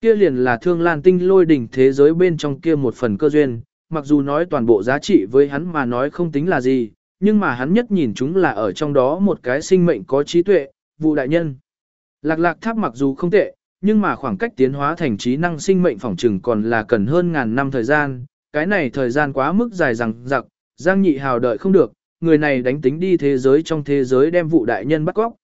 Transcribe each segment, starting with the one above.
Kia liền là thương lan tinh lôi đỉnh thế giới bên trong kia một phần cơ duyên, mặc dù nói toàn bộ giá trị với hắn mà nói không tính là gì, nhưng mà hắn nhất nhìn chúng là ở trong đó một cái sinh mệnh có trí tuệ, vụ đại nhân. Lạc lạc tháp mặc dù không tệ, nhưng mà khoảng cách tiến hóa thành trí năng sinh mệnh phỏng trừng còn là cần hơn ngàn năm thời gian, cái này thời gian quá mức dài rằng giặc, Giang Nhị Hào đợi không được, người này đánh tính đi thế giới trong thế giới đem vụ đại nhân bắt cóc.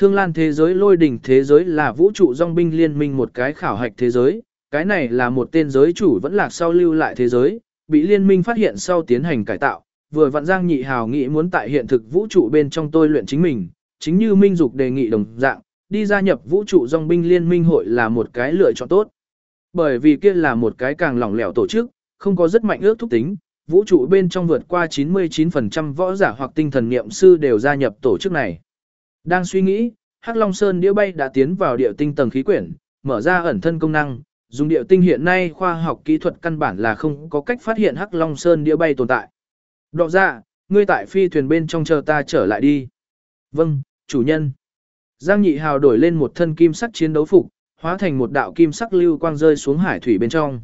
Thương lan thế giới lôi đỉnh thế giới là vũ trụ dòng binh liên minh một cái khảo hạch thế giới, cái này là một tên giới chủ vẫn lạc sau lưu lại thế giới, bị liên minh phát hiện sau tiến hành cải tạo, vừa vặn Giang Nhị Hào nghĩ muốn tại hiện thực vũ trụ bên trong tôi luyện chính mình, chính như Minh Dục đề nghị đồng dạng, đi gia nhập vũ trụ dòng binh liên minh hội là một cái lựa chọn tốt. Bởi vì kia là một cái càng lỏng lẻo tổ chức, không có rất mạnh ước thúc tính, vũ trụ bên trong vượt qua 99% võ giả hoặc tinh thần niệm sư đều gia nhập tổ chức này. Đang suy nghĩ, Hắc Long Sơn đĩa bay đã tiến vào địa tinh tầng khí quyển, mở ra ẩn thân công năng, dùng địa tinh hiện nay khoa học kỹ thuật căn bản là không có cách phát hiện Hắc Long Sơn đĩa bay tồn tại. Đọ ra, ngươi tại phi thuyền bên trong chờ ta trở lại đi. Vâng, chủ nhân. Giang Nhị Hào đổi lên một thân kim sắc chiến đấu phục, hóa thành một đạo kim sắc lưu quang rơi xuống hải thủy bên trong.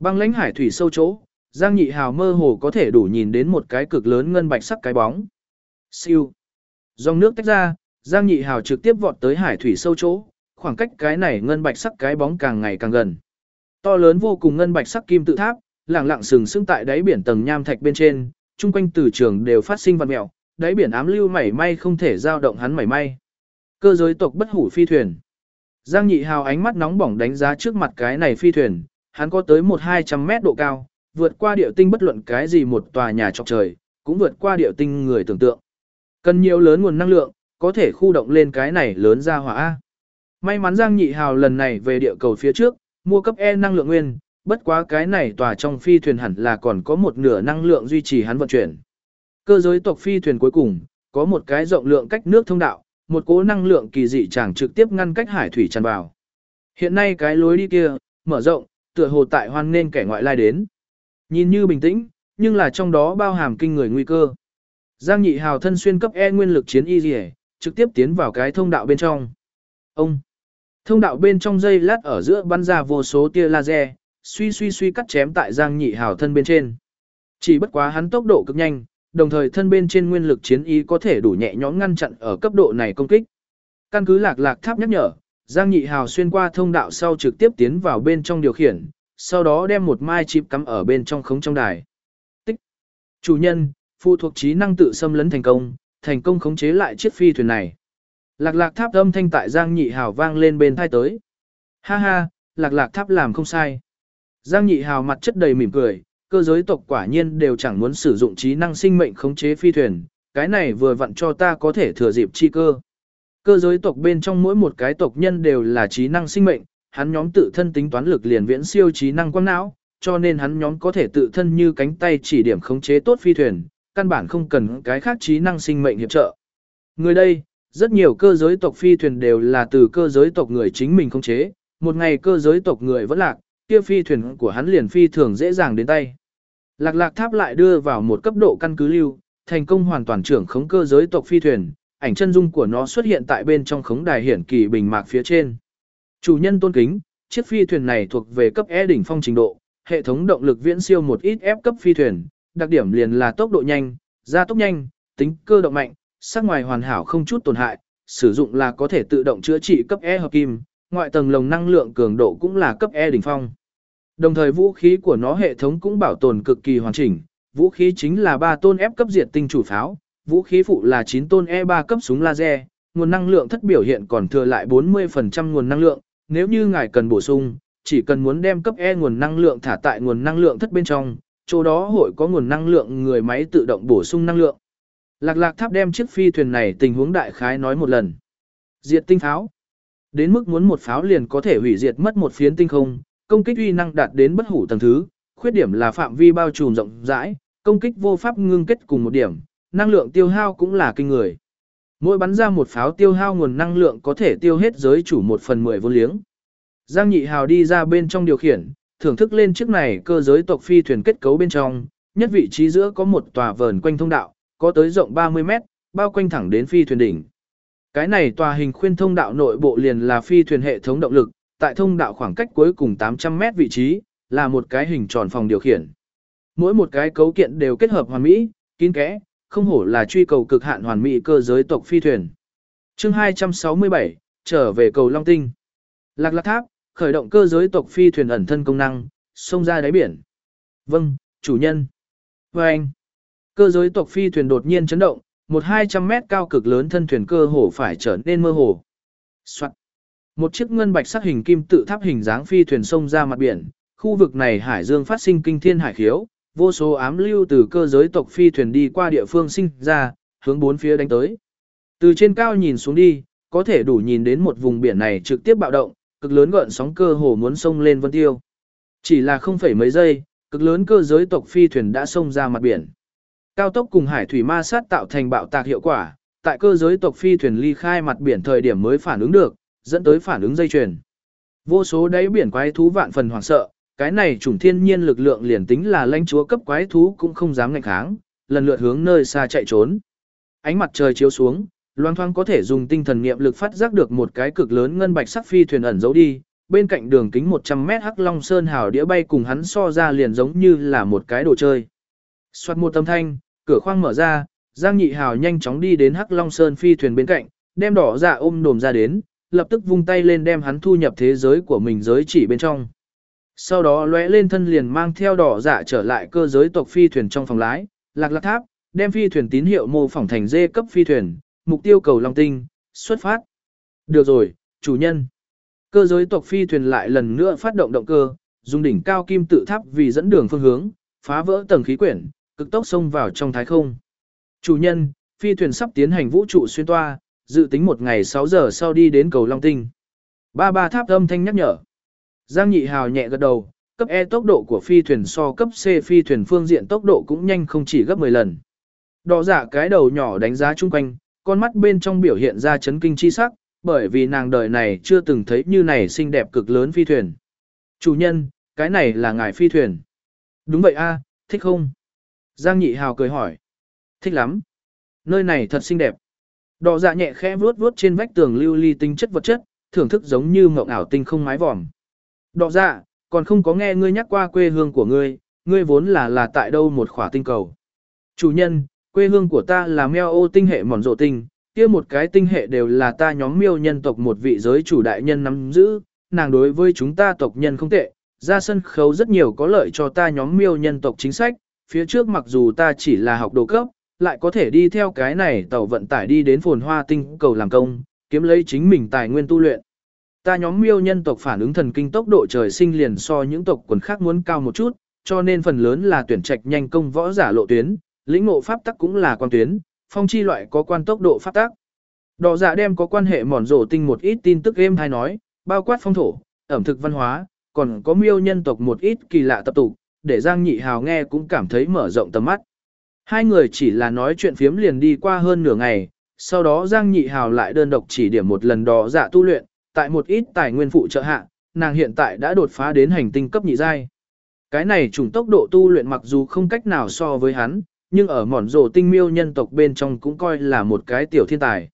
Băng lãnh hải thủy sâu chỗ, Giang Nhị Hào mơ hồ có thể đủ nhìn đến một cái cực lớn ngân bạch sắc cái bóng. Siêu. Dòng nước tách ra, Giang Nhị Hào trực tiếp vọt tới hải thủy sâu chỗ, khoảng cách cái này ngân bạch sắc cái bóng càng ngày càng gần. To lớn vô cùng ngân bạch sắc kim tự tháp, lặng lặng sừng sững tại đáy biển tầng nham thạch bên trên, chung quanh từ trường đều phát sinh vật mèo, đáy biển ám lưu mảy may không thể dao động hắn mảy may. Cơ giới tộc bất hủ phi thuyền. Giang Nhị Hào ánh mắt nóng bỏng đánh giá trước mặt cái này phi thuyền, hắn có tới một hai trăm mét độ cao, vượt qua điệu tinh bất luận cái gì một tòa nhà trọc trời, cũng vượt qua điệu tinh người tưởng tượng. Cần nhiều lớn nguồn năng lượng, có thể khu động lên cái này lớn ra hỏa. May mắn Giang Nhị Hào lần này về địa cầu phía trước, mua cấp E năng lượng nguyên, bất quá cái này tòa trong phi thuyền hẳn là còn có một nửa năng lượng duy trì hắn vận chuyển. Cơ giới tộc phi thuyền cuối cùng, có một cái rộng lượng cách nước thông đạo, một cố năng lượng kỳ dị chẳng trực tiếp ngăn cách hải thủy tràn vào. Hiện nay cái lối đi kia, mở rộng, tựa hồ tại hoan nên kẻ ngoại lai đến. Nhìn như bình tĩnh, nhưng là trong đó bao hàm kinh người nguy cơ. Giang nhị hào thân xuyên cấp E nguyên lực chiến y dì trực tiếp tiến vào cái thông đạo bên trong. Ông! Thông đạo bên trong dây lát ở giữa bắn ra vô số tia laser, suy suy suy cắt chém tại Giang nhị hào thân bên trên. Chỉ bất quá hắn tốc độ cực nhanh, đồng thời thân bên trên nguyên lực chiến y có thể đủ nhẹ nhõm ngăn chặn ở cấp độ này công kích. Căn cứ lạc lạc tháp nhắc nhở, Giang Nhị Hào xuyên qua thông đạo sau trực tiếp tiến vào bên trong điều khiển, sau đó đem một mai chip cắm ở bên trong khống trong đài. Tích. Chủ nhân, phụ thuộc trí năng tự xâm lấn thành công, thành công khống chế lại chiếc phi thuyền này. Lạc lạc tháp âm thanh tại Giang Nhị Hào vang lên bên thai tới. Ha ha, lạc lạc tháp làm không sai. Giang Nhị Hào mặt chất đầy mỉm cười, cơ giới tộc quả nhiên đều chẳng muốn sử dụng trí năng sinh mệnh khống chế phi thuyền, cái này vừa vặn cho ta có thể thừa dịp chi cơ. Cơ giới tộc bên trong mỗi một cái tộc nhân đều là trí năng sinh mệnh, hắn nhóm tự thân tính toán lực liền viễn siêu trí năng quang não, cho nên hắn nhóm có thể tự thân như cánh tay chỉ điểm khống chế tốt phi thuyền, căn bản không cần cái khác trí năng sinh mệnh hiệp trợ. Người đây, rất nhiều cơ giới tộc phi thuyền đều là từ cơ giới tộc người chính mình khống chế, một ngày cơ giới tộc người vẫn lạc, kia phi thuyền của hắn liền phi thường dễ dàng đến tay. Lạc lạc tháp lại đưa vào một cấp độ căn cứ lưu, thành công hoàn toàn trưởng khống cơ giới tộc phi thuyền, ảnh chân dung của nó xuất hiện tại bên trong khống đài hiển kỳ bình mạc phía trên. Chủ nhân tôn kính, chiếc phi thuyền này thuộc về cấp E đỉnh phong trình độ, hệ thống động lực viễn siêu một ít ép cấp phi thuyền, đặc điểm liền là tốc độ nhanh, gia tốc nhanh, tính cơ động mạnh, sắc ngoài hoàn hảo không chút tổn hại, sử dụng là có thể tự động chữa trị cấp E hợp kim, ngoại tầng lồng năng lượng cường độ cũng là cấp E đỉnh phong. Đồng thời vũ khí của nó hệ thống cũng bảo tồn cực kỳ hoàn chỉnh, vũ khí chính là 3 tôn ép cấp diệt tinh chủ pháo, vũ khí phụ là 9 tôn E3 cấp súng laser, nguồn năng lượng thất biểu hiện còn thừa lại 40% nguồn năng lượng, nếu như ngài cần bổ sung, chỉ cần muốn đem cấp E nguồn năng lượng thả tại nguồn năng lượng thất bên trong, chỗ đó hội có nguồn năng lượng người máy tự động bổ sung năng lượng. Lạc lạc tháp đem chiếc phi thuyền này tình huống đại khái nói một lần. Diệt tinh pháo. Đến mức muốn một pháo liền có thể hủy diệt mất một phiến tinh không, công kích uy năng đạt đến bất hủ tầng thứ, khuyết điểm là phạm vi bao trùm rộng rãi, công kích vô pháp ngưng kết cùng một điểm, năng lượng tiêu hao cũng là kinh người. Mỗi bắn ra một pháo tiêu hao nguồn năng lượng có thể tiêu hết giới chủ một phần mười vô liếng. Giang Nhị Hào đi ra bên trong điều khiển, thưởng thức lên chiếc này cơ giới tộc phi thuyền kết cấu bên trong, nhất vị trí giữa có một tòa vờn quanh thông đạo, có tới rộng 30 mét, bao quanh thẳng đến phi thuyền đỉnh. Cái này tòa hình khuyên thông đạo nội bộ liền là phi thuyền hệ thống động lực, tại thông đạo khoảng cách cuối cùng 800 mét vị trí, là một cái hình tròn phòng điều khiển. Mỗi một cái cấu kiện đều kết hợp hoàn mỹ, kín kẽ, không hổ là truy cầu cực hạn hoàn mỹ cơ giới tộc phi thuyền. Chương 267, trở về cầu Long Tinh. Lạc Lạc Tháp, khởi động cơ giới tộc phi thuyền ẩn thân công năng, xông ra đáy biển. Vâng, chủ nhân. Và anh. Cơ giới tộc phi thuyền đột nhiên chấn động, một 200 mét cao cực lớn thân thuyền cơ hồ phải trở nên mơ hồ. Soạn. Một chiếc ngân bạch sắc hình kim tự tháp hình dáng phi thuyền xông ra mặt biển, khu vực này hải dương phát sinh kinh thiên hải khiếu, vô số ám lưu từ cơ giới tộc phi thuyền đi qua địa phương sinh ra, hướng bốn phía đánh tới. Từ trên cao nhìn xuống đi, có thể đủ nhìn đến một vùng biển này trực tiếp bạo động, cực lớn gợn sóng cơ hồ muốn sông lên vân tiêu. Chỉ là không phải mấy giây, cực lớn cơ giới tộc phi thuyền đã xông ra mặt biển. Cao tốc cùng hải thủy ma sát tạo thành bạo tạc hiệu quả, tại cơ giới tộc phi thuyền ly khai mặt biển thời điểm mới phản ứng được, dẫn tới phản ứng dây chuyền. Vô số đáy biển quái thú vạn phần hoảng sợ, cái này chủng thiên nhiên lực lượng liền tính là lãnh chúa cấp quái thú cũng không dám ngạnh kháng, lần lượt hướng nơi xa chạy trốn. Ánh mặt trời chiếu xuống, Loan thoang có thể dùng tinh thần niệm lực phát giác được một cái cực lớn ngân bạch sắc phi thuyền ẩn giấu đi, bên cạnh đường kính 100 mét hắc long sơn hào đĩa bay cùng hắn so ra liền giống như là một cái đồ chơi. Xoát một âm thanh, cửa khoang mở ra, Giang Nhị Hào nhanh chóng đi đến hắc long sơn phi thuyền bên cạnh, đem đỏ dạ ôm đồm ra đến, lập tức vung tay lên đem hắn thu nhập thế giới của mình giới chỉ bên trong. Sau đó lóe lên thân liền mang theo đỏ dạ trở lại cơ giới tộc phi thuyền trong phòng lái, lạc lạc tháp, đem phi thuyền tín hiệu mô phỏng thành dê cấp phi thuyền, mục tiêu cầu Long Tinh, xuất phát. Được rồi, chủ nhân. Cơ giới tộc phi thuyền lại lần nữa phát động động cơ, dùng đỉnh cao kim tự tháp vì dẫn đường phương hướng, phá vỡ tầng khí quyển, cực tốc xông vào trong thái không. Chủ nhân, phi thuyền sắp tiến hành vũ trụ xuyên toa, dự tính một ngày 6 giờ sau đi đến cầu Long Tinh. Ba ba tháp âm thanh nhắc nhở. Giang Nhị Hào nhẹ gật đầu, cấp E tốc độ của phi thuyền so cấp C phi thuyền phương diện tốc độ cũng nhanh không chỉ gấp 10 lần. Đỏ giả cái đầu nhỏ đánh giá chung quanh, con mắt bên trong biểu hiện ra chấn kinh chi sắc, bởi vì nàng đời này chưa từng thấy như này xinh đẹp cực lớn phi thuyền. Chủ nhân, cái này là ngài phi thuyền. Đúng vậy a, thích không? Giang Nhị Hào cười hỏi. Thích lắm. Nơi này thật xinh đẹp. Đỏ dạ nhẹ khẽ vuốt vuốt trên vách tường lưu ly tinh chất vật chất, thưởng thức giống như mộng ảo tinh không mái vòm. Đỏ dạ, còn không có nghe ngươi nhắc qua quê hương của ngươi, ngươi vốn là là tại đâu một khỏa tinh cầu. Chủ nhân, quê hương của ta là meo ô tinh hệ mòn rộ tinh, kia một cái tinh hệ đều là ta nhóm miêu nhân tộc một vị giới chủ đại nhân nắm giữ, nàng đối với chúng ta tộc nhân không tệ, ra sân khấu rất nhiều có lợi cho ta nhóm miêu nhân tộc chính sách, phía trước mặc dù ta chỉ là học đồ cấp, lại có thể đi theo cái này tàu vận tải đi đến phồn hoa tinh cầu làm công, kiếm lấy chính mình tài nguyên tu luyện. Ta nhóm miêu nhân tộc phản ứng thần kinh tốc độ trời sinh liền so những tộc quần khác muốn cao một chút, cho nên phần lớn là tuyển trạch nhanh công võ giả lộ tuyến, lĩnh ngộ pháp tắc cũng là quan tuyến, phong chi loại có quan tốc độ pháp tắc. Đỏ dạ đem có quan hệ mòn rổ tinh một ít tin tức game hay nói, bao quát phong thổ, ẩm thực văn hóa, còn có miêu nhân tộc một ít kỳ lạ tập tục, để Giang Nhị Hào nghe cũng cảm thấy mở rộng tầm mắt. Hai người chỉ là nói chuyện phiếm liền đi qua hơn nửa ngày, sau đó Giang Nhị Hào lại đơn độc chỉ điểm một lần đỏ dạ tu luyện, tại một ít tài nguyên phụ trợ hạ, nàng hiện tại đã đột phá đến hành tinh cấp nhị giai. Cái này trùng tốc độ tu luyện mặc dù không cách nào so với hắn, nhưng ở mỏn rổ tinh miêu nhân tộc bên trong cũng coi là một cái tiểu thiên tài.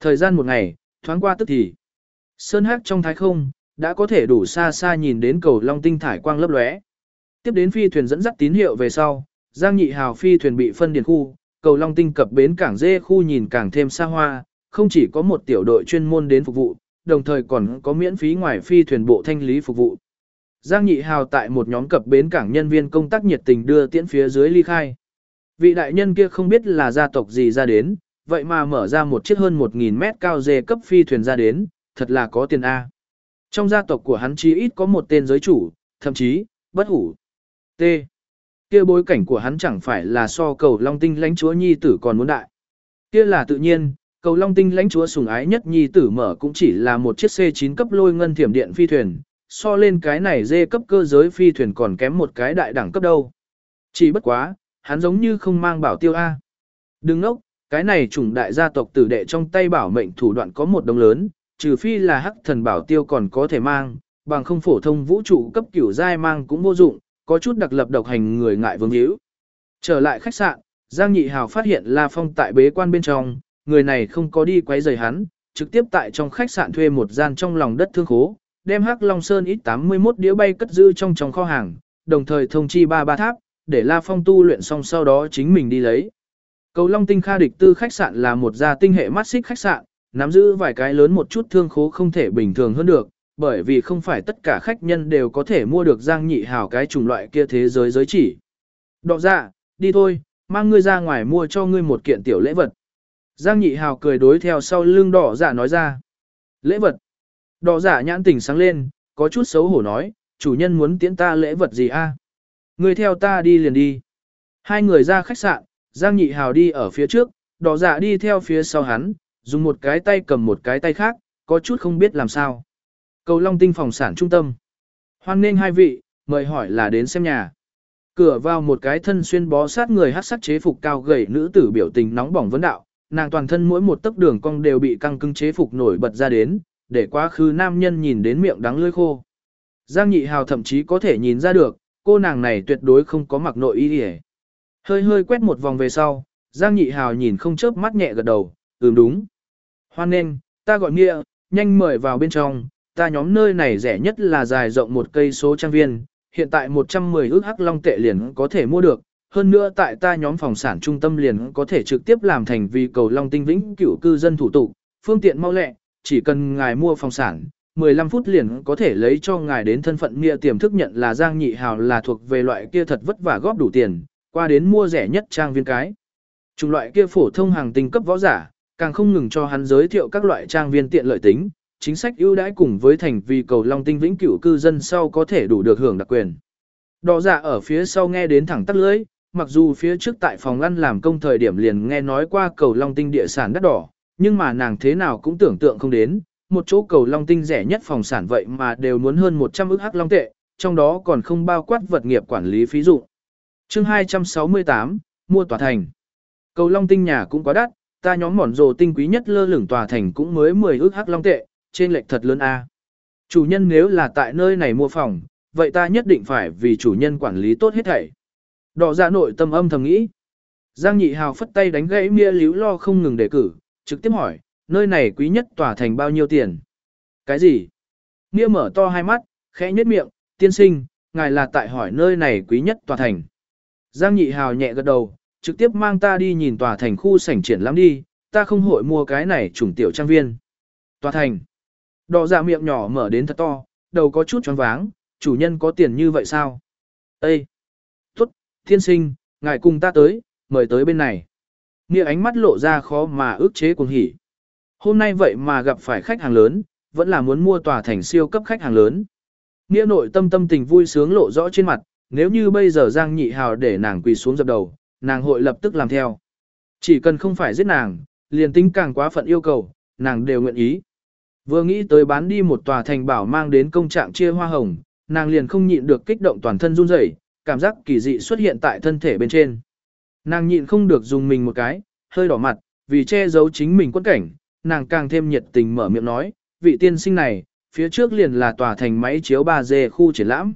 Thời gian một ngày, thoáng qua tức thì. Sơn hắc trong thái không, đã có thể đủ xa xa nhìn đến cầu long tinh thải quang lấp lóe. Tiếp đến phi thuyền dẫn dắt tín hiệu về sau, Giang Nhị Hào phi thuyền bị phân điền khu, cầu long tinh cập bến cảng dê khu nhìn càng thêm xa hoa, không chỉ có một tiểu đội chuyên môn đến phục vụ, đồng thời còn có miễn phí ngoài phi thuyền bộ thanh lý phục vụ. Giang Nhị Hào tại một nhóm cập bến cảng nhân viên công tác nhiệt tình đưa tiễn phía dưới ly khai. Vị đại nhân kia không biết là gia tộc gì ra đến, vậy mà mở ra một chiếc hơn 1.000 mét cao dê cấp phi thuyền ra đến, thật là có tiền A. Trong gia tộc của hắn chí ít có một tên giới chủ, thậm chí, bất hủ. T. kia bối cảnh của hắn chẳng phải là so cầu long tinh lãnh chúa nhi tử còn muốn đại. Kia là tự nhiên, cầu long tinh lãnh chúa sùng ái nhất nhi tử mở cũng chỉ là một chiếc C9 cấp lôi ngân thiểm điện phi thuyền, so lên cái này dê cấp cơ giới phi thuyền còn kém một cái đại đẳng cấp đâu. Chỉ bất quá, hắn giống như không mang bảo tiêu A. Đừng nốc, cái này chủng đại gia tộc tử đệ trong tay bảo mệnh thủ đoạn có một đồng lớn, trừ phi là hắc thần bảo tiêu còn có thể mang, bằng không phổ thông vũ trụ cấp kiểu giai mang cũng vô dụng, có chút đặc lập độc hành người ngại vương hữu. Trở lại khách sạn, Giang Nhị Hào phát hiện La Phong tại bế quan bên trong, người này không có đi quấy rầy hắn, trực tiếp tại trong khách sạn thuê một gian trong lòng đất thương khố, đem Hắc Long Sơn ít 81 đĩa bay cất giữ trong trong kho hàng, đồng thời thông chi ba ba tháp, để La Phong tu luyện xong sau đó chính mình đi lấy. Cầu Long Tinh Kha địch tư khách sạn là một gia tinh hệ mắt xích khách sạn, nắm giữ vài cái lớn một chút thương khố không thể bình thường hơn được, bởi vì không phải tất cả khách nhân đều có thể mua được giang nhị hào cái chủng loại kia thế giới giới chỉ. Đọ dạ, đi thôi, mang ngươi ra ngoài mua cho ngươi một kiện tiểu lễ vật. Giang nhị hào cười đối theo sau lưng đỏ dạ nói ra. Lễ vật. Đỏ dạ nhãn tỉnh sáng lên, có chút xấu hổ nói, chủ nhân muốn tiễn ta lễ vật gì a? Người theo ta đi liền đi. Hai người ra khách sạn, Giang nhị hào đi ở phía trước, đỏ dạ đi theo phía sau hắn, dùng một cái tay cầm một cái tay khác, có chút không biết làm sao. Cầu Long Tinh phòng sản trung tâm. Hoan nghênh hai vị, mời hỏi là đến xem nhà. Cửa vào một cái thân xuyên bó sát người hát sắc chế phục cao gầy nữ tử biểu tình nóng bỏng vấn đạo, nàng toàn thân mỗi một tấc đường cong đều bị căng cứng chế phục nổi bật ra đến, để quá khứ nam nhân nhìn đến miệng đắng lưỡi khô. Giang Nhị Hào thậm chí có thể nhìn ra được, cô nàng này tuyệt đối không có mặc nội y đi Hơi hơi quét một vòng về sau, Giang Nhị Hào nhìn không chớp mắt nhẹ gật đầu, ừm đúng. Hoan nên, ta gọi nghĩa, nhanh mời vào bên trong, ta nhóm nơi này rẻ nhất là dài rộng một cây số trang viên, hiện tại 110 ước hắc long tệ liền có thể mua được, hơn nữa tại ta nhóm phòng sản trung tâm liền có thể trực tiếp làm thành vì cầu long tinh vĩnh cửu cư dân thủ tục, phương tiện mau lẹ, chỉ cần ngài mua phòng sản, 15 phút liền có thể lấy cho ngài đến thân phận nghĩa tiềm thức nhận là Giang Nhị Hào là thuộc về loại kia thật vất vả góp đủ tiền, qua đến mua rẻ nhất trang viên cái. Chủng loại kia phổ thông hàng tinh cấp võ giả, càng không ngừng cho hắn giới thiệu các loại trang viên tiện lợi tính, chính sách ưu đãi cùng với thành vì cầu long tinh vĩnh cửu cư dân sau có thể đủ được hưởng đặc quyền. Đỏ dạ ở phía sau nghe đến thẳng tắt lưỡi, mặc dù phía trước tại phòng ăn làm công thời điểm liền nghe nói qua cầu long tinh địa sản đắt đỏ, nhưng mà nàng thế nào cũng tưởng tượng không đến, một chỗ cầu long tinh rẻ nhất phòng sản vậy mà đều muốn hơn 100 ức hắc long tệ, trong đó còn không bao quát vật nghiệp quản lý phí dụ. Chương 268, mua tòa thành. Cầu long tinh nhà cũng quá đắt, ta nhóm mỏn rồ tinh quý nhất lơ lửng tòa thành cũng mới 10 ức hắc long tệ, trên lệch thật lớn a. Chủ nhân nếu là tại nơi này mua phòng, vậy ta nhất định phải vì chủ nhân quản lý tốt hết thảy. Đỏ ra nội tâm âm thầm nghĩ. Giang nhị hào phất tay đánh gãy mia líu lo không ngừng đề cử, trực tiếp hỏi, nơi này quý nhất tòa thành bao nhiêu tiền? Cái gì? Nghĩa mở to hai mắt, khẽ nhếch miệng, tiên sinh, ngài là tại hỏi nơi này quý nhất tòa thành. Giang nhị hào nhẹ gật đầu, trực tiếp mang ta đi nhìn tòa thành khu sảnh triển lắm đi, ta không hội mua cái này trùng tiểu trang viên. Tòa thành. Đỏ dạ miệng nhỏ mở đến thật to, đầu có chút choáng váng, chủ nhân có tiền như vậy sao? Ê! Tốt, thiên sinh, ngài cùng ta tới, mời tới bên này. Nghĩa ánh mắt lộ ra khó mà ước chế cuồng hỉ. Hôm nay vậy mà gặp phải khách hàng lớn, vẫn là muốn mua tòa thành siêu cấp khách hàng lớn. Nghĩa nội tâm tâm tình vui sướng lộ rõ trên mặt, nếu như bây giờ Giang Nhị Hào để nàng quỳ xuống dập đầu, nàng hội lập tức làm theo. Chỉ cần không phải giết nàng, liền tính càng quá phận yêu cầu, nàng đều nguyện ý. Vừa nghĩ tới bán đi một tòa thành bảo mang đến công trạng chia hoa hồng, nàng liền không nhịn được kích động toàn thân run rẩy, cảm giác kỳ dị xuất hiện tại thân thể bên trên. Nàng nhịn không được dùng mình một cái, hơi đỏ mặt, vì che giấu chính mình quân cảnh, nàng càng thêm nhiệt tình mở miệng nói, vị tiên sinh này, phía trước liền là tòa thành máy chiếu 3D khu triển lãm.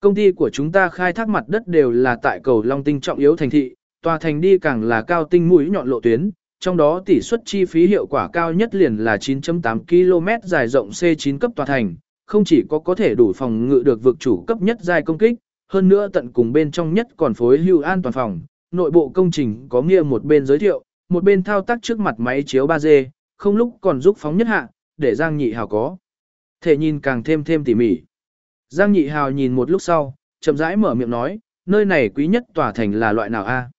Công ty của chúng ta khai thác mặt đất đều là tại cầu Long Tinh trọng yếu thành thị, tòa thành đi càng là cao tinh mũi nhọn lộ tuyến, trong đó tỷ suất chi phí hiệu quả cao nhất liền là 9.8 km dài rộng C9 cấp tòa thành, không chỉ có có thể đủ phòng ngự được vực chủ cấp nhất giai công kích, hơn nữa tận cùng bên trong nhất còn phối hưu an toàn phòng, nội bộ công trình có nghĩa một bên giới thiệu, một bên thao tác trước mặt máy chiếu 3D, không lúc còn giúp phóng nhất hạ, để Giang Nhị Hào có. Thể nhìn càng thêm thêm tỉ mỉ. Giang Nhị Hào nhìn một lúc sau, chậm rãi mở miệng nói, nơi này quý nhất tòa thành là loại nào a?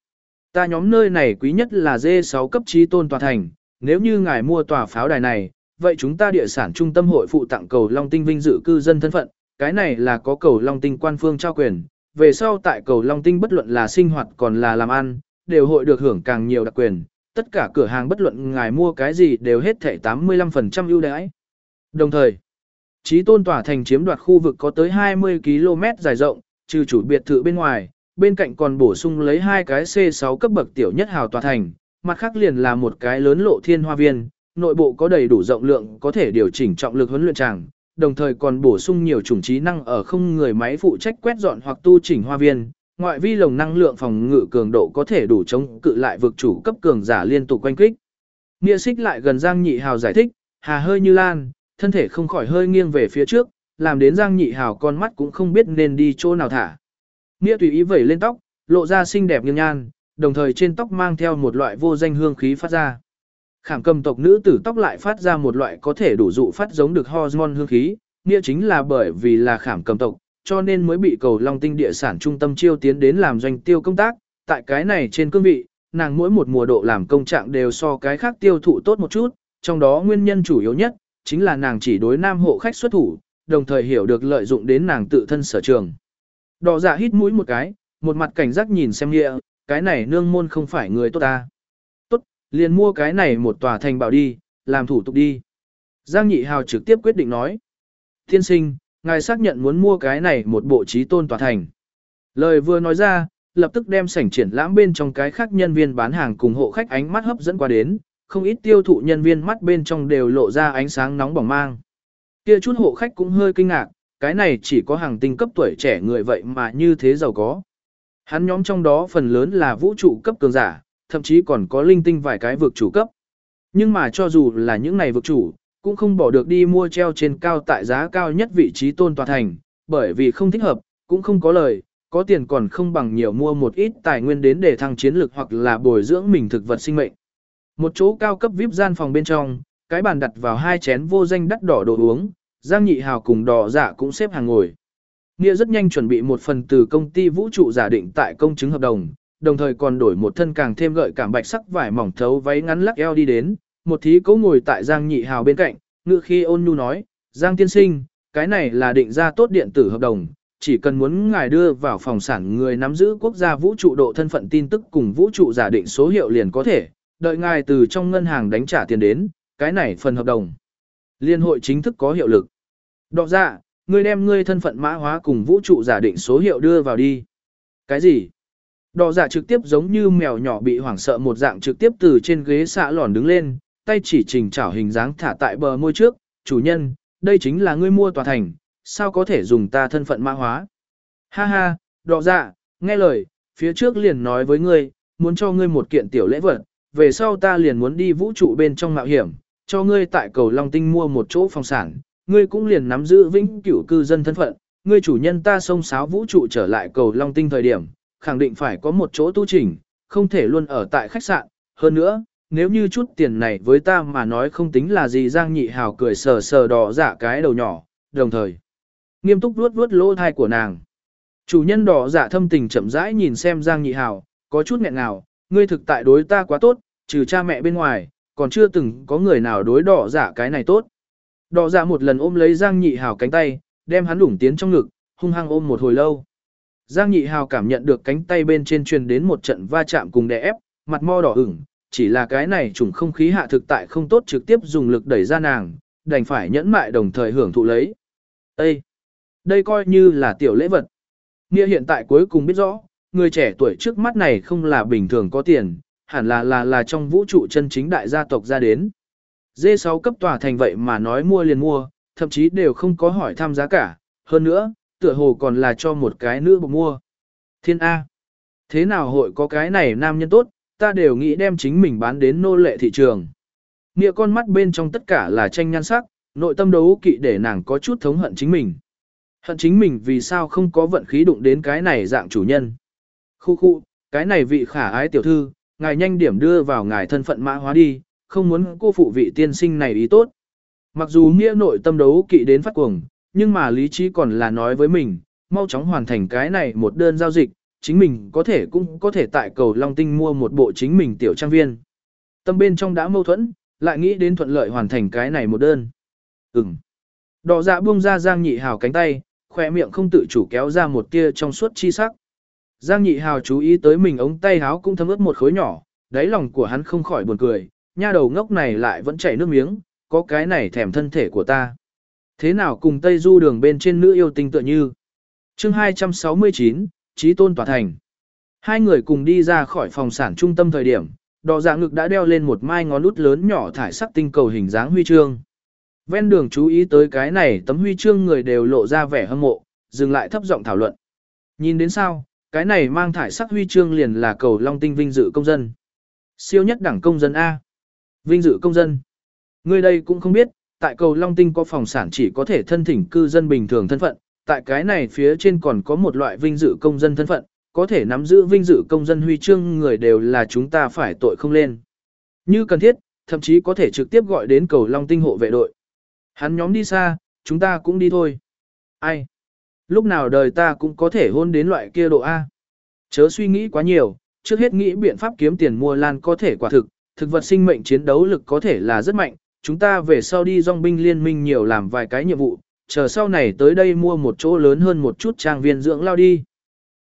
Ta nhóm nơi này quý nhất là D6 cấp trí tôn tòa thành, nếu như ngài mua tòa pháo đài này, vậy chúng ta địa sản trung tâm hội phụ tặng cầu Long Tinh vinh dự cư dân thân phận, cái này là có cầu Long Tinh quan phương trao quyền, về sau tại cầu Long Tinh bất luận là sinh hoạt còn là làm ăn, đều hội được hưởng càng nhiều đặc quyền, tất cả cửa hàng bất luận ngài mua cái gì đều hết thảy 85% ưu đãi. Đồng thời, trí tôn tỏa thành chiếm đoạt khu vực có tới 20 km dài rộng, trừ chủ biệt thự bên ngoài, bên cạnh còn bổ sung lấy hai cái C6 cấp bậc tiểu nhất hào tòa thành, mặt khác liền là một cái lớn lộ thiên hoa viên, nội bộ có đầy đủ rộng lượng có thể điều chỉnh trọng lực huấn luyện tràng, đồng thời còn bổ sung nhiều chủng trí năng ở không người máy phụ trách quét dọn hoặc tu chỉnh hoa viên, ngoại vi lồng năng lượng phòng ngự cường độ có thể đủ chống cự lại vực chủ cấp cường giả liên tục quanh kích. Nghĩa xích lại gần Giang Nhị Hào giải thích, hà hơi như lan, thân thể không khỏi hơi nghiêng về phía trước, làm đến Giang Nhị Hào con mắt cũng không biết nên đi chỗ nào thả. Nghĩa tùy ý vẩy lên tóc, lộ ra xinh đẹp nghiêng nhan, đồng thời trên tóc mang theo một loại vô danh hương khí phát ra. Khảm cầm tộc nữ tử tóc lại phát ra một loại có thể đủ dụ phát giống được hormone hương khí, nghĩa chính là bởi vì là khảm cầm tộc, cho nên mới bị cầu long tinh địa sản trung tâm chiêu tiến đến làm doanh tiêu công tác, tại cái này trên cương vị, nàng mỗi một mùa độ làm công trạng đều so cái khác tiêu thụ tốt một chút, trong đó nguyên nhân chủ yếu nhất, chính là nàng chỉ đối nam hộ khách xuất thủ, đồng thời hiểu được lợi dụng đến nàng tự thân sở trường. Đỏ dạ hít mũi một cái, một mặt cảnh giác nhìn xem nghĩa, cái này nương môn không phải người tốt ta. Tốt, liền mua cái này một tòa thành bảo đi, làm thủ tục đi. Giang Nhị Hào trực tiếp quyết định nói. Thiên sinh, ngài xác nhận muốn mua cái này một bộ trí tôn tòa thành. Lời vừa nói ra, lập tức đem sảnh triển lãm bên trong cái khác nhân viên bán hàng cùng hộ khách ánh mắt hấp dẫn qua đến, không ít tiêu thụ nhân viên mắt bên trong đều lộ ra ánh sáng nóng bỏng mang. Kia chút hộ khách cũng hơi kinh ngạc, cái này chỉ có hàng tinh cấp tuổi trẻ người vậy mà như thế giàu có. Hắn nhóm trong đó phần lớn là vũ trụ cấp cường giả, thậm chí còn có linh tinh vài cái vực chủ cấp. Nhưng mà cho dù là những này vực chủ, cũng không bỏ được đi mua treo trên cao tại giá cao nhất vị trí tôn tòa thành, bởi vì không thích hợp, cũng không có lời, có tiền còn không bằng nhiều mua một ít tài nguyên đến để thăng chiến lực hoặc là bồi dưỡng mình thực vật sinh mệnh. Một chỗ cao cấp VIP gian phòng bên trong, cái bàn đặt vào hai chén vô danh đắt đỏ đồ uống, Giang Nhị Hào cùng đỏ dạ cũng xếp hàng ngồi. Nghĩa rất nhanh chuẩn bị một phần từ công ty vũ trụ giả định tại công chứng hợp đồng, đồng thời còn đổi một thân càng thêm gợi cảm bạch sắc vải mỏng thấu váy ngắn lắc eo đi đến, một thí cố ngồi tại Giang Nhị Hào bên cạnh, ngự khi ôn nhu nói, Giang tiên sinh, cái này là định ra tốt điện tử hợp đồng, chỉ cần muốn ngài đưa vào phòng sản người nắm giữ quốc gia vũ trụ độ thân phận tin tức cùng vũ trụ giả định số hiệu liền có thể, đợi ngài từ trong ngân hàng đánh trả tiền đến, cái này phần hợp đồng. Liên hội chính thức có hiệu lực. Đọ ra, ngươi đem ngươi thân phận mã hóa cùng vũ trụ giả định số hiệu đưa vào đi. Cái gì? Đỏ giả dạ trực tiếp giống như mèo nhỏ bị hoảng sợ một dạng trực tiếp từ trên ghế xạ lòn đứng lên, tay chỉ trình trảo hình dáng thả tại bờ môi trước, chủ nhân, đây chính là ngươi mua tòa thành, sao có thể dùng ta thân phận mã hóa? Ha ha, đỏ dạ, nghe lời, phía trước liền nói với ngươi, muốn cho ngươi một kiện tiểu lễ vật, về sau ta liền muốn đi vũ trụ bên trong mạo hiểm, cho ngươi tại cầu Long Tinh mua một chỗ phòng sản, ngươi cũng liền nắm giữ vĩnh cửu cư dân thân phận, ngươi chủ nhân ta xông xáo vũ trụ trở lại cầu Long Tinh thời điểm, khẳng định phải có một chỗ tu trình không thể luôn ở tại khách sạn, hơn nữa, nếu như chút tiền này với ta mà nói không tính là gì Giang Nhị Hào cười sờ sờ đỏ dạ cái đầu nhỏ, đồng thời nghiêm túc vuốt vuốt lỗ thai của nàng. Chủ nhân đỏ dạ thâm tình chậm rãi nhìn xem Giang Nhị Hào, có chút nghẹn ngào, ngươi thực tại đối ta quá tốt, trừ cha mẹ bên ngoài, còn chưa từng có người nào đối đỏ dạ cái này tốt. Đỏ dạ một lần ôm lấy Giang Nhị Hào cánh tay, đem hắn đủng tiến trong ngực, hung hăng ôm một hồi lâu. Giang Nhị Hào cảm nhận được cánh tay bên trên truyền đến một trận va chạm cùng đè ép, mặt mo đỏ ửng, chỉ là cái này trùng không khí hạ thực tại không tốt trực tiếp dùng lực đẩy ra nàng, đành phải nhẫn mại đồng thời hưởng thụ lấy. Ê! Đây coi như là tiểu lễ vật. Nghĩa hiện tại cuối cùng biết rõ, người trẻ tuổi trước mắt này không là bình thường có tiền, hẳn là là là trong vũ trụ chân chính đại gia tộc ra đến. D6 cấp tòa thành vậy mà nói mua liền mua, thậm chí đều không có hỏi thăm giá cả, hơn nữa, tựa hồ còn là cho một cái nữ bộc mua. Thiên A. Thế nào hội có cái này nam nhân tốt, ta đều nghĩ đem chính mình bán đến nô lệ thị trường. Nghĩa con mắt bên trong tất cả là tranh nhan sắc, nội tâm đấu kỵ để nàng có chút thống hận chính mình. Hận chính mình vì sao không có vận khí đụng đến cái này dạng chủ nhân. Khu khu, cái này vị khả ái tiểu thư, ngài nhanh điểm đưa vào ngài thân phận mã hóa đi, không muốn cô phụ vị tiên sinh này ý tốt. Mặc dù nghĩa nội tâm đấu kỵ đến phát cuồng, nhưng mà lý trí còn là nói với mình, mau chóng hoàn thành cái này một đơn giao dịch, chính mình có thể cũng có thể tại cầu Long Tinh mua một bộ chính mình tiểu trang viên. Tâm bên trong đã mâu thuẫn, lại nghĩ đến thuận lợi hoàn thành cái này một đơn. Ừm. Đỏ dạ buông ra Giang Nhị Hào cánh tay, khỏe miệng không tự chủ kéo ra một tia trong suốt chi sắc. Giang Nhị Hào chú ý tới mình ống tay háo cũng thấm ướt một khối nhỏ, đáy lòng của hắn không khỏi buồn cười, nha đầu ngốc này lại vẫn chảy nước miếng, có cái này thèm thân thể của ta. Thế nào cùng Tây Du đường bên trên nữ yêu tinh tựa như. chương 269, Trí Tôn Tòa Thành. Hai người cùng đi ra khỏi phòng sản trung tâm thời điểm, đỏ dạ ngực đã đeo lên một mai ngón út lớn nhỏ thải sắc tinh cầu hình dáng huy chương. Ven đường chú ý tới cái này tấm huy chương người đều lộ ra vẻ hâm mộ, dừng lại thấp giọng thảo luận. Nhìn đến sao, cái này mang thải sắc huy chương liền là cầu long tinh vinh dự công dân. Siêu nhất đẳng công dân A. Vinh dự công dân. Người đây cũng không biết, tại cầu Long Tinh có phòng sản chỉ có thể thân thỉnh cư dân bình thường thân phận, tại cái này phía trên còn có một loại vinh dự công dân thân phận, có thể nắm giữ vinh dự công dân huy chương người đều là chúng ta phải tội không lên. Như cần thiết, thậm chí có thể trực tiếp gọi đến cầu Long Tinh hộ vệ đội. Hắn nhóm đi xa, chúng ta cũng đi thôi. Ai? Lúc nào đời ta cũng có thể hôn đến loại kia độ A. Chớ suy nghĩ quá nhiều, trước hết nghĩ biện pháp kiếm tiền mua lan có thể quả thực, thực vật sinh mệnh chiến đấu lực có thể là rất mạnh, chúng ta về sau đi dòng binh liên minh nhiều làm vài cái nhiệm vụ, chờ sau này tới đây mua một chỗ lớn hơn một chút trang viên dưỡng lao đi.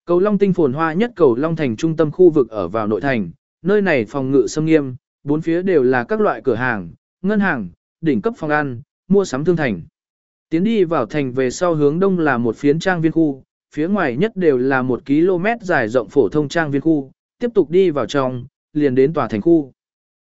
Cầu Long tinh phồn hoa nhất cầu Long thành trung tâm khu vực ở vào nội thành, nơi này phòng ngự sâm nghiêm, bốn phía đều là các loại cửa hàng, ngân hàng, đỉnh cấp phòng ăn, mua sắm thương thành. Tiến đi vào thành về sau hướng đông là một phiến trang viên khu, phía ngoài nhất đều là một km dài rộng phổ thông trang viên khu, tiếp tục đi vào trong, liền đến tòa thành khu.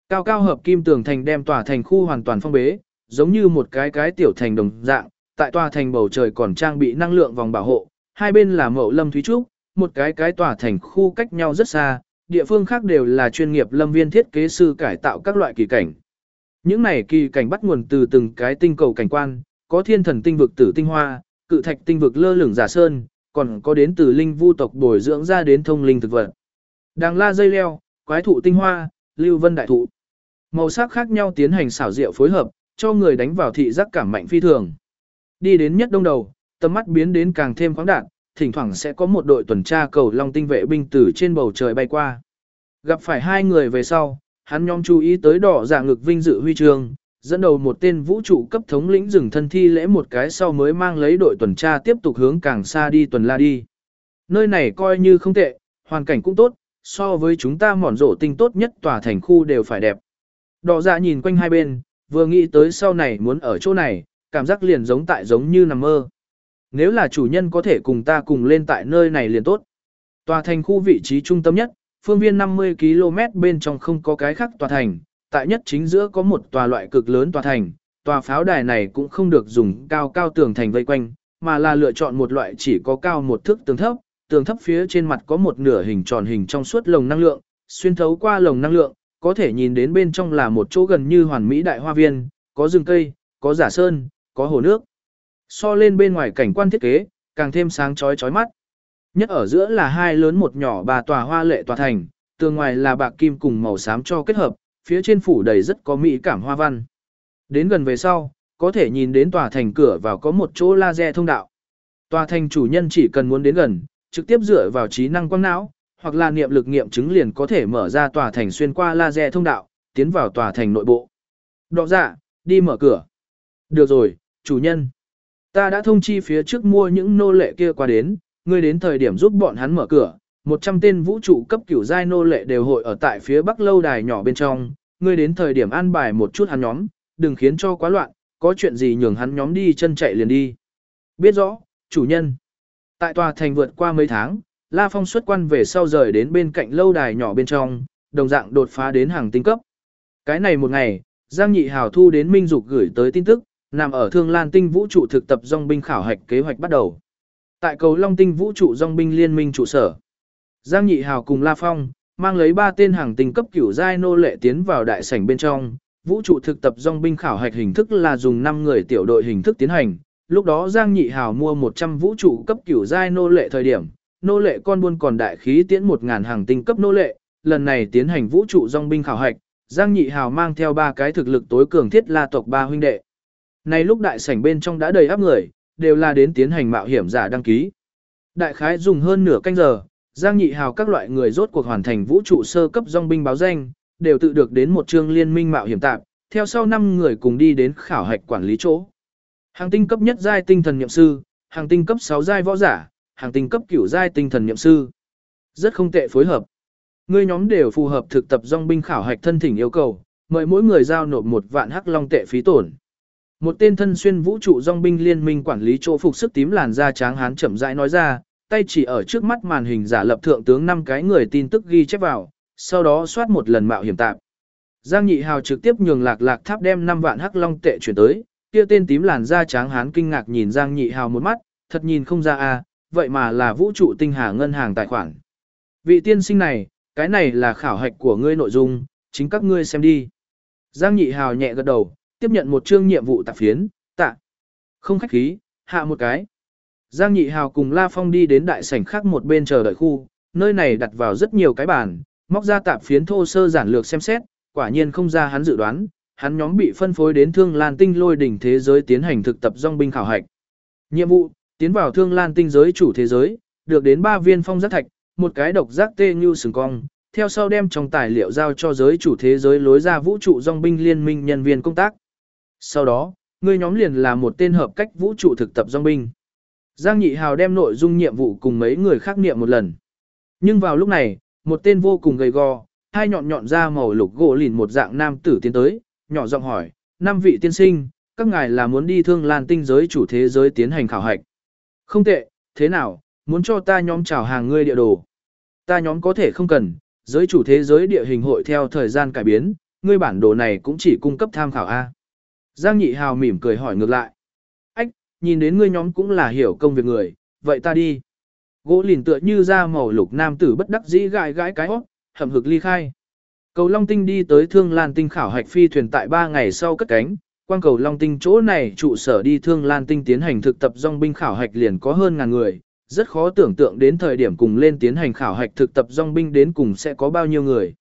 Cao cao hợp kim tường thành đem tòa thành khu hoàn toàn phong bế, giống như một cái cái tiểu thành đồng dạng, tại tòa thành bầu trời còn trang bị năng lượng vòng bảo hộ, hai bên là mậu lâm thúy trúc, một cái cái tòa thành khu cách nhau rất xa, địa phương khác đều là chuyên nghiệp lâm viên thiết kế sư cải tạo các loại kỳ cảnh. Những này kỳ cảnh bắt nguồn từ từng cái tinh cầu cảnh quan, có thiên thần tinh vực tử tinh hoa, cự thạch tinh vực lơ lửng giả sơn, còn có đến từ linh vu tộc bồi dưỡng ra đến thông linh thực vật. Đàng la dây leo, quái thụ tinh hoa, lưu vân đại thụ. Màu sắc khác nhau tiến hành xảo diệu phối hợp, cho người đánh vào thị giác cảm mạnh phi thường. Đi đến nhất đông đầu, tầm mắt biến đến càng thêm khoáng đạt, thỉnh thoảng sẽ có một đội tuần tra cầu long tinh vệ binh từ trên bầu trời bay qua. Gặp phải hai người về sau, hắn nhóm chú ý tới đỏ dạng ngực vinh dự huy chương, dẫn đầu một tên vũ trụ cấp thống lĩnh rừng thân thi lễ một cái sau mới mang lấy đội tuần tra tiếp tục hướng càng xa đi tuần la đi. Nơi này coi như không tệ, hoàn cảnh cũng tốt, so với chúng ta mòn rổ tinh tốt nhất tòa thành khu đều phải đẹp. Đỏ dạ nhìn quanh hai bên, vừa nghĩ tới sau này muốn ở chỗ này, cảm giác liền giống tại giống như nằm mơ. Nếu là chủ nhân có thể cùng ta cùng lên tại nơi này liền tốt. Tòa thành khu vị trí trung tâm nhất, phương viên 50 km bên trong không có cái khác tòa thành, tại nhất chính giữa có một tòa loại cực lớn tòa thành, tòa pháo đài này cũng không được dùng cao cao tường thành vây quanh, mà là lựa chọn một loại chỉ có cao một thước tường thấp, tường thấp phía trên mặt có một nửa hình tròn hình trong suốt lồng năng lượng, xuyên thấu qua lồng năng lượng, có thể nhìn đến bên trong là một chỗ gần như hoàn mỹ đại hoa viên, có rừng cây, có giả sơn, có hồ nước. So lên bên ngoài cảnh quan thiết kế, càng thêm sáng chói chói mắt. Nhất ở giữa là hai lớn một nhỏ bà tòa hoa lệ tòa thành, tường ngoài là bạc kim cùng màu xám cho kết hợp, phía trên phủ đầy rất có mỹ cảm hoa văn. Đến gần về sau, có thể nhìn đến tòa thành cửa vào có một chỗ laser thông đạo. Tòa thành chủ nhân chỉ cần muốn đến gần, trực tiếp dựa vào trí năng quang não, hoặc là niệm lực nghiệm chứng liền có thể mở ra tòa thành xuyên qua laser thông đạo, tiến vào tòa thành nội bộ. Đọ dạ, đi mở cửa. Được rồi, chủ nhân. Ta đã thông chi phía trước mua những nô lệ kia qua đến, ngươi đến thời điểm giúp bọn hắn mở cửa. 100 tên vũ trụ cấp kiểu giai nô lệ đều hội ở tại phía bắc lâu đài nhỏ bên trong, ngươi đến thời điểm an bài một chút hắn nhóm, đừng khiến cho quá loạn, có chuyện gì nhường hắn nhóm đi chân chạy liền đi. Biết rõ, chủ nhân. Tại tòa thành vượt qua mấy tháng, La Phong xuất quan về sau rời đến bên cạnh lâu đài nhỏ bên trong, đồng dạng đột phá đến hàng tinh cấp. Cái này một ngày, Giang Nhị Hào thu đến Minh Dục gửi tới tin tức, nằm ở Thương Lan Tinh vũ trụ thực tập dòng binh khảo hạch kế hoạch bắt đầu. Tại cầu Long Tinh vũ trụ dòng binh liên minh trụ sở, Giang Nhị Hào cùng La Phong mang lấy ba tên hàng tinh cấp cửu giai nô lệ tiến vào đại sảnh bên trong. Vũ trụ thực tập dòng binh khảo hạch hình thức là dùng 5 người tiểu đội hình thức tiến hành. Lúc đó Giang Nhị Hào mua 100 vũ trụ cấp cửu giai nô lệ thời điểm, nô lệ con buôn còn đại khí tiễn 1000 hàng tinh cấp nô lệ, lần này tiến hành vũ trụ dòng binh khảo hạch, Giang Nhị Hào mang theo ba cái thực lực tối cường thiết La tộc ba huynh đệ. Này lúc đại sảnh bên trong đã đầy áp người, đều là đến tiến hành mạo hiểm giả đăng ký. Đại khái dùng hơn nửa canh giờ, Giang Nhị Hào các loại người rốt cuộc hoàn thành vũ trụ sơ cấp dòng binh báo danh, đều tự được đến một chương liên minh mạo hiểm tạm, theo sau 5 người cùng đi đến khảo hạch quản lý chỗ. Hàng tinh cấp nhất giai tinh thần nhậm sư, hàng tinh cấp 6 giai võ giả, hàng tinh cấp cửu giai tinh thần nhậm sư. Rất không tệ phối hợp. Người nhóm đều phù hợp thực tập dòng binh khảo hạch thân thỉnh yêu cầu, mời mỗi người giao nộp một vạn hắc long tệ phí tổn. Một tên thân xuyên vũ trụ dòng binh liên minh quản lý chỗ phục sức tím làn da trắng hán chậm rãi nói ra, tay chỉ ở trước mắt màn hình giả lập thượng tướng năm cái người tin tức ghi chép vào, sau đó soát một lần mạo hiểm tạp. Giang Nhị Hào trực tiếp nhường Lạc Lạc Tháp đem 5 vạn hắc long tệ chuyển tới, kia tên tím làn da trắng hán kinh ngạc nhìn Giang Nhị Hào một mắt, thật nhìn không ra a, vậy mà là vũ trụ tinh hà ngân hàng tài khoản. Vị tiên sinh này, cái này là khảo hạch của ngươi nội dung, chính các ngươi xem đi. Giang Nhị Hào nhẹ gật đầu, tiếp nhận một chương nhiệm vụ tạp phiến, tạ. Không khách khí, hạ một cái. Giang Nhị Hào cùng La Phong đi đến đại sảnh khác một bên chờ đợi khu, nơi này đặt vào rất nhiều cái bàn, móc ra tạp phiến thô sơ giản lược xem xét, quả nhiên không ra hắn dự đoán, hắn nhóm bị phân phối đến Thương Lan Tinh lôi đỉnh thế giới tiến hành thực tập dòng binh khảo hạch. Nhiệm vụ, tiến vào Thương Lan Tinh giới chủ thế giới, được đến 3 viên phong giác thạch, một cái độc giác tê như sừng cong, theo sau đem trong tài liệu giao cho giới chủ thế giới lối ra vũ trụ dòng binh liên minh nhân viên công tác. Sau đó, ngươi nhóm liền là một tên hợp cách vũ trụ thực tập dòng binh. Giang Nhị Hào đem nội dung nhiệm vụ cùng mấy người khác niệm một lần. Nhưng vào lúc này, một tên vô cùng gầy gò, hai nhọn nhọn ra màu lục gỗ lìn một dạng nam tử tiến tới, nhỏ giọng hỏi, năm vị tiên sinh, các ngài là muốn đi thương lan tinh giới chủ thế giới tiến hành khảo hạch. Không tệ, thế nào, muốn cho ta nhóm chào hàng ngươi địa đồ. Ta nhóm có thể không cần, giới chủ thế giới địa hình hội theo thời gian cải biến, ngươi bản đồ này cũng chỉ cung cấp tham khảo A. Giang Nhị Hào mỉm cười hỏi ngược lại. Ách, nhìn đến ngươi nhóm cũng là hiểu công việc người, vậy ta đi. Gỗ lìn tựa như ra màu lục nam tử bất đắc dĩ gãi gãi cái hót, hầm hực ly khai. Cầu Long Tinh đi tới Thương Lan Tinh khảo hạch phi thuyền tại 3 ngày sau cất cánh, quang cầu Long Tinh chỗ này trụ sở đi Thương Lan Tinh tiến hành thực tập dòng binh khảo hạch liền có hơn ngàn người, rất khó tưởng tượng đến thời điểm cùng lên tiến hành khảo hạch thực tập dòng binh đến cùng sẽ có bao nhiêu người.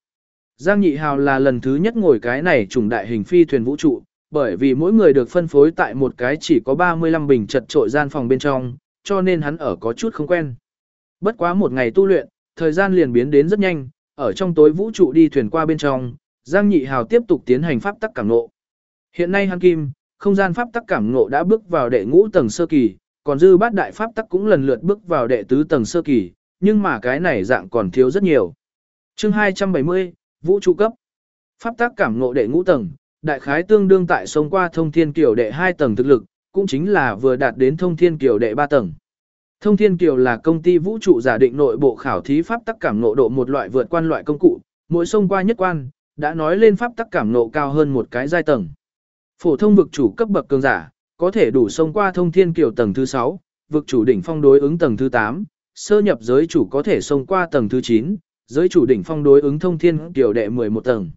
Giang Nhị Hào là lần thứ nhất ngồi cái này trùng đại hình phi thuyền vũ trụ, bởi vì mỗi người được phân phối tại một cái chỉ có 35 bình chật trội gian phòng bên trong, cho nên hắn ở có chút không quen. Bất quá một ngày tu luyện, thời gian liền biến đến rất nhanh, ở trong tối vũ trụ đi thuyền qua bên trong, Giang Nhị Hào tiếp tục tiến hành pháp tắc cảm ngộ. Hiện nay hắn kim, không gian pháp tắc cảm ngộ đã bước vào đệ ngũ tầng sơ kỳ, còn dư bát đại pháp tắc cũng lần lượt bước vào đệ tứ tầng sơ kỳ, nhưng mà cái này dạng còn thiếu rất nhiều. Chương 270, vũ trụ cấp. Pháp tắc cảm ngộ đệ ngũ tầng, đại khái tương đương tại sông qua thông thiên kiều đệ 2 tầng thực lực, cũng chính là vừa đạt đến thông thiên kiều đệ 3 tầng. Thông Thiên Kiều là công ty vũ trụ giả định nội bộ khảo thí pháp tắc cảm ngộ độ một loại vượt quan loại công cụ, mỗi sông qua nhất quan, đã nói lên pháp tắc cảm ngộ cao hơn một cái giai tầng. Phổ thông vực chủ cấp bậc cường giả, có thể đủ sông qua Thông Thiên Kiều tầng thứ 6, vực chủ đỉnh phong đối ứng tầng thứ 8, sơ nhập giới chủ có thể sông qua tầng thứ 9, giới chủ đỉnh phong đối ứng Thông Thiên Kiều đệ 11 tầng.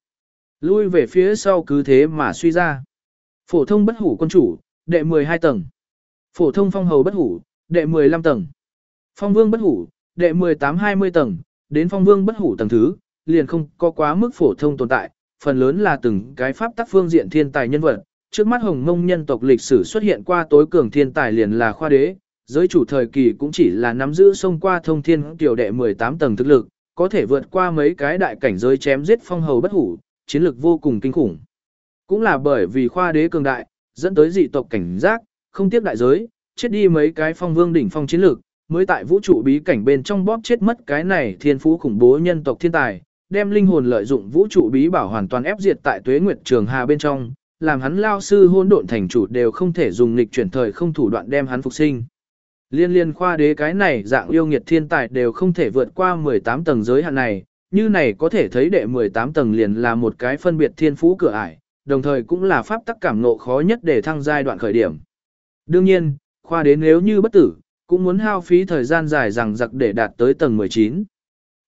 Lui về phía sau cứ thế mà suy ra. Phổ thông bất hủ quân chủ, đệ 12 tầng. Phổ thông phong hầu bất hủ, đệ 15 tầng. Phong vương bất hủ, đệ 18-20 tầng, đến phong vương bất hủ tầng thứ, liền không có quá mức phổ thông tồn tại, phần lớn là từng cái pháp tắc phương diện thiên tài nhân vật. Trước mắt hồng mông nhân tộc lịch sử xuất hiện qua tối cường thiên tài liền là khoa đế, giới chủ thời kỳ cũng chỉ là nắm giữ sông qua thông thiên tiểu đệ 18 tầng thực lực, có thể vượt qua mấy cái đại cảnh giới chém giết phong hầu bất hủ, chiến lược vô cùng kinh khủng. Cũng là bởi vì khoa đế cường đại, dẫn tới dị tộc cảnh giác, không tiếp đại giới, chết đi mấy cái phong vương đỉnh phong chiến lược, mới tại vũ trụ bí cảnh bên trong bóp chết mất cái này thiên phú khủng bố nhân tộc thiên tài, đem linh hồn lợi dụng vũ trụ bí bảo hoàn toàn ép diệt tại tuế nguyệt trường hà bên trong, làm hắn lao sư hôn độn thành chủ đều không thể dùng lịch chuyển thời không thủ đoạn đem hắn phục sinh. Liên liên khoa đế cái này dạng yêu nghiệt thiên tài đều không thể vượt qua 18 tầng giới hạn này, như này có thể thấy đệ 18 tầng liền là một cái phân biệt thiên phú cửa ải, đồng thời cũng là pháp tắc cảm ngộ khó nhất để thăng giai đoạn khởi điểm. Đương nhiên, Khoa đến nếu như bất tử, cũng muốn hao phí thời gian dài rằng giặc để đạt tới tầng 19.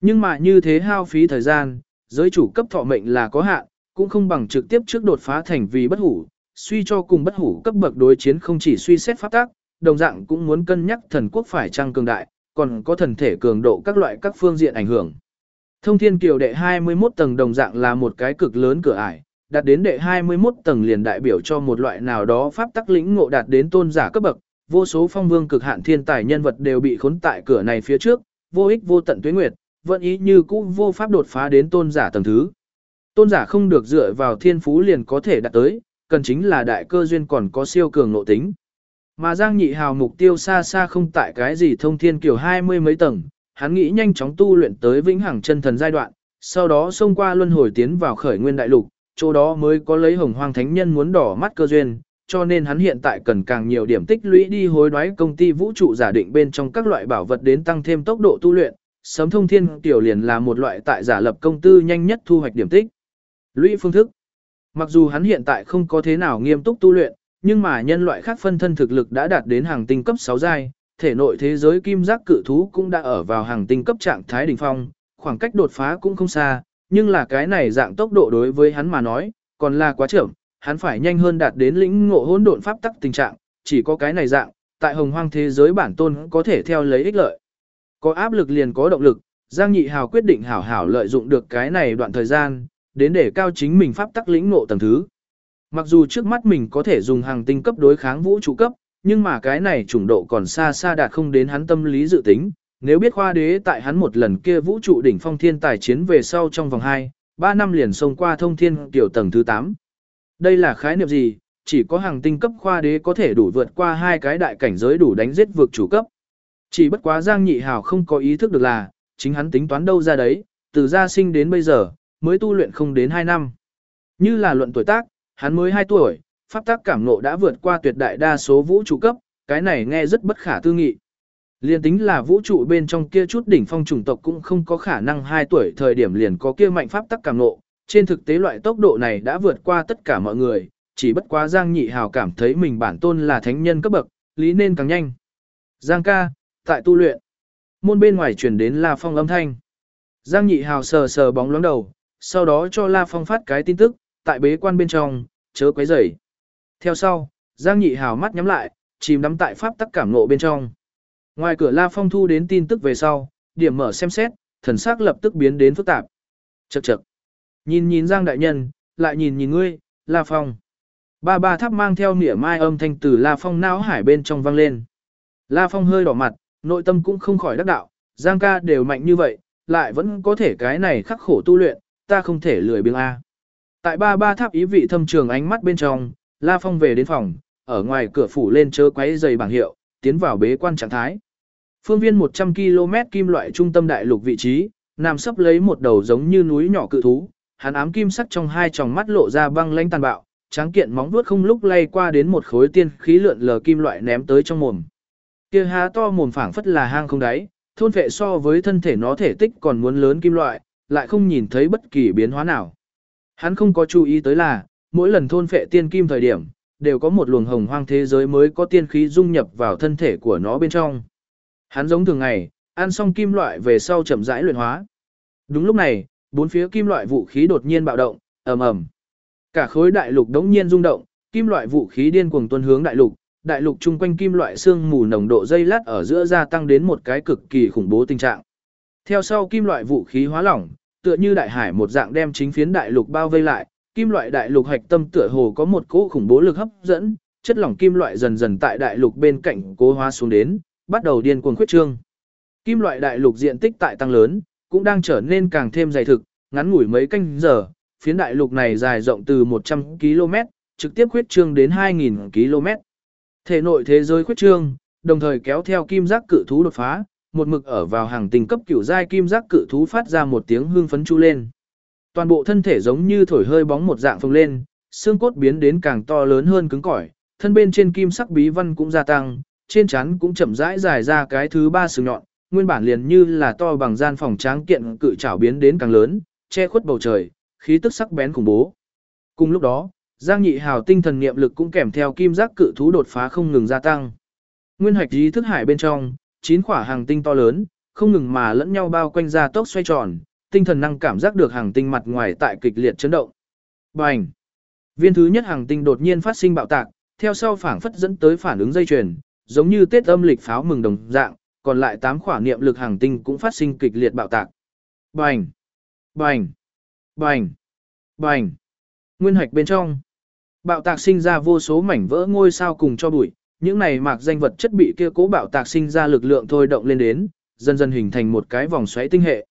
Nhưng mà như thế hao phí thời gian, giới chủ cấp thọ mệnh là có hạn, cũng không bằng trực tiếp trước đột phá thành vì bất hủ, suy cho cùng bất hủ cấp bậc đối chiến không chỉ suy xét pháp tác, đồng dạng cũng muốn cân nhắc thần quốc phải trăng cường đại, còn có thần thể cường độ các loại các phương diện ảnh hưởng. Thông thiên kiều đệ 21 tầng đồng dạng là một cái cực lớn cửa ải, đạt đến đệ 21 tầng liền đại biểu cho một loại nào đó pháp tắc lĩnh ngộ đạt đến tôn giả cấp bậc, vô số phong vương cực hạn thiên tài nhân vật đều bị khốn tại cửa này phía trước, vô ích vô tận tuyết nguyệt, vẫn ý như cũ vô pháp đột phá đến tôn giả tầng thứ. Tôn giả không được dựa vào thiên phú liền có thể đạt tới, cần chính là đại cơ duyên còn có siêu cường nội tính. Mà Giang Nhị Hào mục tiêu xa xa không tại cái gì thông thiên kiểu hai mươi mấy tầng, hắn nghĩ nhanh chóng tu luyện tới vĩnh hằng chân thần giai đoạn, sau đó xông qua luân hồi tiến vào khởi nguyên đại lục, chỗ đó mới có lấy hồng hoang thánh nhân muốn đỏ mắt cơ duyên, cho nên hắn hiện tại cần càng nhiều điểm tích lũy đi hối đoái công ty vũ trụ giả định bên trong các loại bảo vật đến tăng thêm tốc độ tu luyện. Sấm thông thiên tiểu liền là một loại tại giả lập công tư nhanh nhất thu hoạch điểm tích. Lũy phương thức. Mặc dù hắn hiện tại không có thế nào nghiêm túc tu luyện, nhưng mà nhân loại khác phân thân thực lực đã đạt đến hàng tinh cấp 6 giai, thể nội thế giới kim giác cự thú cũng đã ở vào hàng tinh cấp trạng thái đỉnh phong, khoảng cách đột phá cũng không xa, nhưng là cái này dạng tốc độ đối với hắn mà nói, còn là quá chậm, hắn phải nhanh hơn đạt đến lĩnh ngộ hỗn độn pháp tắc tình trạng, chỉ có cái này dạng, tại hồng hoang thế giới bản tôn có thể theo lấy ích lợi. Có áp lực liền có động lực, Giang Nhị Hào quyết định hảo hảo lợi dụng được cái này đoạn thời gian, đến để cao chính mình pháp tắc lĩnh ngộ tầng thứ. Mặc dù trước mắt mình có thể dùng hàng tinh cấp đối kháng vũ trụ cấp, nhưng mà cái này chủng độ còn xa xa đạt không đến hắn tâm lý dự tính. Nếu biết khoa đế tại hắn một lần kia vũ trụ đỉnh phong thiên tài chiến về sau trong vòng 2, 3 năm liền xông qua thông thiên tiểu tầng thứ 8. Đây là khái niệm gì? Chỉ có hàng tinh cấp khoa đế có thể đủ vượt qua hai cái đại cảnh giới đủ đánh giết vượt chủ cấp. Chỉ bất quá Giang Nhị Hào không có ý thức được là, chính hắn tính toán đâu ra đấy, từ gia sinh đến bây giờ, mới tu luyện không đến 2 năm. Như là luận tuổi tác, hắn mới 2 tuổi, pháp tác cảm ngộ đã vượt qua tuyệt đại đa số vũ trụ cấp, cái này nghe rất bất khả tư nghị. Liên tính là vũ trụ bên trong kia chút đỉnh phong chủng tộc cũng không có khả năng 2 tuổi thời điểm liền có kia mạnh pháp tắc cảm ngộ, trên thực tế loại tốc độ này đã vượt qua tất cả mọi người, chỉ bất quá Giang Nhị Hào cảm thấy mình bản tôn là thánh nhân cấp bậc, lý nên càng nhanh. Giang ca, tại tu luyện, môn bên ngoài truyền đến La Phong âm thanh. Giang Nhị Hào sờ sờ bóng loáng đầu, sau đó cho La Phong phát cái tin tức, tại bế quan bên trong, chớ quấy rầy. Theo sau, Giang Nhị Hào mắt nhắm lại, chìm đắm tại pháp tắc cảm ngộ bên trong. Ngoài cửa La Phong thu đến tin tức về sau, điểm mở xem xét, thần sắc lập tức biến đến phức tạp. Chậc chậc. Nhìn nhìn Giang đại nhân, lại nhìn nhìn ngươi, La Phong. Ba ba tháp mang theo nỉa mai âm thanh từ La Phong não hải bên trong vang lên. La Phong hơi đỏ mặt, nội tâm cũng không khỏi đắc đạo, Giang ca đều mạnh như vậy, lại vẫn có thể cái này khắc khổ tu luyện, ta không thể lười biếng A. Tại ba ba tháp ý vị thâm trường ánh mắt bên trong, La Phong về đến phòng, ở ngoài cửa phủ lên chớ quấy giày bảng hiệu, tiến vào bế quan trạng thái. Phương viên 100 km kim loại trung tâm đại lục vị trí, nằm sấp lấy một đầu giống như núi nhỏ cự thú, hắn ám kim sắc trong hai tròng mắt lộ ra băng lãnh tàn bạo, tráng kiện móng vuốt không lúc lay qua đến một khối tiên khí lượn lờ kim loại ném tới trong mồm. Kia há to mồm phảng phất là hang không đáy, thôn vệ so với thân thể nó thể tích còn muốn lớn kim loại, lại không nhìn thấy bất kỳ biến hóa nào. Hắn không có chú ý tới là, mỗi lần thôn phệ tiên kim thời điểm, đều có một luồng hồng hoang thế giới mới có tiên khí dung nhập vào thân thể của nó bên trong. Hắn giống thường ngày, ăn xong kim loại về sau chậm rãi luyện hóa. Đúng lúc này, bốn phía kim loại vũ khí đột nhiên bạo động, ầm ầm. Cả khối đại lục đống nhiên rung động, kim loại vũ khí điên cuồng tuôn hướng đại lục, đại lục chung quanh kim loại xương mù nồng độ dây lát ở giữa gia tăng đến một cái cực kỳ khủng bố tình trạng. Theo sau kim loại vũ khí hóa lỏng, tựa như đại hải một dạng đem chính phiến đại lục bao vây lại, kim loại đại lục hạch tâm tựa hồ có một cỗ khủng bố lực hấp dẫn, chất lỏng kim loại dần dần tại đại lục bên cạnh cố hóa xuống đến, bắt đầu điên cuồng khuyết trương. Kim loại đại lục diện tích tại tăng lớn, cũng đang trở nên càng thêm dày thực, ngắn ngủi mấy canh giờ, phiến đại lục này dài rộng từ 100 km, trực tiếp khuyết trương đến 2.000 km. Thể nội thế giới khuyết trương, đồng thời kéo theo kim giác cự thú đột phá, một mực ở vào hàng tình cấp cửu giai kim giác cự thú phát ra một tiếng hương phấn chu lên. Toàn bộ thân thể giống như thổi hơi bóng một dạng phồng lên, xương cốt biến đến càng to lớn hơn cứng cỏi, thân bên trên kim sắc bí văn cũng gia tăng, trên trán cũng chậm rãi dài ra cái thứ ba sừng nhọn, nguyên bản liền như là to bằng gian phòng tráng kiện cự trảo biến đến càng lớn, che khuất bầu trời, khí tức sắc bén khủng bố. Cùng lúc đó, Giang Nhị Hào tinh thần niệm lực cũng kèm theo kim giác cự thú đột phá không ngừng gia tăng. Nguyên hạch ý thức hải bên trong, chín quả hàng tinh to lớn, không ngừng mà lẫn nhau bao quanh ra tốc xoay tròn, tinh thần năng cảm giác được hàng tinh mặt ngoài tại kịch liệt chấn động. Bành! Viên thứ nhất hàng tinh đột nhiên phát sinh bạo tạc, theo sau phản phất dẫn tới phản ứng dây chuyền, giống như Tết âm lịch pháo mừng đồng dạng, còn lại tám khỏa niệm lực hàng tinh cũng phát sinh kịch liệt bạo tạc. Bành! Bành! Bành! Bành! Nguyên hạch bên trong. Bạo tạc sinh ra vô số mảnh vỡ ngôi sao cùng cho bụi, những này mạc danh vật chất bị kia cố bạo tạc sinh ra lực lượng thôi động lên đến, dần dần hình thành một cái vòng xoáy tinh hệ.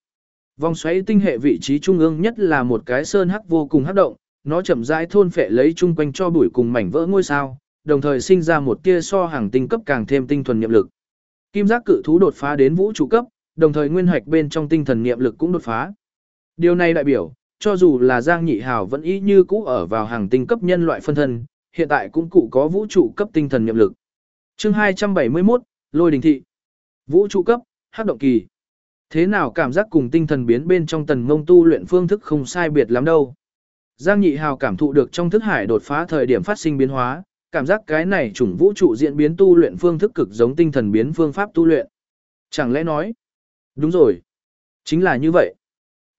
Vòng xoáy tinh hệ vị trí trung ương nhất là một cái sơn hắc vô cùng hắc động, nó chậm rãi thôn phệ lấy chung quanh cho bụi cùng mảnh vỡ ngôi sao, đồng thời sinh ra một tia so hàng tinh cấp càng thêm tinh thuần niệm lực. Kim giác cự thú đột phá đến vũ trụ cấp, đồng thời nguyên hạch bên trong tinh thần niệm lực cũng đột phá. Điều này đại biểu, cho dù là Giang Nhị Hào vẫn ý như cũ ở vào hàng tinh cấp nhân loại phân thân, hiện tại cũng cụ có vũ trụ cấp tinh thần niệm lực. Chương 271, Lôi đình thị. Vũ trụ cấp, hắc động kỳ. Thế nào cảm giác cùng tinh thần biến bên trong tần mông tu luyện phương thức không sai biệt lắm đâu. Giang Nhị Hào cảm thụ được trong thức hải đột phá thời điểm phát sinh biến hóa, cảm giác cái này chủng vũ trụ diễn biến tu luyện phương thức cực giống tinh thần biến phương pháp tu luyện. Chẳng lẽ nói? Đúng rồi. Chính là như vậy.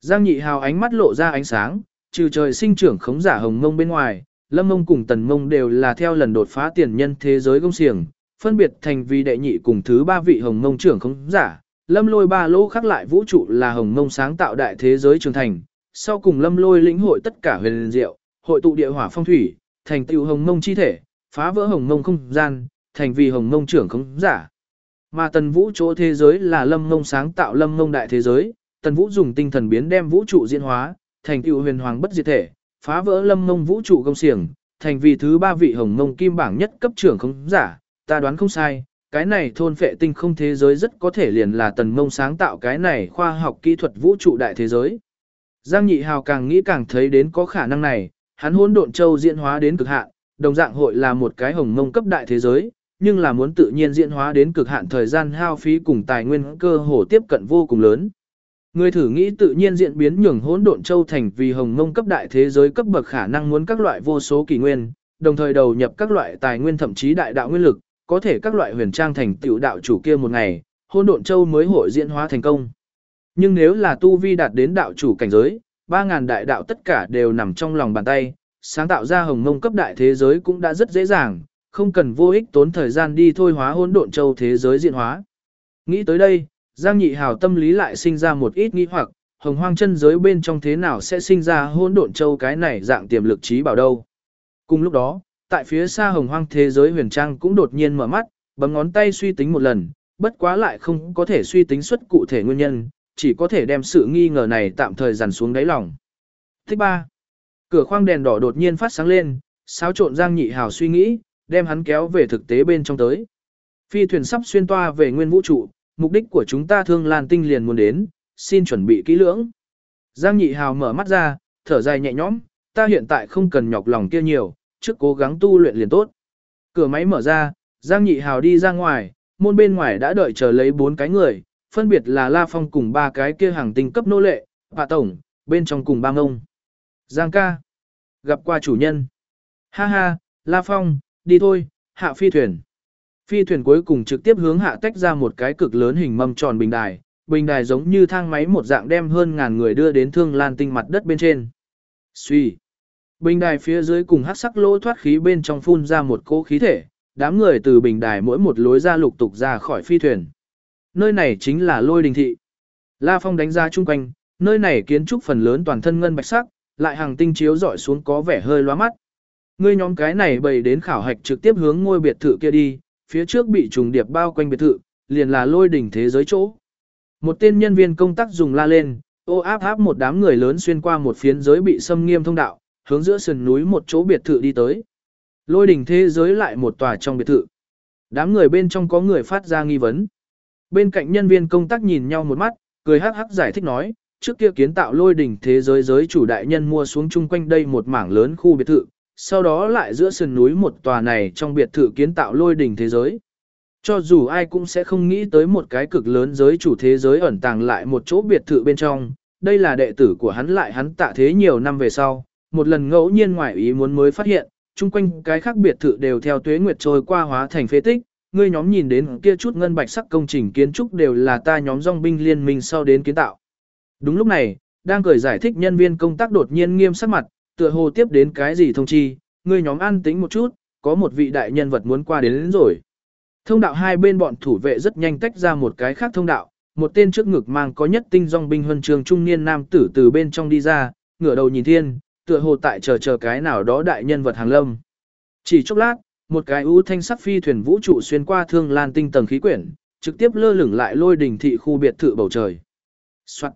Giang Nhị Hào ánh mắt lộ ra ánh sáng, trừ trời sinh trưởng khống giả hồng mông bên ngoài, Lâm Mông cùng Tần Mông đều là theo lần đột phá tiền nhân thế giới công xiềng, phân biệt thành vì đệ nhị cùng thứ ba vị hồng mông trưởng khống giả. Lâm lôi ba lỗ khắc lại vũ trụ là hồng mông sáng tạo đại thế giới trường thành, sau cùng lâm lôi lĩnh hội tất cả huyền diệu, hội tụ địa hỏa phong thủy, thành tựu hồng mông chi thể, phá vỡ hồng mông không gian, thành vì hồng mông trưởng không giả. Mà tần vũ chỗ thế giới là lâm mông sáng tạo lâm mông đại thế giới, tần vũ dùng tinh thần biến đem vũ trụ diễn hóa, thành tựu huyền hoàng bất diệt thể, phá vỡ lâm mông vũ trụ công xiềng, thành vì thứ ba vị hồng mông kim bảng nhất cấp trưởng không giả, ta đoán không sai, cái này thôn phệ tinh không thế giới rất có thể liền là tần mông sáng tạo cái này khoa học kỹ thuật vũ trụ đại thế giới. Giang Nhị Hào càng nghĩ càng thấy đến có khả năng này, hắn hỗn độn châu diễn hóa đến cực hạn, đồng dạng hội là một cái hồng mông cấp đại thế giới, nhưng là muốn tự nhiên diễn hóa đến cực hạn thời gian hao phí cùng tài nguyên cơ hồ tiếp cận vô cùng lớn. Người thử nghĩ tự nhiên diễn biến nhường hỗn độn châu thành vì hồng mông cấp đại thế giới cấp bậc khả năng muốn các loại vô số kỷ nguyên, đồng thời đầu nhập các loại tài nguyên thậm chí đại đạo nguyên lực, có thể các loại huyền trang thành tựu đạo chủ kia một ngày, hôn độn châu mới hội diễn hóa thành công. Nhưng nếu là tu vi đạt đến đạo chủ cảnh giới, 3.000 đại đạo tất cả đều nằm trong lòng bàn tay, sáng tạo ra hồng mông cấp đại thế giới cũng đã rất dễ dàng, không cần vô ích tốn thời gian đi thôi hóa hôn độn châu thế giới diễn hóa. Nghĩ tới đây, Giang Nhị Hào tâm lý lại sinh ra một ít nghi hoặc, hồng hoang chân giới bên trong thế nào sẽ sinh ra hôn độn châu cái này dạng tiềm lực trí bảo đâu. Cùng lúc đó, tại phía xa hồng hoang thế giới huyền trang cũng đột nhiên mở mắt, bấm ngón tay suy tính một lần, bất quá lại không có thể suy tính xuất cụ thể nguyên nhân, chỉ có thể đem sự nghi ngờ này tạm thời dằn xuống đáy lòng. Thích ba. Cửa khoang đèn đỏ đột nhiên phát sáng lên, xáo trộn Giang Nhị Hào suy nghĩ, đem hắn kéo về thực tế bên trong tới. Phi thuyền sắp xuyên toa về nguyên vũ trụ, mục đích của chúng ta thương lan tinh liền muốn đến, xin chuẩn bị kỹ lưỡng. Giang Nhị Hào mở mắt ra, thở dài nhẹ nhõm, ta hiện tại không cần nhọc lòng kia nhiều, trước cố gắng tu luyện liền tốt. Cửa máy mở ra, Giang Nhị Hào đi ra ngoài, môn bên ngoài đã đợi chờ lấy bốn cái người, phân biệt là La Phong cùng ba cái kia hàng tinh cấp nô lệ, Bà Tổng, bên trong cùng ba ngông. Giang ca, gặp qua chủ nhân. Ha ha, La Phong, đi thôi, hạ phi thuyền. Phi thuyền cuối cùng trực tiếp hướng hạ tách ra một cái cực lớn hình mâm tròn bình đài, bình đài giống như thang máy một dạng đem hơn ngàn người đưa đến thương lan tinh mặt đất bên trên. Suy. Bình đài phía dưới cùng hắc sắc lỗ thoát khí bên trong phun ra một cỗ khí thể, đám người từ bình đài mỗi một lối ra lục tục ra khỏi phi thuyền. Nơi này chính là lôi đình thị. La Phong đánh ra chung quanh, nơi này kiến trúc phần lớn toàn thân ngân bạch sắc, lại hàng tinh chiếu dọi xuống có vẻ hơi loa mắt. Ngươi nhóm cái này bày đến khảo hạch trực tiếp hướng ngôi biệt thự kia đi, phía trước bị trùng điệp bao quanh biệt thự, liền là lôi đỉnh thế giới chỗ. Một tên nhân viên công tác dùng la lên, ô áp áp một đám người lớn xuyên qua một phiến giới bị xâm nghiêm thông đạo, hướng giữa sườn núi một chỗ biệt thự đi tới. Lôi đỉnh thế giới lại một tòa trong biệt thự. Đám người bên trong có người phát ra nghi vấn. Bên cạnh nhân viên công tác nhìn nhau một mắt, cười hắc hắc giải thích nói, trước kia kiến tạo lôi đỉnh thế giới giới chủ đại nhân mua xuống chung quanh đây một mảng lớn khu biệt thự, sau đó lại giữa sườn núi một tòa này trong biệt thự kiến tạo lôi đỉnh thế giới. Cho dù ai cũng sẽ không nghĩ tới một cái cực lớn giới chủ thế giới ẩn tàng lại một chỗ biệt thự bên trong, đây là đệ tử của hắn lại hắn tạ thế nhiều năm về sau, một lần ngẫu nhiên ngoại ý muốn mới phát hiện, chung quanh cái khác biệt thự đều theo tuế nguyệt trôi qua hóa thành phế tích, ngươi nhóm nhìn đến kia chút ngân bạch sắc công trình kiến trúc đều là ta nhóm dòng binh liên minh sau đến kiến tạo. Đúng lúc này, đang cười giải thích nhân viên công tác đột nhiên nghiêm sắc mặt, tựa hồ tiếp đến cái gì thông chi, ngươi nhóm an tĩnh một chút, có một vị đại nhân vật muốn qua đến, đến rồi. Thông đạo hai bên bọn thủ vệ rất nhanh tách ra một cái khác thông đạo, một tên trước ngực mang có nhất tinh dòng binh huân trường trung niên nam tử từ bên trong đi ra, ngửa đầu nhìn thiên, tựa hồ tại chờ chờ cái nào đó đại nhân vật hàng lâm. Chỉ chốc lát, một cái ưu thanh sắc phi thuyền vũ trụ xuyên qua thương lan tinh tầng khí quyển, trực tiếp lơ lửng lại lôi đỉnh thị khu biệt thự bầu trời. Soạn.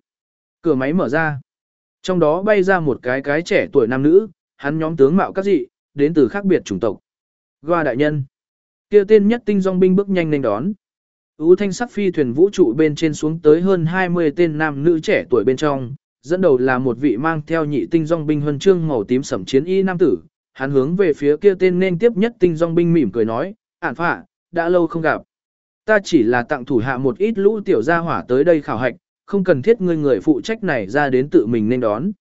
Cửa máy mở ra. Trong đó bay ra một cái cái trẻ tuổi nam nữ, hắn nhóm tướng mạo các dị, đến từ khác biệt chủng tộc. Goa đại nhân. Kia tên nhất tinh dòng binh bước nhanh lên đón. Ú thanh sắc phi thuyền vũ trụ bên trên xuống tới hơn 20 tên nam nữ trẻ tuổi bên trong, dẫn đầu là một vị mang theo nhị tinh dòng binh huân chương màu tím sẩm chiến y nam tử, hắn hướng về phía kia tên nên tiếp nhất tinh dòng binh mỉm cười nói, ản phạ, đã lâu không gặp. Ta chỉ là tặng thủ hạ một ít lũ tiểu gia hỏa tới đây khảo hạch, không cần thiết ngươi người phụ trách này ra đến tự mình nên đón.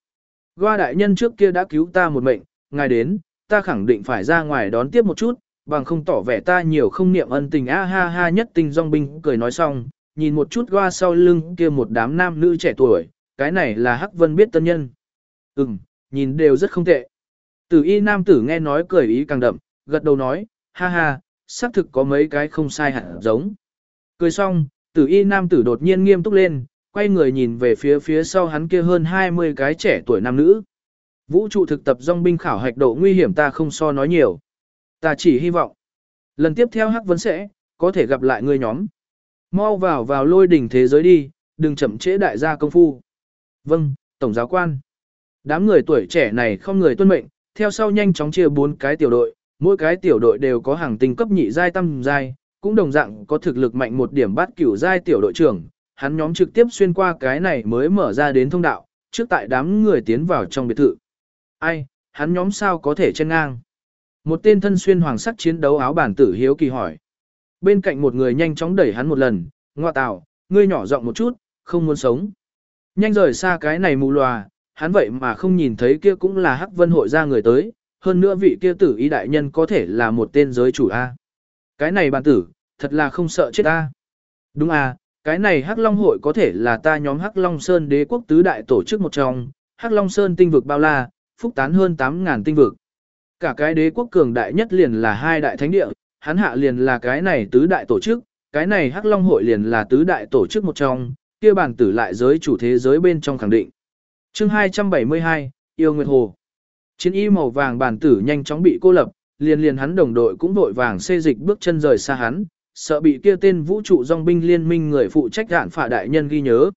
Goa đại nhân trước kia đã cứu ta một mệnh, ngài đến, ta khẳng định phải ra ngoài đón tiếp một chút, bằng không tỏ vẻ ta nhiều không niệm ân tình a ha ha nhất tinh dòng binh cười nói xong, nhìn một chút Goa sau lưng kia một đám nam nữ trẻ tuổi, cái này là Hắc Vân biết tân nhân. Ừm, nhìn đều rất không tệ. Tử y nam tử nghe nói cười ý càng đậm, gật đầu nói, ha ha, xác thực có mấy cái không sai hẳn giống. Cười xong, tử y nam tử đột nhiên nghiêm túc lên, quay người nhìn về phía phía sau hắn kia hơn 20 cái trẻ tuổi nam nữ. Vũ trụ thực tập dòng binh khảo hạch độ nguy hiểm ta không so nói nhiều. Ta chỉ hy vọng. Lần tiếp theo hắc vấn sẽ, có thể gặp lại ngươi nhóm. Mau vào vào lôi đỉnh thế giới đi, đừng chậm trễ đại gia công phu. Vâng, Tổng giáo quan. Đám người tuổi trẻ này không người tuân mệnh, theo sau nhanh chóng chia bốn cái tiểu đội, mỗi cái tiểu đội đều có hàng tinh cấp nhị giai tam giai, cũng đồng dạng có thực lực mạnh một điểm bắt cửu giai tiểu đội trưởng, hắn nhóm trực tiếp xuyên qua cái này mới mở ra đến thông đạo, trước tại đám người tiến vào trong biệt thự. Ai, hắn nhóm sao có thể chen ngang? Một tên thân xuyên hoàng sắc chiến đấu áo bản tử hiếu kỳ hỏi. Bên cạnh một người nhanh chóng đẩy hắn một lần, ngoa tào, ngươi nhỏ giọng một chút, không muốn sống. Nhanh rời xa cái này mù lòa, hắn vậy mà không nhìn thấy kia cũng là hắc vân hội ra người tới, hơn nữa vị kia tử ý đại nhân có thể là một tên giới chủ A. Cái này bản tử, thật là không sợ chết A. Đúng à, cái này hắc long hội có thể là ta nhóm hắc long sơn đế quốc tứ đại tổ chức một trong, hắc long sơn tinh vực bao la, phúc tán hơn 8.000 tinh vực. Cả cái đế quốc cường đại nhất liền là hai đại thánh địa, hắn hạ liền là cái này tứ đại tổ chức, cái này hắc long hội liền là tứ đại tổ chức một trong, kia bản tử lại giới chủ thế giới bên trong khẳng định. chương 272, Yêu Nguyệt Hồ. Chiến y màu vàng bản tử nhanh chóng bị cô lập, liền liền hắn đồng đội cũng đội vàng xê dịch bước chân rời xa hắn, sợ bị kia tên vũ trụ dòng binh liên minh người phụ trách đạn phả đại nhân ghi nhớ.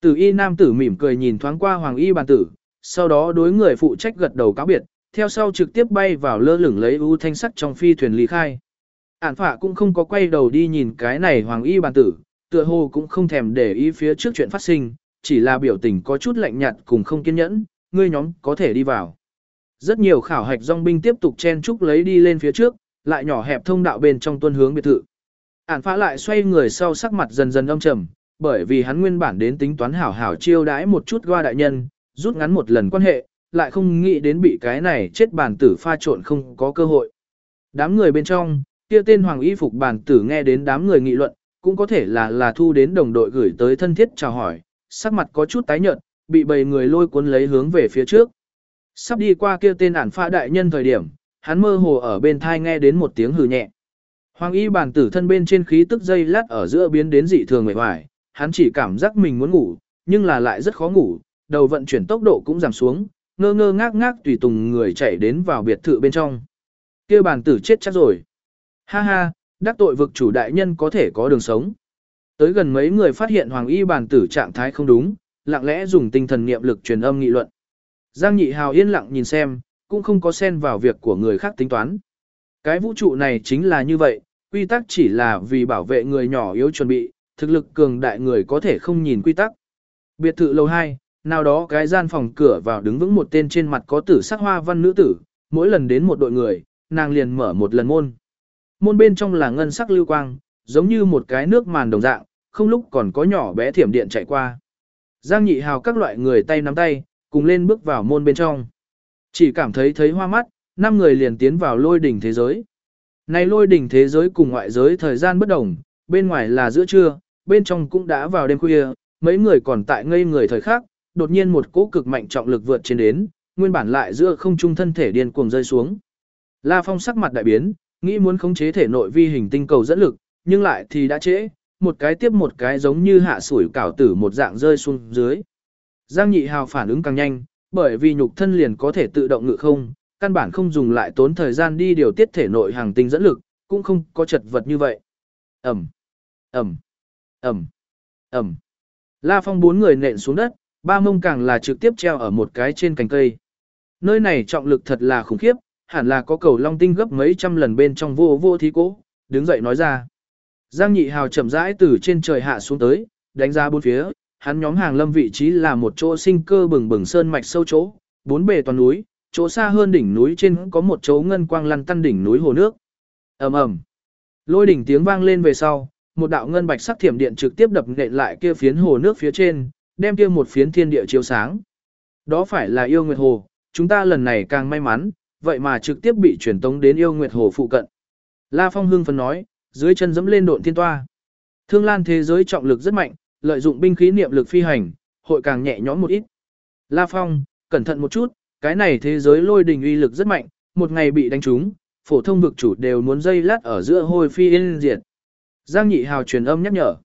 Tử y nam tử mỉm cười nhìn thoáng qua hoàng y bản tử, sau đó đối người phụ trách gật đầu cáo biệt, theo sau trực tiếp bay vào lơ lửng lấy ưu thanh sắt trong phi thuyền lý khai. Ản phả cũng không có quay đầu đi nhìn cái này hoàng y bản tử, tựa hồ cũng không thèm để ý phía trước chuyện phát sinh, chỉ là biểu tình có chút lạnh nhạt cùng không kiên nhẫn, ngươi nhóm có thể đi vào. Rất nhiều khảo hạch dòng binh tiếp tục chen chúc lấy đi lên phía trước, lại nhỏ hẹp thông đạo bên trong tuân hướng biệt thự. Ản phá lại xoay người sau sắc mặt dần dần âm trầm, bởi vì hắn nguyên bản đến tính toán hảo hảo chiêu đãi một chút qua đại nhân, rút ngắn một lần quan hệ, lại không nghĩ đến bị cái này chết bản tử pha trộn không có cơ hội. Đám người bên trong, kia tên hoàng y phục bản tử nghe đến đám người nghị luận, cũng có thể là là thu đến đồng đội gửi tới thân thiết chào hỏi, sắc mặt có chút tái nhợt, bị bầy người lôi cuốn lấy hướng về phía trước. Sắp đi qua kia tên ản pha đại nhân thời điểm, hắn mơ hồ ở bên thai nghe đến một tiếng hừ nhẹ. Hoàng y bản tử thân bên trên khí tức dây lát ở giữa biến đến dị thường mệt mỏi, hắn chỉ cảm giác mình muốn ngủ, nhưng là lại rất khó ngủ, đầu vận chuyển tốc độ cũng giảm xuống, ngơ ngơ ngác ngác tùy tùng người chạy đến vào biệt thự bên trong. kia bản tử chết chắc rồi. Ha ha, đắc tội vực chủ đại nhân có thể có đường sống. Tới gần mấy người phát hiện hoàng y bản tử trạng thái không đúng, lặng lẽ dùng tinh thần niệm lực truyền âm nghị luận. Giang nhị hào yên lặng nhìn xem, cũng không có xen vào việc của người khác tính toán. Cái vũ trụ này chính là như vậy, quy tắc chỉ là vì bảo vệ người nhỏ yếu chuẩn bị, thực lực cường đại người có thể không nhìn quy tắc. Biệt thự lầu 2, nào đó cái gian phòng cửa vào đứng vững một tên trên mặt có tử sắc hoa văn nữ tử, mỗi lần đến một đội người, nàng liền mở một lần môn. Môn bên trong là ngân sắc lưu quang, giống như một cái nước màn đồng dạng, không lúc còn có nhỏ bé thiểm điện chạy qua. Giang nhị hào các loại người tay nắm tay, cùng lên bước vào môn bên trong. Chỉ cảm thấy thấy hoa mắt, năm người liền tiến vào lôi đỉnh thế giới. Này lôi đỉnh thế giới cùng ngoại giới thời gian bất đồng, bên ngoài là giữa trưa, bên trong cũng đã vào đêm khuya, mấy người còn tại ngây người thời khắc, đột nhiên một cỗ cực mạnh trọng lực vượt trên đến, nguyên bản lại giữa không trung thân thể điên cuồng rơi xuống. La Phong sắc mặt đại biến, nghĩ muốn khống chế thể nội vi hình tinh cầu dẫn lực, nhưng lại thì đã trễ, một cái tiếp một cái giống như hạ sủi cảo tử một dạng rơi xuống dưới. Giang Nhị Hào phản ứng càng nhanh, bởi vì nhục thân liền có thể tự động ngự không, căn bản không dùng lại tốn thời gian đi điều tiết thể nội hàng tinh dẫn lực, cũng không có chật vật như vậy. Ẩm, Ẩm, Ẩm, Ẩm. La Phong bốn người nện xuống đất, ba mông càng là trực tiếp treo ở một cái trên cành cây. Nơi này trọng lực thật là khủng khiếp, hẳn là có cầu long tinh gấp mấy trăm lần bên trong vô vô thí cố, đứng dậy nói ra. Giang nhị hào chậm rãi từ trên trời hạ xuống tới, đánh ra bốn phía, hắn nhóm hàng lâm vị trí là một chỗ sinh cơ bừng bừng sơn mạch sâu chỗ, bốn bề toàn núi, chỗ xa hơn đỉnh núi trên có một chỗ ngân quang lăn tăn đỉnh núi hồ nước. ầm ầm, lôi đỉnh tiếng vang lên về sau, một đạo ngân bạch sắc thiểm điện trực tiếp đập nện lại kia phiến hồ nước phía trên, đem kia một phiến thiên địa chiếu sáng. Đó phải là yêu nguyệt hồ, chúng ta lần này càng may mắn, vậy mà trực tiếp bị truyền tống đến yêu nguyệt hồ phụ cận. La Phong hưng phấn nói, dưới chân dẫm lên độn thiên toa. Thương lan thế giới trọng lực rất mạnh, lợi dụng binh khí niệm lực phi hành, hội càng nhẹ nhõm một ít. La Phong, cẩn thận một chút, Cái này thế giới lôi đình uy lực rất mạnh, một ngày bị đánh trúng, phổ thông vực chủ đều muốn dây lát ở giữa hồi phi yên diệt. Giang Nhị Hào truyền âm nhắc nhở.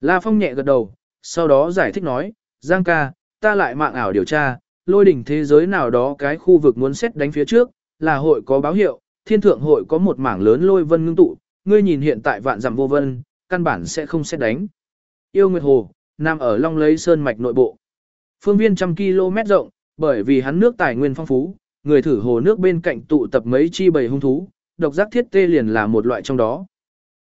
La Phong nhẹ gật đầu, sau đó giải thích nói, Giang ca, ta lại mạng ảo điều tra, lôi đỉnh thế giới nào đó cái khu vực muốn xét đánh phía trước, là hội có báo hiệu, thiên thượng hội có một mảng lớn lôi vân ngưng tụ, ngươi nhìn hiện tại vạn dặm vô vân, căn bản sẽ không xét đánh. Yêu Nguyệt Hồ, nằm ở Long Lấy Sơn mạch nội bộ. Phương viên trăm km rộng, bởi vì hắn nước tài nguyên phong phú, người thử hồ nước bên cạnh tụ tập mấy chi bầy hung thú, độc giác thiết tê liền là một loại trong đó.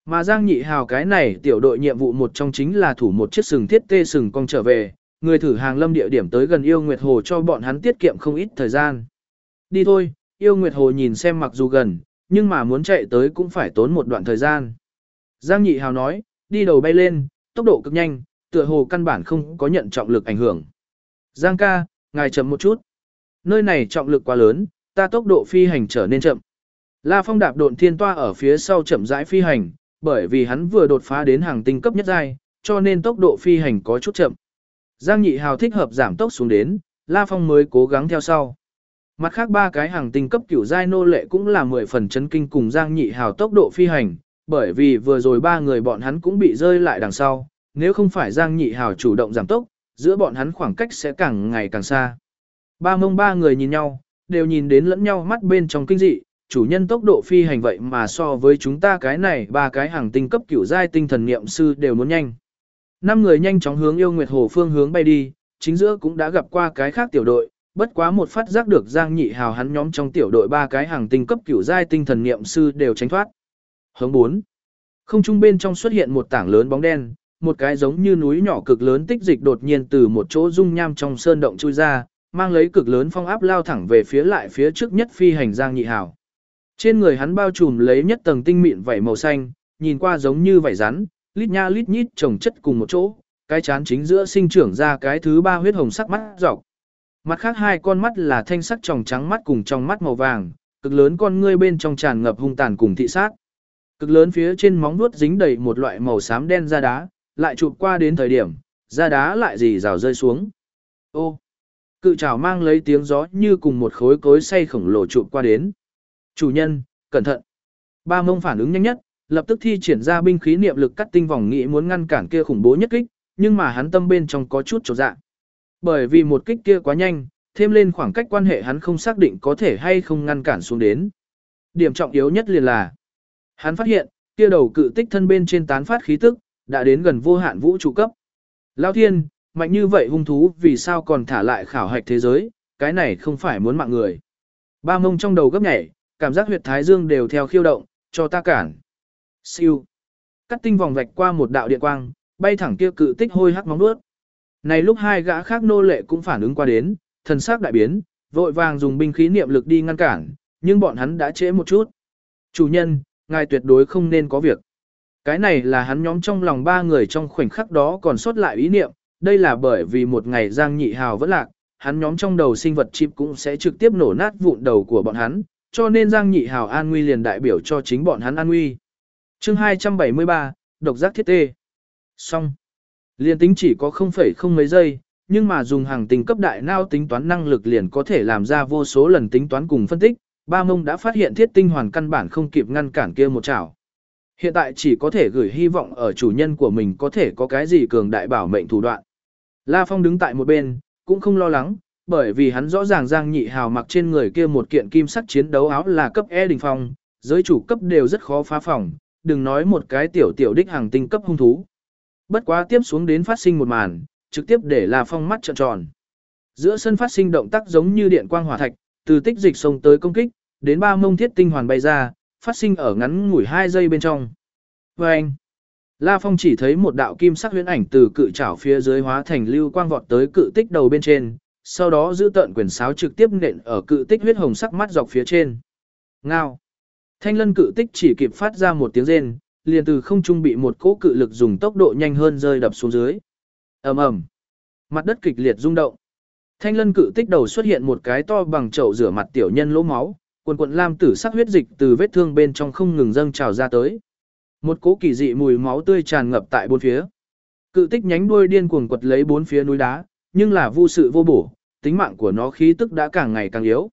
Mà Giang Nhị Hào cái này tiểu đội nhiệm vụ một trong chính là thủ một chiếc sừng thiết tê sừng cong trở về, người thử hàng lâm địa điểm tới gần yêu Nguyệt Hồ cho bọn hắn tiết kiệm không ít thời gian. Đi thôi, yêu Nguyệt Hồ nhìn xem mặc dù gần, nhưng mà muốn chạy tới cũng phải tốn một đoạn thời gian. Giang Nhị Hào nói, đi đầu bay lên, tốc độ cực nhanh, tựa hồ căn bản không có nhận trọng lực ảnh hưởng. Giang ca, ngài chậm một chút. Nơi này trọng lực quá lớn, ta tốc độ phi hành trở nên chậm. La Phong đạp độn thiên toa ở phía sau chậm rãi phi hành, bởi vì hắn vừa đột phá đến hàng tinh cấp nhất giai, cho nên tốc độ phi hành có chút chậm. Giang Nhị Hào thích hợp giảm tốc xuống đến, La Phong mới cố gắng theo sau. Mặt khác ba cái hàng tinh cấp cửu giai nô lệ cũng là 10 phần chấn kinh cùng Giang Nhị Hào tốc độ phi hành, bởi vì vừa rồi ba người bọn hắn cũng bị rơi lại đằng sau, nếu không phải Giang Nhị Hào chủ động giảm tốc, giữa bọn hắn khoảng cách sẽ càng ngày càng xa. Ba mông ba người nhìn nhau, đều nhìn đến lẫn nhau mắt bên trong kinh dị, chủ nhân tốc độ phi hành vậy mà so với chúng ta cái này ba cái hàng tinh cấp cửu giai tinh thần niệm sư đều muốn nhanh. Năm người nhanh chóng hướng yêu nguyệt hồ phương hướng bay đi, chính giữa cũng đã gặp qua cái khác tiểu đội, bất quá một phát giác được Giang Nhị Hào hắn nhóm trong tiểu đội ba cái hàng tinh cấp cửu giai tinh thần niệm sư đều tránh thoát. Hướng 4. Không trung bên trong xuất hiện một tảng lớn bóng đen, một cái giống như núi nhỏ cực lớn tích dịch đột nhiên từ một chỗ dung nham trong sơn động chui ra, mang lấy cực lớn phong áp lao thẳng về phía lại phía trước nhất phi hành Giang Nhị Hào. Trên người hắn bao trùm lấy nhất tầng tinh mịn vảy màu xanh, nhìn qua giống như vảy rắn, lít nha lít nhít trồng chất cùng một chỗ, cái chán chính giữa sinh trưởng ra cái thứ ba huyết hồng sắc mắt dọc. Mặt khác hai con mắt là thanh sắc tròng trắng mắt cùng trong mắt màu vàng, cực lớn con ngươi bên trong tràn ngập hung tàn cùng thị sát. Cực lớn phía trên móng vuốt dính đầy một loại màu xám đen da đá, lại chụp qua đến thời điểm, da đá lại dì rào rơi xuống. Ô! Cự trảo mang lấy tiếng gió như cùng một khối cối xay khổng lồ chụp qua đến. Chủ nhân, cẩn thận. Ba mông phản ứng nhanh nhất, lập tức thi triển ra binh khí niệm lực cắt tinh vòng nghĩ muốn ngăn cản kia khủng bố nhất kích, nhưng mà hắn tâm bên trong có chút chỗ dạ. Bởi vì một kích kia quá nhanh, thêm lên khoảng cách quan hệ hắn không xác định có thể hay không ngăn cản xuống đến. Điểm trọng yếu nhất liền là, hắn phát hiện, kia đầu cự tích thân bên trên tán phát khí tức, đã đến gần vô hạn vũ trụ cấp. Lao thiên, mạnh như vậy hung thú vì sao còn thả lại khảo hạch thế giới, cái này không phải muốn mạng người. Ba mông trong đầu gấp nhảy, cảm giác huyệt thái dương đều theo khiêu động, cho ta cản. Siêu. Cắt tinh vòng vạch qua một đạo điện quang, bay thẳng kia cự tích hôi hắc móng nuốt. Này lúc hai gã khác nô lệ cũng phản ứng qua đến, thần sắc đại biến, vội vàng dùng binh khí niệm lực đi ngăn cản, nhưng bọn hắn đã trễ một chút. Chủ nhân, ngài tuyệt đối không nên có việc. Cái này là hắn nhóm trong lòng ba người trong khoảnh khắc đó còn sót lại ý niệm, đây là bởi vì một ngày Giang Nhị Hào vẫn lạc, hắn nhóm trong đầu sinh vật chip cũng sẽ trực tiếp nổ nát vụn đầu của bọn hắn, cho nên Giang Nhị Hào an nguy liền đại biểu cho chính bọn hắn an nguy. Chương 273, độc giác thiết tê. Xong. Liên tính chỉ có không phẩy không mấy giây, nhưng mà dùng hàng tình cấp đại nao tính toán năng lực liền có thể làm ra vô số lần tính toán cùng phân tích, ba mông đã phát hiện thiết tinh hoàn căn bản không kịp ngăn cản kia một chảo. Hiện tại chỉ có thể gửi hy vọng ở chủ nhân của mình có thể có cái gì cường đại bảo mệnh thủ đoạn. La Phong đứng tại một bên, cũng không lo lắng, bởi vì hắn rõ ràng Giang Nhị Hào mặc trên người kia một kiện kim sắc chiến đấu áo là cấp E đỉnh phong, giới chủ cấp đều rất khó phá phòng, đừng nói một cái tiểu tiểu đích hàng tinh cấp hung thú. Bất quá tiếp xuống đến phát sinh một màn, trực tiếp để La Phong mắt trợn tròn. Giữa sân phát sinh động tác giống như điện quang hỏa thạch, từ tích dịch sông tới công kích, đến ba mông thiết tinh hoàn bay ra, phát sinh ở ngắn ngủi 2 giây bên trong. Và anh, La Phong chỉ thấy một đạo kim sắc huyễn ảnh từ cự trảo phía dưới hóa thành lưu quang vọt tới cự tích đầu bên trên, sau đó giữ tận quyền sáo trực tiếp nện ở cự tích huyết hồng sắc mắt dọc phía trên. Ngao. Thanh lân cự tích chỉ kịp phát ra một tiếng rên, liền từ không trung bị một cỗ cự lực dùng tốc độ nhanh hơn rơi đập xuống dưới. ầm ầm, mặt đất kịch liệt rung động. Thanh lân cự tích đầu xuất hiện một cái to bằng chậu rửa mặt tiểu nhân lỗ máu, quần quần lam tử sắc huyết dịch từ vết thương bên trong không ngừng dâng trào ra tới. Một cỗ kỳ dị mùi máu tươi tràn ngập tại bốn phía. Cự tích nhánh đuôi điên cuồng quật lấy bốn phía núi đá, nhưng là vô sự vô bổ, tính mạng của nó khí tức đã càng ngày càng yếu.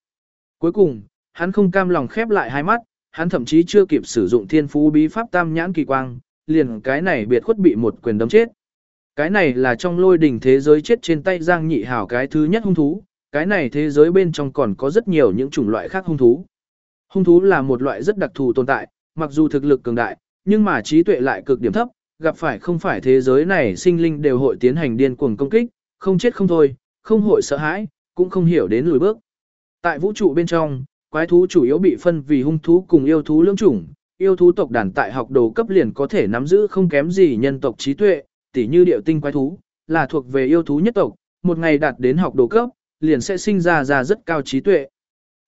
Cuối cùng, hắn không cam lòng khép lại hai mắt, hắn thậm chí chưa kịp sử dụng thiên phú bí pháp tam nhãn kỳ quang, liền cái này biệt khuất bị một quyền đấm chết. Cái này là trong lôi đỉnh thế giới chết trên tay Giang Nhị Hảo cái thứ nhất hung thú, cái này thế giới bên trong còn có rất nhiều những chủng loại khác hung thú. Hung thú là một loại rất đặc thù tồn tại, mặc dù thực lực cường đại, nhưng mà trí tuệ lại cực điểm thấp, gặp phải không phải thế giới này sinh linh đều hội tiến hành điên cuồng công kích, không chết không thôi, không hội sợ hãi, cũng không hiểu đến lùi bước. Tại vũ trụ bên trong, quái thú chủ yếu bị phân vì hung thú cùng yêu thú lưỡng chủng, yêu thú tộc đàn tại học đồ cấp liền có thể nắm giữ không kém gì nhân tộc trí tuệ, tỉ như điệu tinh quái thú, là thuộc về yêu thú nhất tộc, một ngày đạt đến học đồ cấp, liền sẽ sinh ra ra rất cao trí tuệ.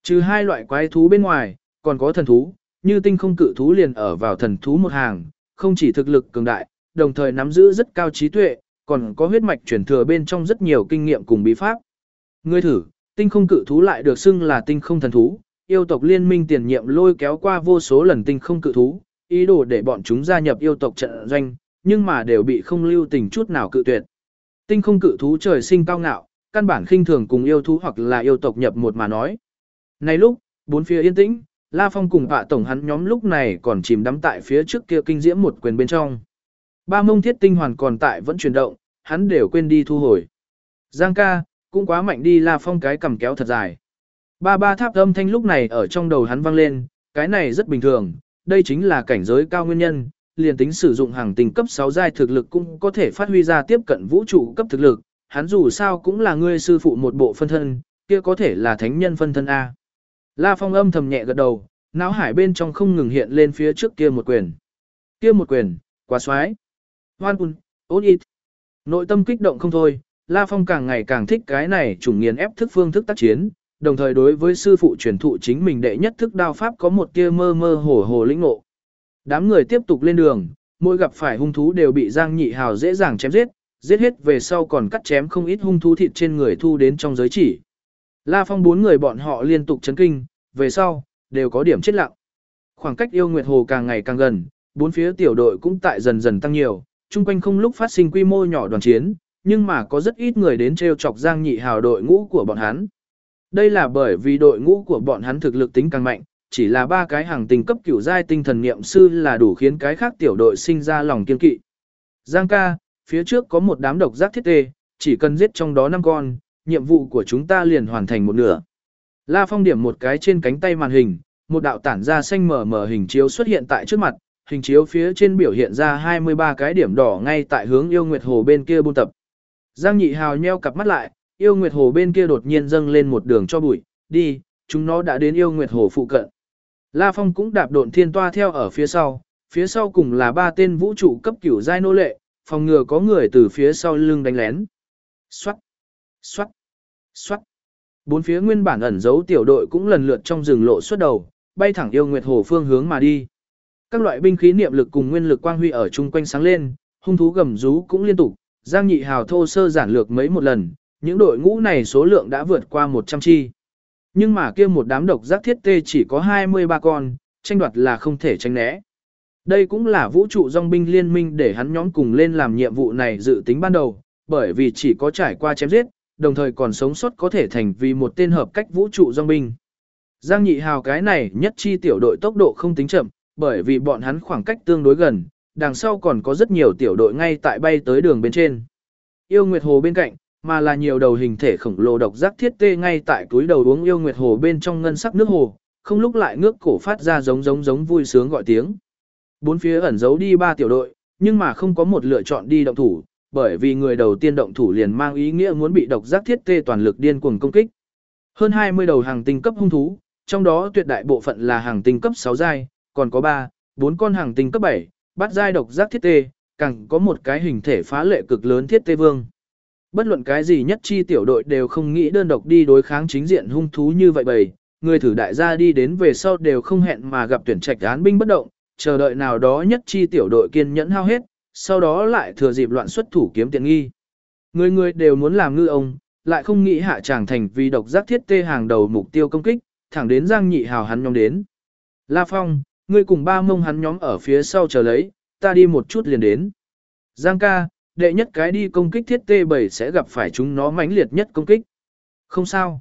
Trừ hai loại quái thú bên ngoài, còn có thần thú, như tinh không cự thú liền ở vào thần thú một hàng, không chỉ thực lực cường đại, đồng thời nắm giữ rất cao trí tuệ, còn có huyết mạch chuyển thừa bên trong rất nhiều kinh nghiệm cùng bí pháp. Ngươi thử, tinh không cự thú lại được xưng là tinh không thần thú, yêu tộc liên minh tiền nhiệm lôi kéo qua vô số lần tinh không cự thú, ý đồ để bọn chúng gia nhập yêu tộc trận doanh, nhưng mà đều bị không lưu tình chút nào cự tuyệt. Tinh không cự thú trời sinh cao ngạo, căn bản khinh thường cùng yêu thú hoặc là yêu tộc nhập một mà nói. Nay lúc, bốn phía yên tĩnh, La Phong cùng hạ tổng hắn nhóm lúc này còn chìm đắm tại phía trước kia kinh diễm một quyền bên trong. Ba mông thiết tinh hoàn còn tại vẫn chuyển động, hắn đều quên đi thu hồi. Giang ca, cũng quá mạnh đi La Phong cái cầm kéo thật dài. Ba ba tháp âm thanh lúc này ở trong đầu hắn vang lên, cái này rất bình thường, đây chính là cảnh giới cao nguyên nhân, liền tính sử dụng hàng tình cấp 6 giai thực lực cũng có thể phát huy ra tiếp cận vũ trụ cấp thực lực, hắn dù sao cũng là ngươi sư phụ một bộ phân thân, kia có thể là thánh nhân phân thân A. La Phong âm thầm nhẹ gật đầu, não hải bên trong không ngừng hiện lên phía trước kia một quyền. Kia một quyền, quá xoái. Hoan un, ôn ít. Nội tâm kích động không thôi, La Phong càng ngày càng thích cái này chủng nghiền ép thức phương thức tác chiến, đồng thời đối với sư phụ truyền thụ chính mình đệ nhất thức đao pháp có một tia mơ mơ hồ hồ lĩnh ngộ. Đám người tiếp tục lên đường, mỗi gặp phải hung thú đều bị Giang Nhị Hào dễ dàng chém giết, giết hết về sau còn cắt chém không ít hung thú thịt trên người thu đến trong giới chỉ. La Phong bốn người bọn họ liên tục chấn kinh, về sau, đều có điểm chết lặng. Khoảng cách yêu Nguyệt Hồ càng ngày càng gần, bốn phía tiểu đội cũng tại dần dần tăng nhiều, chung quanh không lúc phát sinh quy mô nhỏ đoàn chiến, nhưng mà có rất ít người đến treo chọc Giang Nhị Hào đội ngũ của bọn hắn. Đây là bởi vì đội ngũ của bọn hắn thực lực tính càng mạnh, chỉ là ba cái hàng tình cấp cửu giai tinh thần niệm sư là đủ khiến cái khác tiểu đội sinh ra lòng kiên kỵ. Giang ca, phía trước có một đám độc giác thiết tê, chỉ cần giết trong đó năm con, nhiệm vụ của chúng ta liền hoàn thành một nửa. La Phong điểm một cái trên cánh tay màn hình, một đạo tản ra xanh mờ mờ hình chiếu xuất hiện tại trước mặt, hình chiếu phía trên biểu hiện ra 23 cái điểm đỏ ngay tại hướng yêu nguyệt hồ bên kia buôn tập. Giang Nhị Hào nheo cặp mắt lại, yêu nguyệt hồ bên kia đột nhiên dâng lên một đường cho bụi, đi, chúng nó đã đến yêu nguyệt hồ phụ cận. La Phong cũng đạp độn thiên toa theo ở phía sau, phía sau cùng là ba tên vũ trụ cấp cửu giai nô lệ, phòng ngừa có người từ phía sau lưng đánh lén. Xoát, xoát, xoát. Bốn phía nguyên bản ẩn giấu tiểu đội cũng lần lượt trong rừng lộ xuất đầu, bay thẳng yêu nguyệt hồ phương hướng mà đi. Các loại binh khí niệm lực cùng nguyên lực quang huy ở chung quanh sáng lên, hung thú gầm rú cũng liên tục, Giang Nhị Hào thô sơ giản lược mấy một lần, những đội ngũ này số lượng đã vượt qua 100 chi. Nhưng mà kia một đám độc giác thiết tê chỉ có 23 con, tranh đoạt là không thể tránh né. Đây cũng là vũ trụ dòng binh liên minh để hắn nhóm cùng lên làm nhiệm vụ này dự tính ban đầu, bởi vì chỉ có trải qua chém giết, đồng thời còn sống sót có thể thành vì một tên hợp cách vũ trụ dòng binh. Giang nhị hào cái này nhất chi tiểu đội tốc độ không tính chậm, bởi vì bọn hắn khoảng cách tương đối gần, đằng sau còn có rất nhiều tiểu đội ngay tại bay tới đường bên trên. Yêu Nguyệt Hồ bên cạnh, mà là nhiều đầu hình thể khổng lồ độc giác thiết tê ngay tại túi đầu uống yêu Nguyệt Hồ bên trong ngân sắc nước hồ, không lúc lại ngước cổ phát ra giống giống giống vui sướng gọi tiếng. Bốn phía ẩn giấu đi ba tiểu đội, nhưng mà không có một lựa chọn đi động thủ, bởi vì người đầu tiên động thủ liền mang ý nghĩa muốn bị độc giác thiết tê toàn lực điên cuồng công kích. Hơn 20 đầu hàng tinh cấp hung thú, trong đó tuyệt đại bộ phận là hàng tinh cấp 6 giai, còn có 3, 4 con hàng tinh cấp 7, bắt giai độc giác thiết tê, càng có một cái hình thể phá lệ cực lớn thiết tê vương. Bất luận cái gì nhất chi tiểu đội đều không nghĩ đơn độc đi đối kháng chính diện hung thú như vậy bầy, người thử đại gia đi đến về sau đều không hẹn mà gặp tuyển trạch án binh bất động, chờ đợi nào đó nhất chi tiểu đội kiên nhẫn hao hết, sau đó lại thừa dịp loạn xuất thủ kiếm tiện nghi. Người người đều muốn làm ngư ông, lại không nghĩ hạ tràng thành vì độc giác thiết tê hàng đầu mục tiêu công kích, thẳng đến Giang Nhị Hào hắn nhóm đến. La Phong, ngươi cùng ba mông hắn nhóm ở phía sau chờ lấy, ta đi một chút liền đến. Giang ca, đệ nhất cái đi công kích thiết tê 7 sẽ gặp phải chúng nó mãnh liệt nhất công kích. Không sao.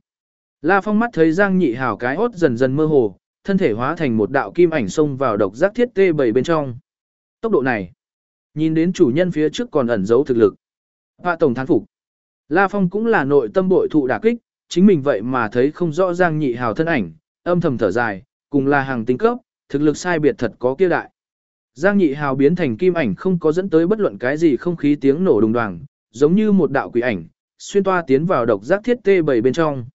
La Phong mắt thấy Giang Nhị Hào cái hốt dần dần mơ hồ, thân thể hóa thành một đạo kim ảnh xông vào độc giác thiết tê bảy bên trong. Tốc độ này, nhìn đến chủ nhân phía trước còn ẩn giấu thực lực. Hạ tổng thán phục. La Phong cũng là nội tâm bội thụ đả kích, chính mình vậy mà thấy không rõ Giang Nhị Hào thân ảnh, âm thầm thở dài, cùng là hàng tinh cấp, thực lực sai biệt thật có kia đại. Giang Nhị Hào biến thành kim ảnh không có dẫn tới bất luận cái gì không khí tiếng nổ đùng đoàng, giống như một đạo quỷ ảnh, xuyên toa tiến vào độc giác thiết tê bảy bên trong.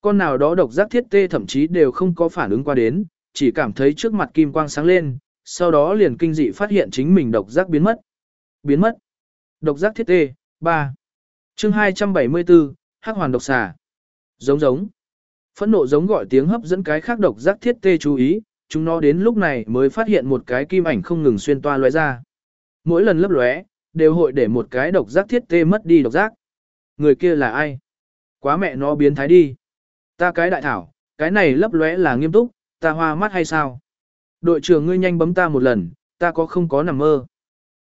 Con nào đó độc giác thiết tê thậm chí đều không có phản ứng qua đến, chỉ cảm thấy trước mặt kim quang sáng lên, sau đó liền kinh dị phát hiện chính mình độc giác biến mất. Biến mất. Độc giác thiết tê, 3. chương 274, Hắc hoàn độc xà. Giống giống. Phẫn nộ giống gọi tiếng hấp dẫn cái khác độc giác thiết tê chú ý, chúng nó đến lúc này mới phát hiện một cái kim ảnh không ngừng xuyên toa lóe ra. Mỗi lần lấp lóe, đều hội để một cái độc giác thiết tê mất đi độc giác. Người kia là ai? Quá mẹ nó biến thái đi. Ta cái đại thảo, cái này lấp lóe là nghiêm túc, ta hoa mắt hay sao? Đội trưởng ngươi nhanh bấm ta một lần, ta có không có nằm mơ.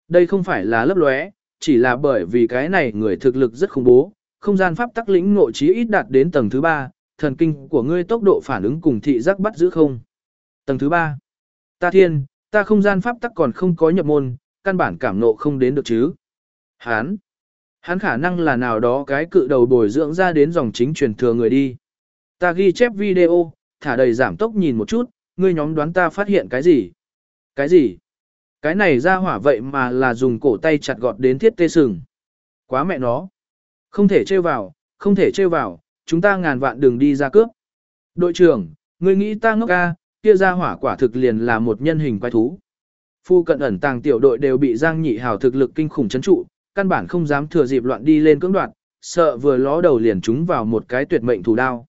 Đây không phải là lấp lóe, chỉ là bởi vì cái này người thực lực rất khủng bố, không gian pháp tắc lĩnh ngộ trí ít đạt đến tầng thứ ba, thần kinh của ngươi tốc độ phản ứng cùng thị giác bắt giữ không. Tầng thứ 3. Ta thiên, ta không gian pháp tắc còn không có nhập môn, căn bản cảm nộ không đến được chứ. Hán. Hán khả năng là nào đó cái cự đầu bồi dưỡng ra đến dòng chính truyền thừa người đi. Ta ghi chép video, thả đầy giảm tốc nhìn một chút, ngươi nhóm đoán ta phát hiện cái gì? Cái gì? Cái này ra hỏa vậy mà là dùng cổ tay chặt gọt đến thiết tê sừng. Quá mẹ nó. Không thể trêu vào, không thể trêu vào, chúng ta ngàn vạn đường đi ra cướp. Đội trưởng, ngươi nghĩ ta ngốc ca, kia ra hỏa quả thực liền là một nhân hình quái thú. Phu cận ẩn tàng tiểu đội đều bị Giang Nhị Hào thực lực kinh khủng chấn trụ, căn bản không dám thừa dịp loạn đi lên cưỡng đoạt, sợ vừa ló đầu liền trúng vào một cái tuyệt mệnh thủ đao.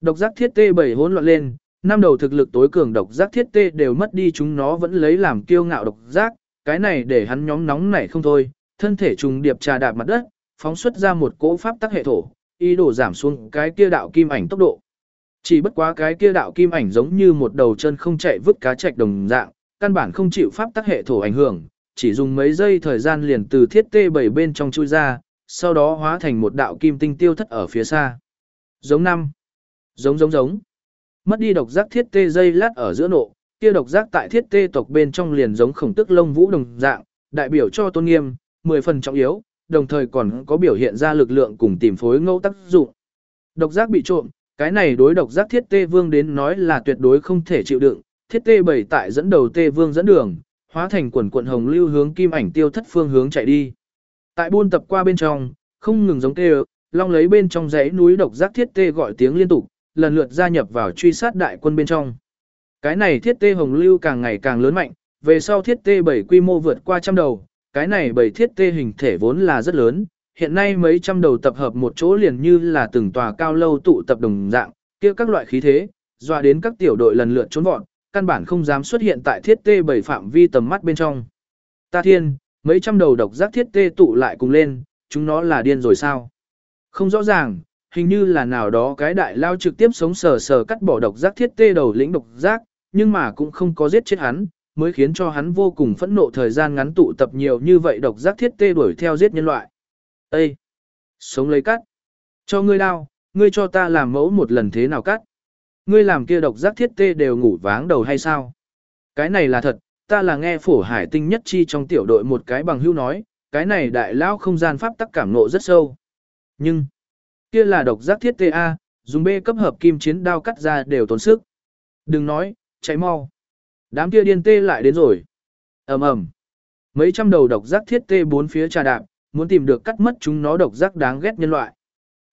Độc giác thiết tê bảy hỗn loạn lên, năm đầu thực lực tối cường độc giác thiết tê đều mất đi chúng nó vẫn lấy làm kiêu ngạo độc giác, cái này để hắn nhóm nóng nảy không thôi, thân thể trùng điệp trà đạp mặt đất, phóng xuất ra một cỗ pháp tắc hệ thổ, ý đồ giảm xuống cái kia đạo kim ảnh tốc độ. Chỉ bất quá cái kia đạo kim ảnh giống như một đầu chân không chạy vứt cá trạch đồng dạng, căn bản không chịu pháp tắc hệ thổ ảnh hưởng, chỉ dùng mấy giây thời gian liền từ thiết tê bảy bên trong chui ra, sau đó hóa thành một đạo kim tinh tiêu thất ở phía xa. Giống năm. Giống giống giống. Mất đi độc giác thiết tê dây lát ở giữa nộ, kia độc giác tại thiết tê tộc bên trong liền giống khổng tức lông vũ đồng dạng, đại biểu cho tôn nghiêm, 10 phần trọng yếu, đồng thời còn có biểu hiện ra lực lượng cùng tìm phối ngẫu tác dụng. Độc giác bị trộm, cái này đối độc giác thiết tê vương đến nói là tuyệt đối không thể chịu đựng, thiết tê bảy tại dẫn đầu tê vương dẫn đường, hóa thành quần quận hồng lưu hướng kim ảnh tiêu thất phương hướng chạy đi. Tại buôn tập qua bên trong, không ngừng giống tê long lấy bên trong dãy núi độc giác thiết tê gọi tiếng liên tục, lần lượt gia nhập vào truy sát đại quân bên trong. Cái này thiết tê hồng lưu càng ngày càng lớn mạnh, về sau thiết tê bảy quy mô vượt qua trăm đầu, cái này bảy thiết tê hình thể vốn là rất lớn, hiện nay mấy trăm đầu tập hợp một chỗ liền như là từng tòa cao lâu tụ tập đồng dạng, kia các loại khí thế, dọa đến các tiểu đội lần lượt trốn vọt, căn bản không dám xuất hiện tại thiết tê bảy phạm vi tầm mắt bên trong. Ta thiên, mấy trăm đầu độc giác thiết tê tụ lại cùng lên, chúng nó là điên rồi sao? Không rõ ràng, hình như là nào đó cái đại lao trực tiếp sống sờ sờ cắt bỏ độc giác thiết tê đầu lĩnh độc giác, nhưng mà cũng không có giết chết hắn, mới khiến cho hắn vô cùng phẫn nộ thời gian ngắn tụ tập nhiều như vậy độc giác thiết tê đuổi theo giết nhân loại. Ê! Sống lấy cắt! Cho ngươi đao, ngươi cho ta làm mẫu một lần thế nào cắt? Ngươi làm kia độc giác thiết tê đều ngủ váng đầu hay sao? Cái này là thật, ta là nghe phổ hải tinh nhất chi trong tiểu đội một cái bằng hưu nói, cái này đại lao không gian pháp tắc cảm nộ rất sâu. Nhưng, kia là độc giác thiết tê A, dùng B cấp hợp kim chiến đao cắt ra đều tốn sức. Đừng nói, cháy mau. Đám kia điên tê lại đến rồi. ầm ầm Mấy trăm đầu độc giác thiết tê bốn phía trà đạp, muốn tìm được cắt mất chúng nó độc giác đáng ghét nhân loại.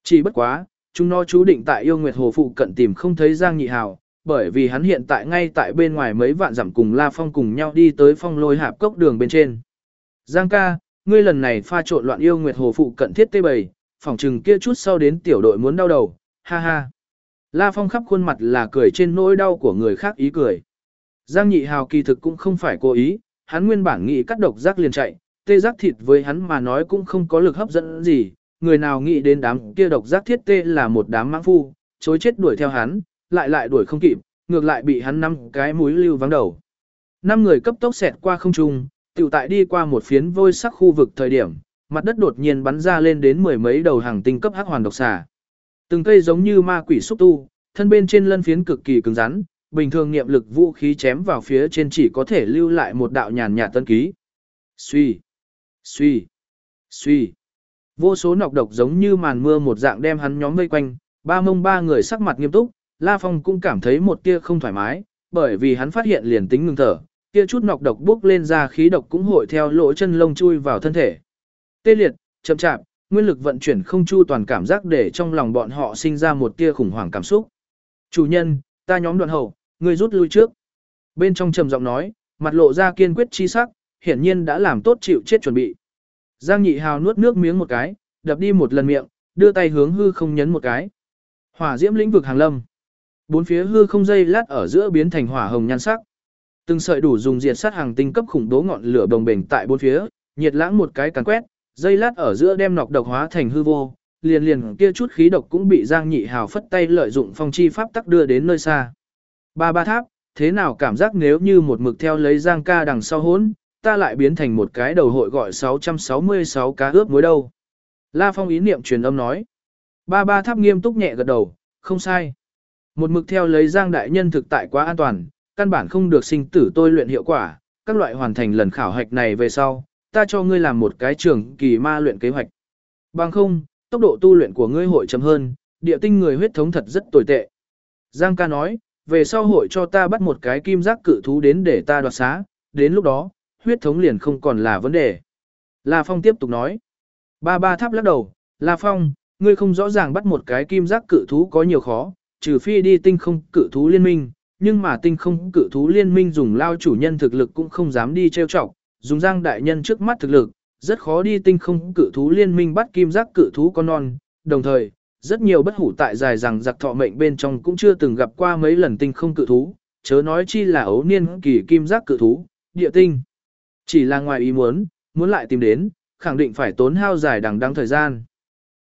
Chỉ bất quá, chúng nó chú định tại yêu nguyệt hồ phụ cận tìm không thấy Giang Nhị Hào, bởi vì hắn hiện tại ngay tại bên ngoài mấy vạn dặm cùng La Phong cùng nhau đi tới phong lôi hạp cốc đường bên trên. Giang ca, ngươi lần này pha trộn loạn yêu nguyệt hồ phụ cận thiết tê bầy, phỏng chừng kia chút sau đến tiểu đội muốn đau đầu, ha ha. La Phong khắp khuôn mặt là cười trên nỗi đau của người khác ý cười. Giang Nhị Hào kỳ thực cũng không phải cố ý, hắn nguyên bản nghĩ cắt độc giác liền chạy, tê giác thịt với hắn mà nói cũng không có lực hấp dẫn gì, người nào nghĩ đến đám kia độc giác thiết tê là một đám mãng phu, chối chết đuổi theo hắn, lại lại đuổi không kịp, ngược lại bị hắn năm cái mũi lưu vắng đầu. Năm người cấp tốc xẹt qua không trung, tiểu tại đi qua một phiến vôi sắc khu vực thời điểm, mặt đất đột nhiên bắn ra lên đến mười mấy đầu hàng tinh cấp hắc hoàn độc xà. Từng cây giống như ma quỷ xúc tu, thân bên trên lân phiến cực kỳ cứng rắn, bình thường niệm lực vũ khí chém vào phía trên chỉ có thể lưu lại một đạo nhàn nhạt tân ký. Suy, suy, suy. Vô số nọc độc giống như màn mưa một dạng đem hắn nhóm vây quanh, ba mông ba người sắc mặt nghiêm túc, La Phong cũng cảm thấy một tia không thoải mái, bởi vì hắn phát hiện liền tính ngừng thở, kia chút nọc độc bốc lên ra khí độc cũng hội theo lỗ chân lông chui vào thân thể. Tê liệt, chậm chạp, nguyên lực vận chuyển không chu toàn cảm giác để trong lòng bọn họ sinh ra một tia khủng hoảng cảm xúc. Chủ nhân, ta nhóm đoạn hậu, người rút lui trước. Bên trong trầm giọng nói, mặt lộ ra kiên quyết chi sắc, hiển nhiên đã làm tốt chịu chết chuẩn bị. Giang nhị hào nuốt nước miếng một cái, đập đi một lần miệng, đưa tay hướng hư không nhấn một cái. Hỏa diễm lĩnh vực hàng lâm. Bốn phía hư không dây lát ở giữa biến thành hỏa hồng nhan sắc. Từng sợi đủ dùng diệt sát hàng tinh cấp khủng bố ngọn lửa đồng bền tại bốn phía, nhiệt lãng một cái càn quét, dây lát ở giữa đem nọc độc hóa thành hư vô, liền liền kia chút khí độc cũng bị Giang Nhị Hào phất tay lợi dụng phong chi pháp tắc đưa đến nơi xa. Ba ba tháp, thế nào cảm giác nếu như một mực theo lấy Giang ca đằng sau hốn, ta lại biến thành một cái đầu hội gọi 666 cá ướp muối đâu. La Phong ý niệm truyền âm nói. Ba ba tháp nghiêm túc nhẹ gật đầu, không sai. Một mực theo lấy Giang đại nhân thực tại quá an toàn, căn bản không được sinh tử tôi luyện hiệu quả, các loại hoàn thành lần khảo hạch này về sau, ta cho ngươi làm một cái trường kỳ ma luyện kế hoạch. Bằng không, tốc độ tu luyện của ngươi hội chậm hơn, địa tinh người huyết thống thật rất tồi tệ. Giang ca nói, về sau hội cho ta bắt một cái kim giác cự thú đến để ta đoạt xá, đến lúc đó, huyết thống liền không còn là vấn đề. La Phong tiếp tục nói, ba ba tháp lắc đầu, La Phong, ngươi không rõ ràng bắt một cái kim giác cự thú có nhiều khó, trừ phi đi tinh không cự thú liên minh, nhưng mà tinh không cự thú liên minh dùng lao chủ nhân thực lực cũng không dám đi trêu chọc, dùng giang đại nhân trước mắt thực lực, rất khó đi tinh không cự thú liên minh bắt kim giác cự thú con non, đồng thời, rất nhiều bất hủ tại dài rằng giặc thọ mệnh bên trong cũng chưa từng gặp qua mấy lần tinh không cự thú, chớ nói chi là ấu niên kỳ kim giác cự thú, địa tinh. Chỉ là ngoài ý muốn, muốn lại tìm đến, khẳng định phải tốn hao dài đằng đăng thời gian.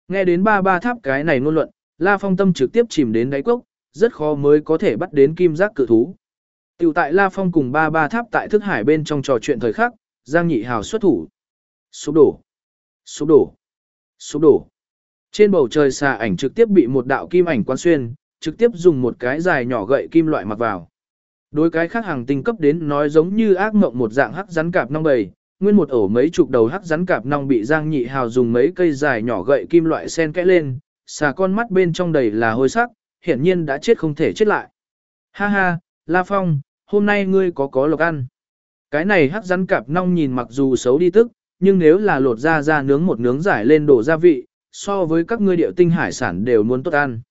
Nghe đến ba ba tháp cái này ngôn luận, La Phong tâm trực tiếp chìm đến đáy cốc, rất khó mới có thể bắt đến kim giác cự thú. Tiểu tại La Phong cùng ba ba tháp tại thức hải bên trong trò chuyện thời khắc, Giang Nhị Hào xuất thủ. Sụp đổ. Sụp đổ. Sụp đổ. Trên bầu trời xà ảnh trực tiếp bị một đạo kim ảnh quan xuyên, trực tiếp dùng một cái dài nhỏ gậy kim loại mặc vào. Đối cái khác hàng tinh cấp đến nói giống như ác mộng một dạng hắc rắn cạp nong bầy, nguyên một ổ mấy chục đầu hắc rắn cạp nong bị Giang Nhị Hào dùng mấy cây dài nhỏ gậy kim loại sen kẽ lên, xà con mắt bên trong đầy là hôi sắc, hiển nhiên đã chết không thể chết lại. Ha ha, La Phong, hôm nay ngươi có có lộc ăn. Cái này hắc rắn cạp nong nhìn mặc dù xấu đi tức, nhưng nếu là lột ra ra nướng một nướng giải lên đổ gia vị, so với các ngươi điệu tinh hải sản đều muốn tốt ăn.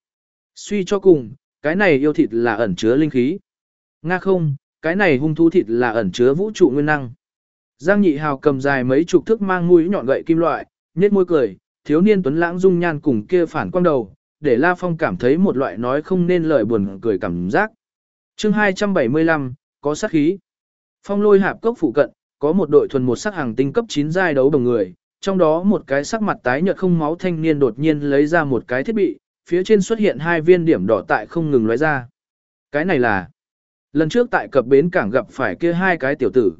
Suy cho cùng, cái này yêu thịt là ẩn chứa linh khí. Nga không, cái này hung thú thịt là ẩn chứa vũ trụ nguyên năng. Giang nhị hào cầm dài mấy chục thước mang mũi nhọn gậy kim loại, nhếch môi cười, thiếu niên tuấn lãng dung nhan cùng kia phản quang đầu, để La Phong cảm thấy một loại nói không nên lời buồn cười cảm giác. chương 275, có sát khí. Phong lôi hạp cốc phụ cận, có một đội thuần một sắc hàng tinh cấp 9 giai đấu đồng người, trong đó một cái sắc mặt tái nhợt không máu thanh niên đột nhiên lấy ra một cái thiết bị, phía trên xuất hiện hai viên điểm đỏ tại không ngừng lóe ra. Cái này là lần trước tại cập bến cảng gặp phải kia hai cái tiểu tử.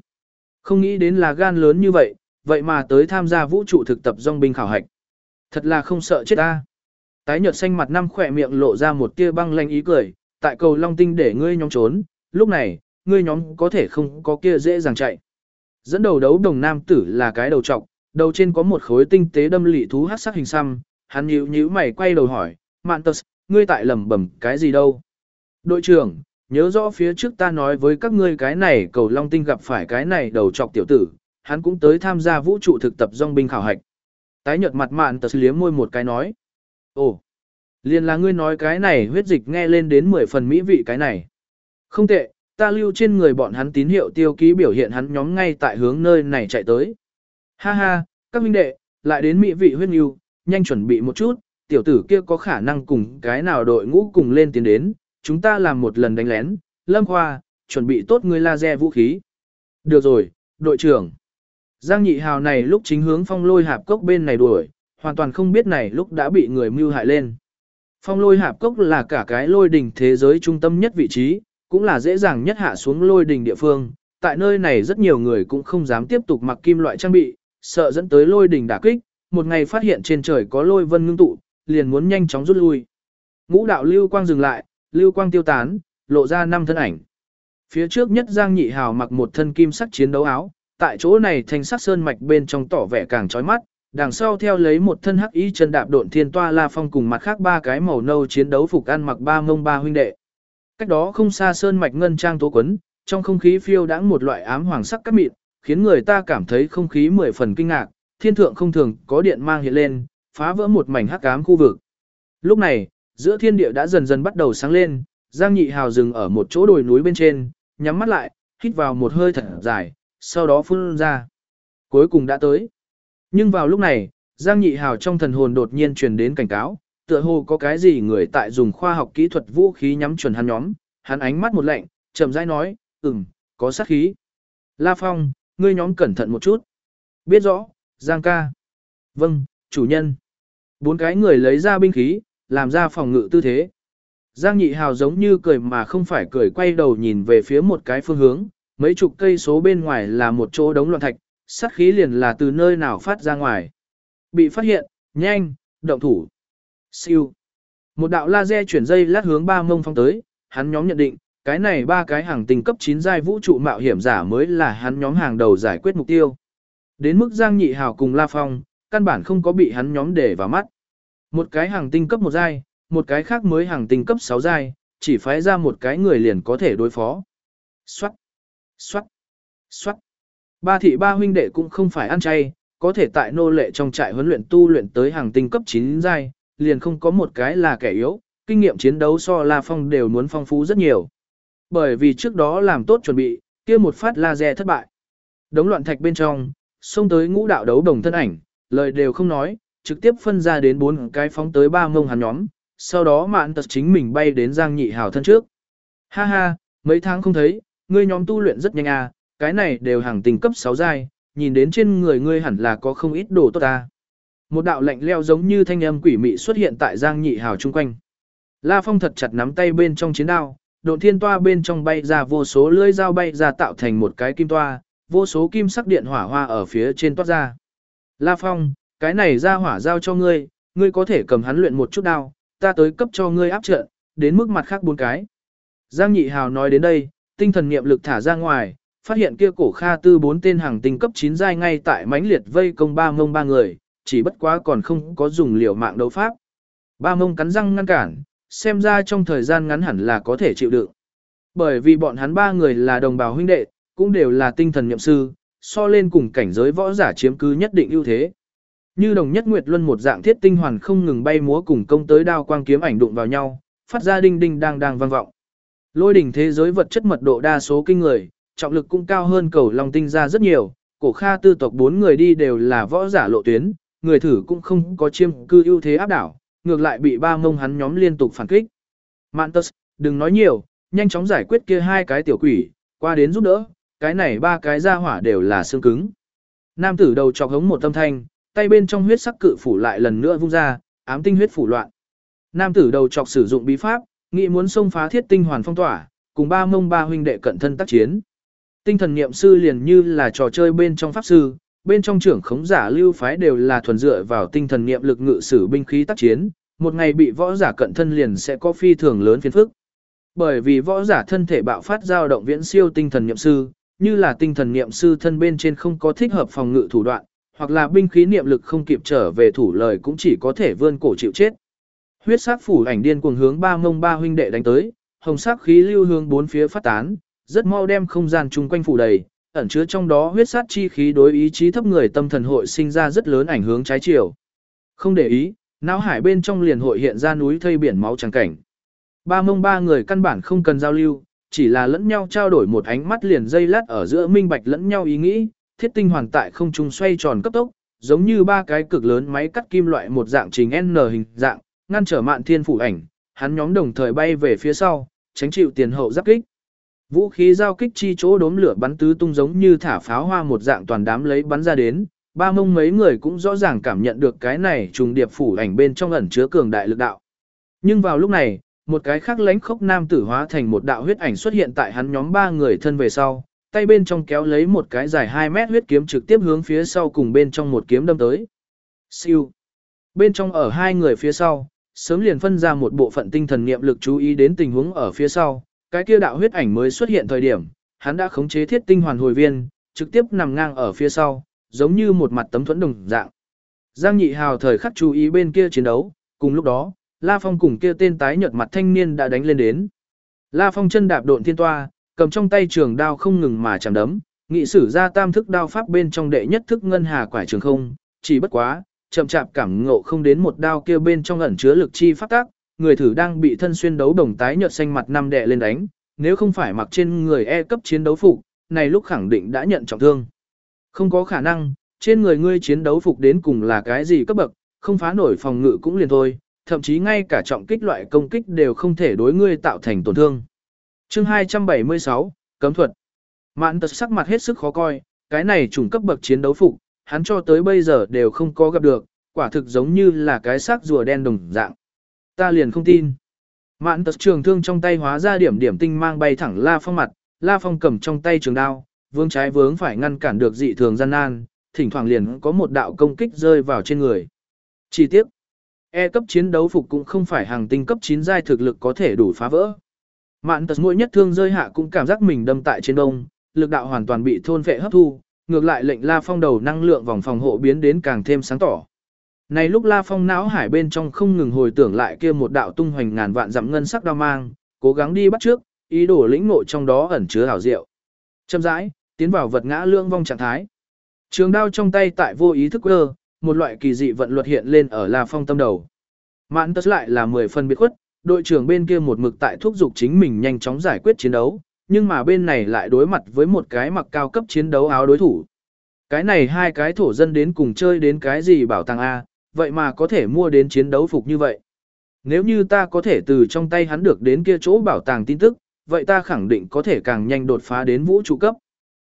Không nghĩ đến là gan lớn như vậy, vậy mà tới tham gia vũ trụ thực tập dòng binh khảo hạch. Thật là không sợ chết ta. Tái nhợt xanh mặt năm khỏe miệng lộ ra một tia băng lanh ý cười, tại cầu Long Tinh để ngươi nhóm trốn, lúc này, ngươi nhóm có thể không có kia dễ dàng chạy. Dẫn đầu đấu đồng nam tử là cái đầu trọc, đầu trên có một khối tinh tế đâm lị thú hát sắc hình xăm, hắn nhíu nhíu mày quay đầu hỏi, Mạn Tật, ngươi tại lầm bẩm cái gì đâu? Đội trưởng, nhớ rõ phía trước ta nói với các ngươi cái này cầu Long Tinh gặp phải cái này đầu trọc tiểu tử, hắn cũng tới tham gia vũ trụ thực tập dòng binh khảo hạch. Tái nhợt mặt Mantus liếm môi một cái nói, ồ, liền là ngươi nói cái này huyết dịch nghe lên đến 10 phần mỹ vị cái này. Không tệ, ta lưu trên người bọn hắn tín hiệu tiêu ký biểu hiện hắn nhóm ngay tại hướng nơi này chạy tới. Ha ha, các huynh đệ, lại đến mỹ vị huyết yêu, nhanh chuẩn bị một chút, tiểu tử kia có khả năng cùng cái nào đội ngũ cùng lên tiến đến, chúng ta làm một lần đánh lén, lâm khoa, chuẩn bị tốt người laser vũ khí. Được rồi, đội trưởng. Giang nhị hào này lúc chính hướng phong lôi hạp cốc bên này đuổi, hoàn toàn không biết này lúc đã bị người mưu hại lên. Phong lôi hạp cốc là cả cái lôi đỉnh thế giới trung tâm nhất vị trí, cũng là dễ dàng nhất hạ xuống lôi đỉnh địa phương. Tại nơi này rất nhiều người cũng không dám tiếp tục mặc kim loại trang bị, sợ dẫn tới lôi đỉnh đả kích, một ngày phát hiện trên trời có lôi vân ngưng tụ, liền muốn nhanh chóng rút lui. Ngũ đạo lưu quang dừng lại, lưu quang tiêu tán, lộ ra năm thân ảnh. Phía trước nhất Giang Nhị Hào mặc một thân kim sắc chiến đấu áo, tại chỗ này thanh sắc sơn mạch bên trong tỏ vẻ càng chói mắt, đằng sau theo lấy một thân hắc y chân đạp độn thiên toa la phong cùng mặt khác ba cái màu nâu chiến đấu phục ăn mặc ba mông ba huynh đệ. Cách đó không xa sơn mạch ngân trang tố quấn, trong không khí phiêu đãng một loại ám hoàng sắc cát mịn, khiến người ta cảm thấy không khí mười phần kinh ngạc, thiên thượng không thường có điện mang hiện lên, phá vỡ một mảnh hắc ám khu vực. Lúc này, giữa thiên địa đã dần dần bắt đầu sáng lên, Giang Nhị Hào dừng ở một chỗ đồi núi bên trên, nhắm mắt lại, hít vào một hơi thật dài, sau đó phun ra. Cuối cùng đã tới. Nhưng vào lúc này, Giang Nhị Hào trong thần hồn đột nhiên truyền đến cảnh cáo, tựa hồ có cái gì người tại dùng khoa học kỹ thuật vũ khí nhắm chuẩn hắn nhóm, hắn ánh mắt một lạnh, chậm rãi nói, ừm, có sát khí. La Phong, ngươi nhóm cẩn thận một chút. Biết rõ, Giang ca. Vâng, chủ nhân. Bốn cái người lấy ra binh khí, làm ra phòng ngự tư thế. Giang nhị hào giống như cười mà không phải cười quay đầu nhìn về phía một cái phương hướng, mấy chục cây số bên ngoài là một chỗ đống loạn thạch, sát khí liền là từ nơi nào phát ra ngoài. Bị phát hiện, nhanh, động thủ. Siêu. Một đạo laser chuyển dây lát hướng ba mông phong tới, hắn nhóm nhận định, cái này ba cái hàng tình cấp 9 giai vũ trụ mạo hiểm giả mới là hắn nhóm hàng đầu giải quyết mục tiêu. Đến mức Giang Nhị Hào cùng La Phong, căn bản không có bị hắn nhóm để vào mắt. Một cái hàng tinh cấp một giai, một cái khác mới hàng tinh cấp 6 giai, chỉ phái ra một cái người liền có thể đối phó. Xoát, xoát, xoát. Ba thị ba huynh đệ cũng không phải ăn chay, có thể tại nô lệ trong trại huấn luyện tu luyện tới hàng tinh cấp 9 giai, liền không có một cái là kẻ yếu, kinh nghiệm chiến đấu so La Phong đều muốn phong phú rất nhiều. Bởi vì trước đó làm tốt chuẩn bị, kia một phát laser thất bại. Đống loạn thạch bên trong, xông tới ngũ đạo đấu đồng thân ảnh, lời đều không nói, trực tiếp phân ra đến bốn cái phóng tới ba mông hắn nhóm, sau đó mạn tật chính mình bay đến Giang Nhị Hào thân trước. Ha ha, mấy tháng không thấy, ngươi nhóm tu luyện rất nhanh à, cái này đều hàng tình cấp 6 giai, nhìn đến trên người ngươi hẳn là có không ít đồ tốt ta. Một đạo lạnh leo giống như thanh âm quỷ mị xuất hiện tại Giang Nhị Hào chung quanh. La Phong thật chặt nắm tay bên trong chiến đao, độn thiên toa bên trong bay ra vô số lưỡi dao bay ra tạo thành một cái kim toa, vô số kim sắc điện hỏa hoa ở phía trên toát ra. La Phong, cái này ra hỏa giao cho ngươi, ngươi có thể cầm hắn luyện một chút đao, ta tới cấp cho ngươi áp trận, đến mức mặt khác bốn cái. Giang Nhị Hào nói đến đây, tinh thần niệm lực thả ra ngoài, phát hiện kia cổ kha tư bốn tên hàng tinh cấp 9 giai ngay tại mãnh liệt vây công ba mông ba người, chỉ bất quá còn không có dùng liều mạng đấu pháp. Ba mông cắn răng ngăn cản, xem ra trong thời gian ngắn hẳn là có thể chịu đựng. Bởi vì bọn hắn ba người là đồng bào huynh đệ, cũng đều là tinh thần niệm sư, so lên cùng cảnh giới võ giả chiếm cứ nhất định ưu thế. Như đồng nhất nguyệt luân một dạng thiết tinh hoàn không ngừng bay múa cùng công tới đao quang kiếm ảnh đụng vào nhau, phát ra đinh đinh đang đang vang vọng. Lôi đỉnh thế giới vật chất mật độ đa số kinh người, trọng lực cũng cao hơn cầu long tinh ra rất nhiều, cổ kha tư tộc bốn người đi đều là võ giả lộ tuyến, người thử cũng không có chiêm cư ưu thế áp đảo, ngược lại bị ba mông hắn nhóm liên tục phản kích. Mantus, đừng nói nhiều, nhanh chóng giải quyết kia hai cái tiểu quỷ, qua đến giúp đỡ, cái này ba cái ra hỏa đều là xương cứng. Nam tử đầu chọc hống một tâm thanh, tay bên trong huyết sắc cự phủ lại lần nữa vung ra, ám tinh huyết phủ loạn. Nam tử đầu chọc sử dụng bí pháp, nghĩ muốn xông phá thiết tinh hoàn phong tỏa, cùng ba mông ba huynh đệ cận thân tác chiến. Tinh thần niệm sư liền như là trò chơi bên trong pháp sư, bên trong trưởng khống giả lưu phái đều là thuần dựa vào tinh thần niệm lực ngự sử binh khí tác chiến, một ngày bị võ giả cận thân liền sẽ có phi thường lớn phiền phức. Bởi vì võ giả thân thể bạo phát dao động viễn siêu tinh thần niệm sư, như là tinh thần niệm sư thân bên trên không có thích hợp phòng ngự thủ đoạn, hoặc là binh khí niệm lực không kịp trở về thủ lời cũng chỉ có thể vươn cổ chịu chết. Huyết sắc phủ ảnh điên cuồng hướng ba mông ba huynh đệ đánh tới, hồng sắc khí lưu hướng bốn phía phát tán, rất mau đem không gian chung quanh phủ đầy, ẩn chứa trong đó huyết sát chi khí đối ý chí thấp người tâm thần hội sinh ra rất lớn ảnh hướng trái chiều. Không để ý, não hải bên trong liền hội hiện ra núi thây biển máu trắng cảnh. Ba mông ba người căn bản không cần giao lưu, chỉ là lẫn nhau trao đổi một ánh mắt liền dây lát ở giữa minh bạch lẫn nhau ý nghĩ, thiết tinh hoàn tại không trung xoay tròn cấp tốc, giống như ba cái cực lớn máy cắt kim loại một dạng trình N hình dạng, ngăn trở mạn thiên phủ ảnh, hắn nhóm đồng thời bay về phía sau, tránh chịu tiền hậu giáp kích. Vũ khí giao kích chi chỗ đốm lửa bắn tứ tung giống như thả pháo hoa một dạng toàn đám lấy bắn ra đến, ba mông mấy người cũng rõ ràng cảm nhận được cái này trùng điệp phủ ảnh bên trong ẩn chứa cường đại lực đạo. Nhưng vào lúc này, một cái khác lánh khốc nam tử hóa thành một đạo huyết ảnh xuất hiện tại hắn nhóm ba người thân về sau, tay bên trong kéo lấy một cái dài 2 mét huyết kiếm trực tiếp hướng phía sau cùng bên trong một kiếm đâm tới. Siêu. Bên trong ở hai người phía sau, sớm liền phân ra một bộ phận tinh thần niệm lực chú ý đến tình huống ở phía sau, cái kia đạo huyết ảnh mới xuất hiện thời điểm, hắn đã khống chế thiết tinh hoàn hồi viên, trực tiếp nằm ngang ở phía sau, giống như một mặt tấm thuẫn đồng dạng. Giang Nhị Hào thời khắc chú ý bên kia chiến đấu, cùng lúc đó, La Phong cùng kia tên tái nhợt mặt thanh niên đã đánh lên đến. La Phong chân đạp độn thiên toa, cầm trong tay trường đao không ngừng mà chạm đấm, nghị sử ra tam thức đao pháp bên trong đệ nhất thức ngân hà quải trường không, chỉ bất quá, chậm chạp cảm ngộ không đến một đao kia bên trong ẩn chứa lực chi pháp tác, người thử đang bị thân xuyên đấu đồng tái nhợt xanh mặt năm đệ lên đánh, nếu không phải mặc trên người E cấp chiến đấu phục, này lúc khẳng định đã nhận trọng thương. Không có khả năng, trên người ngươi chiến đấu phục đến cùng là cái gì cấp bậc, không phá nổi phòng ngự cũng liền thôi, thậm chí ngay cả trọng kích loại công kích đều không thể đối ngươi tạo thành tổn thương. Chương 276, Cấm thuật. Mạn tật sắc mặt hết sức khó coi, cái này trùng cấp bậc chiến đấu phục, hắn cho tới bây giờ đều không có gặp được, quả thực giống như là cái xác rùa đen đồng dạng. Ta liền không tin. Mạn tật trường thương trong tay hóa ra điểm điểm tinh mang bay thẳng La Phong mặt, La Phong cầm trong tay trường đao, vướng trái vướng phải ngăn cản được dị thường gian nan, thỉnh thoảng liền có một đạo công kích rơi vào trên người. Chi tiết, E cấp chiến đấu phục cũng không phải hàng tinh cấp 9 giai thực lực có thể đủ phá vỡ. Mạn tật mỗi nhất thương rơi hạ cũng cảm giác mình đâm tại trên đông, lực đạo hoàn toàn bị thôn vệ hấp thu, ngược lại lệnh La Phong đầu năng lượng vòng phòng hộ biến đến càng thêm sáng tỏ. Này lúc La Phong não hải bên trong không ngừng hồi tưởng lại kia một đạo tung hoành ngàn vạn dặm ngân sắc đao mang, cố gắng đi bắt trước, ý đồ lĩnh ngộ trong đó ẩn chứa hảo diệu. Chậm rãi, tiến vào vật ngã lương vong trạng thái. Trường đao trong tay tại vô ý thức cơ, một loại kỳ dị vận luật hiện lên ở La Phong tâm đầu. Mạn tất lại là 10 phần biệt khuất, đội trưởng bên kia một mực tại thúc giục chính mình nhanh chóng giải quyết chiến đấu, nhưng mà bên này lại đối mặt với một cái mặc cao cấp chiến đấu áo đối thủ. Cái này hai cái thổ dân đến cùng chơi đến cái gì bảo tàng A, vậy mà có thể mua đến chiến đấu phục như vậy. Nếu như ta có thể từ trong tay hắn được đến kia chỗ bảo tàng tin tức, vậy ta khẳng định có thể càng nhanh đột phá đến vũ trụ cấp.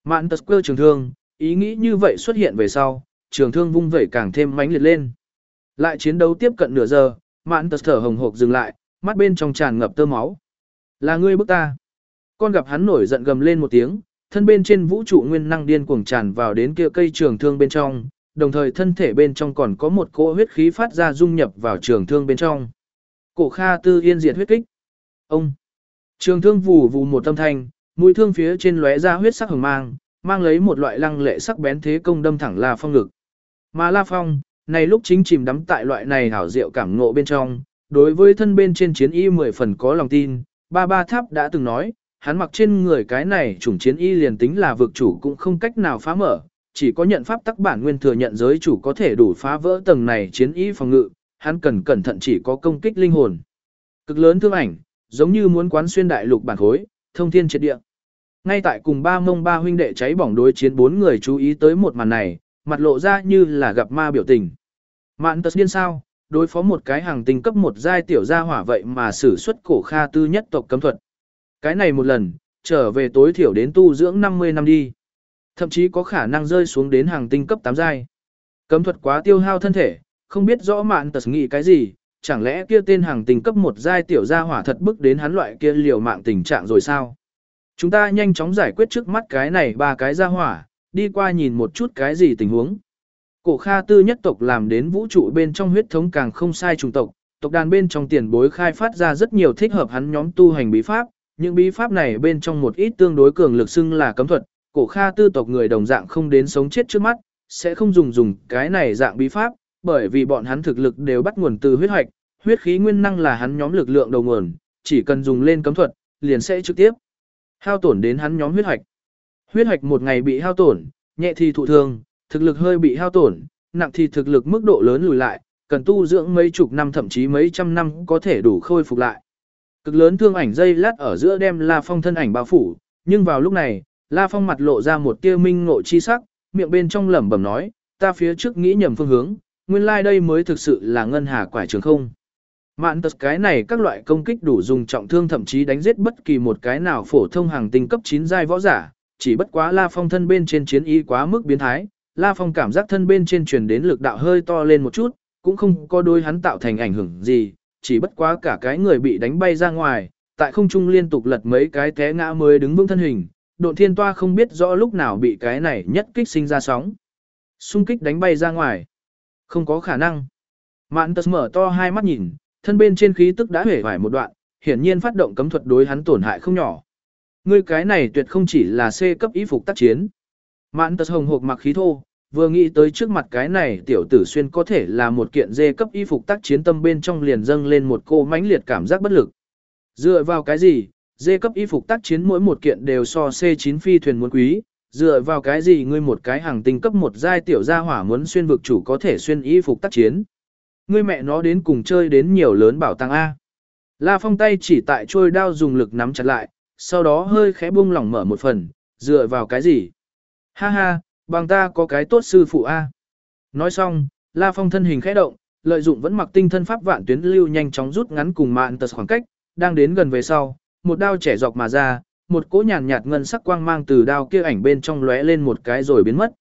Mạn tật cơ trường thương, ý nghĩ như vậy xuất hiện về sau, trường thương vung vẩy càng thêm mãnh liệt lên. Lại chiến đấu tiếp cận nửa giờ, mạn tật thở hồng hộc dừng lại, mắt bên trong tràn ngập tơ máu. Là ngươi bức ta. Con gặp hắn nổi giận gầm lên một tiếng, thân bên trên vũ trụ nguyên năng điên cuồng tràn vào đến kia cây trường thương bên trong, đồng thời thân thể bên trong còn có một cỗ huyết khí phát ra dung nhập vào trường thương bên trong. Cổ Kha Tư Yên diệt huyết kích. Ông. Trường thương vù vù một tâm thanh, mũi thương phía trên lóe ra huyết sắc hồng mang, mang lấy một loại lăng lệ sắc bén thế công đâm thẳng La Phong ngực. Mà La Phong, này lúc chính chìm đắm tại loại này hảo diệu cảm ngộ bên trong, đối với thân bên trên chiến y mười phần có lòng tin, ba ba tháp đã từng nói, hắn mặc trên người cái này chủng chiến y liền tính là vực chủ cũng không cách nào phá mở, chỉ có nhận pháp tắc bản nguyên thừa nhận giới chủ có thể đủ phá vỡ tầng này chiến y phòng ngự, hắn cần cẩn thận chỉ có công kích linh hồn. Cực lớn thương ảnh, giống như muốn quán xuyên đại lục bản khối, thông thiên triệt địa. Ngay tại cùng ba mông ba huynh đệ cháy bỏng đối chiến bốn người chú ý tới một màn này, mặt lộ ra như là gặp ma biểu tình. Mạn tật điên sao, đối phó một cái hàng tinh cấp một giai tiểu gia hỏa vậy mà sử xuất cổ kha tư nhất tộc cấm thuật. Cái này một lần, trở về tối thiểu đến tu dưỡng 50 năm đi. Thậm chí có khả năng rơi xuống đến hàng tinh cấp 8 giai. Cấm thuật quá tiêu hao thân thể, không biết rõ mạn tật nghĩ cái gì, chẳng lẽ kia tên hàng tinh cấp một giai tiểu gia hỏa thật bức đến hắn loại kia liều mạng tình trạng rồi sao? Chúng ta nhanh chóng giải quyết trước mắt cái này ba cái gia hỏa, đi qua nhìn một chút cái gì tình huống. Cổ Kha Tư nhất tộc làm đến vũ trụ bên trong huyết thống càng không sai trùng tộc, tộc đàn bên trong tiền bối khai phát ra rất nhiều thích hợp hắn nhóm tu hành bí pháp, những bí pháp này bên trong một ít tương đối cường lực xưng là cấm thuật, cổ Kha Tư tộc người đồng dạng không đến sống chết trước mắt, sẽ không dùng dùng cái này dạng bí pháp, bởi vì bọn hắn thực lực đều bắt nguồn từ huyết hoạch, huyết khí nguyên năng là hắn nhóm lực lượng đầu nguồn, chỉ cần dùng lên cấm thuật, liền sẽ trực tiếp hao tổn đến hắn nhóm huyết hoạch. Huyết hoạch một ngày bị hao tổn, nhẹ thì thụ thương, thực lực hơi bị hao tổn, nặng thì thực lực mức độ lớn lùi lại, cần tu dưỡng mấy chục năm thậm chí mấy trăm năm có thể đủ khôi phục lại. Cực lớn thương ảnh dây lát ở giữa đem La Phong thân ảnh bao phủ, nhưng vào lúc này, La Phong mặt lộ ra một tia minh ngộ chi sắc, miệng bên trong lẩm bẩm nói, ta phía trước nghĩ nhầm phương hướng, nguyên lai like đây mới thực sự là ngân hà quải trường không. Mạn tật cái này các loại công kích đủ dùng trọng thương thậm chí đánh giết bất kỳ một cái nào phổ thông hàng tinh cấp 9 giai võ giả, chỉ bất quá La Phong thân bên trên chiến ý quá mức biến thái, La Phong cảm giác thân bên trên truyền đến lực đạo hơi to lên một chút, cũng không có đối hắn tạo thành ảnh hưởng gì, chỉ bất quá cả cái người bị đánh bay ra ngoài, tại không trung liên tục lật mấy cái té ngã mới đứng vững thân hình, độn thiên toa không biết rõ lúc nào bị cái này nhất kích sinh ra sóng. Xung kích đánh bay ra ngoài. Không có khả năng. Mạn tật mở to hai mắt nhìn, thân bên trên khí tức đã hể vải một đoạn, hiển nhiên phát động cấm thuật đối hắn tổn hại không nhỏ. Ngươi cái này tuyệt không chỉ là C cấp ý phục tác chiến. Mãn tật hồng hộp mặc khí thô, vừa nghĩ tới trước mặt cái này tiểu tử xuyên có thể là một kiện dê cấp y phục tác chiến tâm bên trong liền dâng lên một cô mãnh liệt cảm giác bất lực. Dựa vào cái gì, dê cấp y phục tác chiến mỗi một kiện đều so C9 phi thuyền muốn quý, dựa vào cái gì ngươi một cái hàng tinh cấp một giai tiểu gia hỏa muốn xuyên vực chủ có thể xuyên y phục tác chiến. Ngươi mẹ nó đến cùng chơi đến nhiều lớn bảo tàng A. La Phong tay chỉ tại trôi đao dùng lực nắm chặt lại, sau đó hơi khẽ buông lỏng mở một phần, dựa vào cái gì? Ha ha, bằng ta có cái tốt sư phụ A. Nói xong, La Phong thân hình khẽ động, lợi dụng vẫn mặc tinh thân pháp vạn tuyến lưu nhanh chóng rút ngắn cùng mạn tật khoảng cách, đang đến gần về sau, một đao trẻ dọc mà ra, một cỗ nhàn nhạt ngân sắc quang mang từ đao kia ảnh bên trong lóe lên một cái rồi biến mất.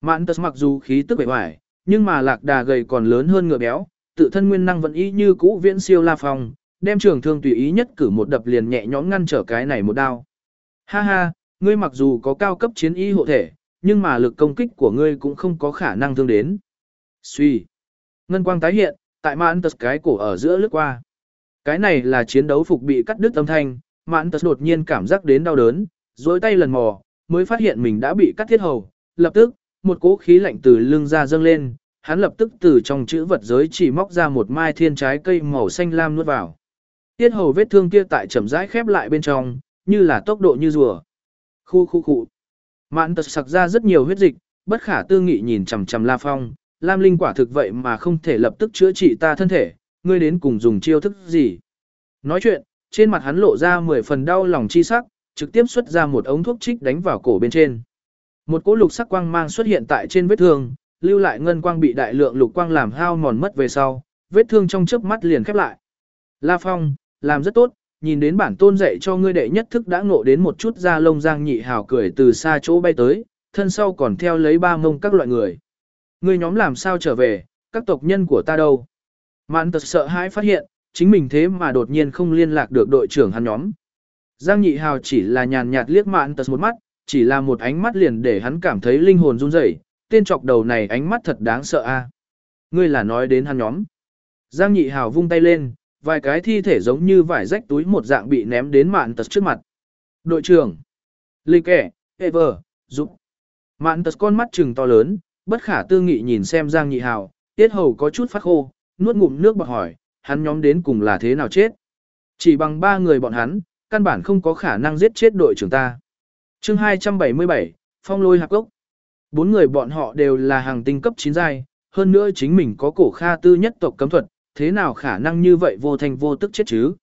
Mạn tật mặc dù khí tức bề ngoài, nhưng mà lạc đà gầy còn lớn hơn ngựa béo, tự thân nguyên năng vẫn y như cũ viễn siêu La Phong, đem trường thương tùy ý nhất cử một đập liền nhẹ nhõm ngăn trở cái này một đao. Ha ha, ngươi mặc dù có cao cấp chiến y hộ thể, nhưng mà lực công kích của ngươi cũng không có khả năng thương đến. Suy. Ngân quang tái hiện, tại mãn tật cái cổ ở giữa lướt qua. Cái này là chiến đấu phục bị cắt đứt âm thanh, mãn tật đột nhiên cảm giác đến đau đớn, dối tay lần mò, mới phát hiện mình đã bị cắt thiết hầu. Lập tức, một cỗ khí lạnh từ lưng ra dâng lên, hắn lập tức từ trong chữ vật giới chỉ móc ra một mai thiên trái cây màu xanh lam nuốt vào. Tiết hầu vết thương kia tại chậm rãi khép lại bên trong, như là tốc độ như rùa. Khu khu khu. Mạn tật sặc ra rất nhiều huyết dịch, bất khả tư nghị nhìn chằm chằm La Phong, Lam Linh quả thực vậy mà không thể lập tức chữa trị ta thân thể, ngươi đến cùng dùng chiêu thức gì. Nói chuyện, trên mặt hắn lộ ra 10 phần đau lòng chi sắc, trực tiếp xuất ra một ống thuốc trích đánh vào cổ bên trên. Một cỗ lục sắc quang mang xuất hiện tại trên vết thương, lưu lại ngân quang bị đại lượng lục quang làm hao mòn mất về sau, vết thương trong chớp mắt liền khép lại. La Phong, làm rất tốt, nhìn đến bản tôn dạy cho ngươi đệ nhất thức đã ngộ đến một chút da lông giang nhị hào cười từ xa chỗ bay tới, thân sau còn theo lấy ba mông các loại người. Ngươi nhóm làm sao trở về, các tộc nhân của ta đâu? Mạn tật sợ hãi phát hiện, chính mình thế mà đột nhiên không liên lạc được đội trưởng hắn nhóm. Giang nhị hào chỉ là nhàn nhạt liếc mạn tật một mắt, chỉ là một ánh mắt liền để hắn cảm thấy linh hồn run rẩy. tên trọc đầu này ánh mắt thật đáng sợ a. Ngươi là nói đến hắn nhóm. Giang nhị hào vung tay lên, vài cái thi thể giống như vải rách túi một dạng bị ném đến mạn tật trước mặt. Đội trưởng, lê kẻ, Ever, giúp. Mạn tật con mắt trừng to lớn, bất khả tư nghị nhìn xem Giang Nhị Hào, tiết hầu có chút phát khô, nuốt ngụm nước bọt hỏi, hắn nhóm đến cùng là thế nào chết. Chỉ bằng ba người bọn hắn, căn bản không có khả năng giết chết đội trưởng ta. chương 277, Phong lôi hạp gốc. Bốn người bọn họ đều là hàng tinh cấp 9 giai, hơn nữa chính mình có cổ kha tư nhất tộc cấm thuật, thế nào khả năng như vậy vô thành vô tức chết chứ?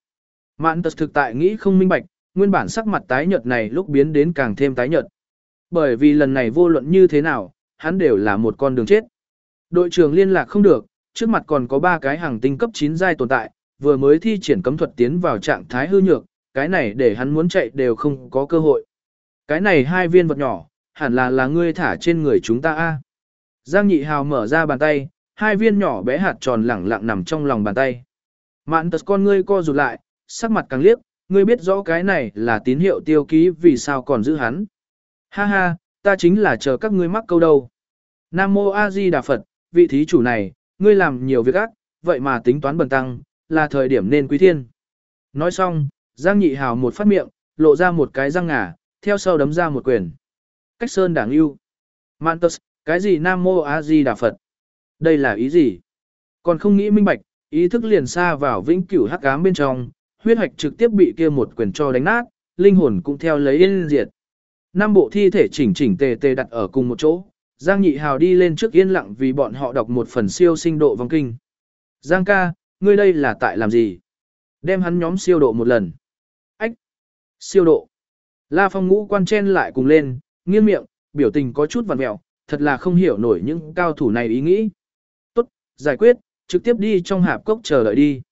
Mạn tật thực tại nghĩ không minh bạch, nguyên bản sắc mặt tái nhợt này lúc biến đến càng thêm tái nhợt. Bởi vì lần này vô luận như thế nào, hắn đều là một con đường chết. Đội trưởng liên lạc không được, trước mặt còn có ba cái hàng tinh cấp 9 giai tồn tại, vừa mới thi triển cấm thuật tiến vào trạng thái hư nhược, cái này để hắn muốn chạy đều không có cơ hội. Cái này hai viên vật nhỏ, hẳn là là ngươi thả trên người chúng ta a. Giang Nhị Hào mở ra bàn tay, hai viên nhỏ bé hạt tròn lẳng lặng nằm trong lòng bàn tay. Mạn tật con ngươi co rụt lại, sắc mặt càng liếc, ngươi biết rõ cái này là tín hiệu tiêu ký vì sao còn giữ hắn. Ha ha, ta chính là chờ các ngươi mắc câu đâu. Nam Mô A Di Đà Phật, vị thí chủ này, ngươi làm nhiều việc ác, vậy mà tính toán bần tăng, là thời điểm nên quý thiên. Nói xong, Giang Nhị Hào một phát miệng, lộ ra một cái răng ngả, theo sau đấm ra một quyền. Cách sơn đảng yêu. Mạn tật, cái gì Nam Mô A Di Đà Phật? Đây là ý gì? Còn không nghĩ minh bạch, ý thức liền xa vào vĩnh cửu hắc ám bên trong, huyết hạch trực tiếp bị kia một quyền cho đánh nát, linh hồn cũng theo lấy yên diệt. Năm bộ thi thể chỉnh chỉnh tề tề đặt ở cùng một chỗ, Giang Nhị Hào đi lên trước yên lặng vì bọn họ đọc một phần siêu sinh độ vong kinh. Giang ca, ngươi đây là tại làm gì? Đem hắn nhóm siêu độ một lần. Ách! Siêu độ! La Phong ngũ quan chen lại cùng lên, nghiêng miệng, biểu tình có chút vằn mẹo, thật là không hiểu nổi những cao thủ này ý nghĩ giải quyết, trực tiếp đi trong hạp cốc chờ đợi đi.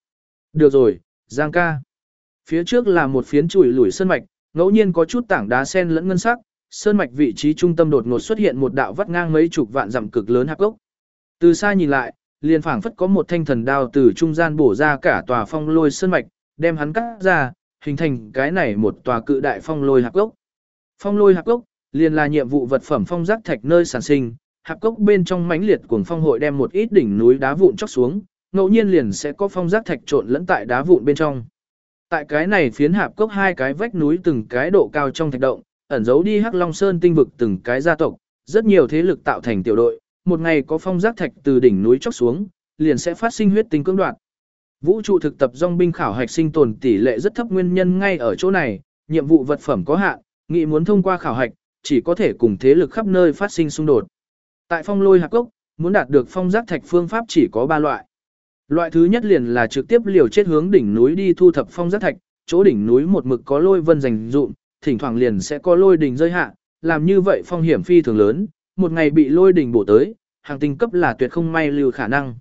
Được rồi, Giang ca. Phía trước là một phiến chùi lủi sơn mạch, ngẫu nhiên có chút tảng đá sen lẫn ngân sắc, sơn mạch vị trí trung tâm đột ngột xuất hiện một đạo vắt ngang mấy chục vạn dặm cực lớn hạp cốc. Từ xa nhìn lại, liền phảng phất có một thanh thần đao từ trung gian bổ ra cả tòa phong lôi sơn mạch, đem hắn cắt ra, hình thành cái này một tòa cự đại phong lôi hạp cốc. Phong lôi hạp cốc liền là nhiệm vụ vật phẩm phong giác thạch nơi sản sinh, hạp cốc bên trong mãnh liệt cuồng phong hội đem một ít đỉnh núi đá vụn chóc xuống, ngẫu nhiên liền sẽ có phong giác thạch trộn lẫn tại đá vụn bên trong. Tại cái này phiến hạp cốc hai cái vách núi từng cái độ cao trong thạch động, ẩn giấu đi Hắc Long Sơn tinh vực từng cái gia tộc, rất nhiều thế lực tạo thành tiểu đội, một ngày có phong giác thạch từ đỉnh núi chóc xuống, liền sẽ phát sinh huyết tinh cưỡng đoạt. Vũ trụ thực tập dòng binh khảo hạch sinh tồn tỷ lệ rất thấp nguyên nhân ngay ở chỗ này, nhiệm vụ vật phẩm có hạn, nghị muốn thông qua khảo hạch, chỉ có thể cùng thế lực khắp nơi phát sinh xung đột. Tại phong lôi hạc cốc, muốn đạt được phong giác thạch phương pháp chỉ có 3 loại. Loại thứ nhất liền là trực tiếp liều chết hướng đỉnh núi đi thu thập phong giác thạch, chỗ đỉnh núi một mực có lôi vân rành rụm, thỉnh thoảng liền sẽ có lôi đỉnh rơi hạ, làm như vậy phong hiểm phi thường lớn, một ngày bị lôi đỉnh bổ tới, hàng tinh cấp là tuyệt không may lưu khả năng.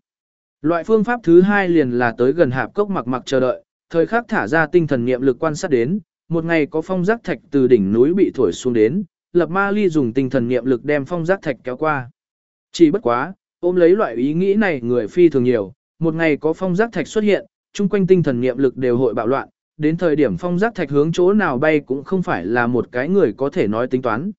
Loại phương pháp thứ hai liền là tới gần hạp cốc mặc mặc chờ đợi, thời khắc thả ra tinh thần niệm lực quan sát đến, một ngày có phong giác thạch từ đỉnh núi bị thổi xuống đến, lập ma ly dùng tinh thần niệm lực đem phong giác thạch kéo qua. Chỉ bất quá, ôm lấy loại ý nghĩ này người phi thường nhiều, một ngày có phong giác thạch xuất hiện, chung quanh tinh thần niệm lực đều hội bạo loạn, đến thời điểm phong giác thạch hướng chỗ nào bay cũng không phải là một cái người có thể nói tính toán.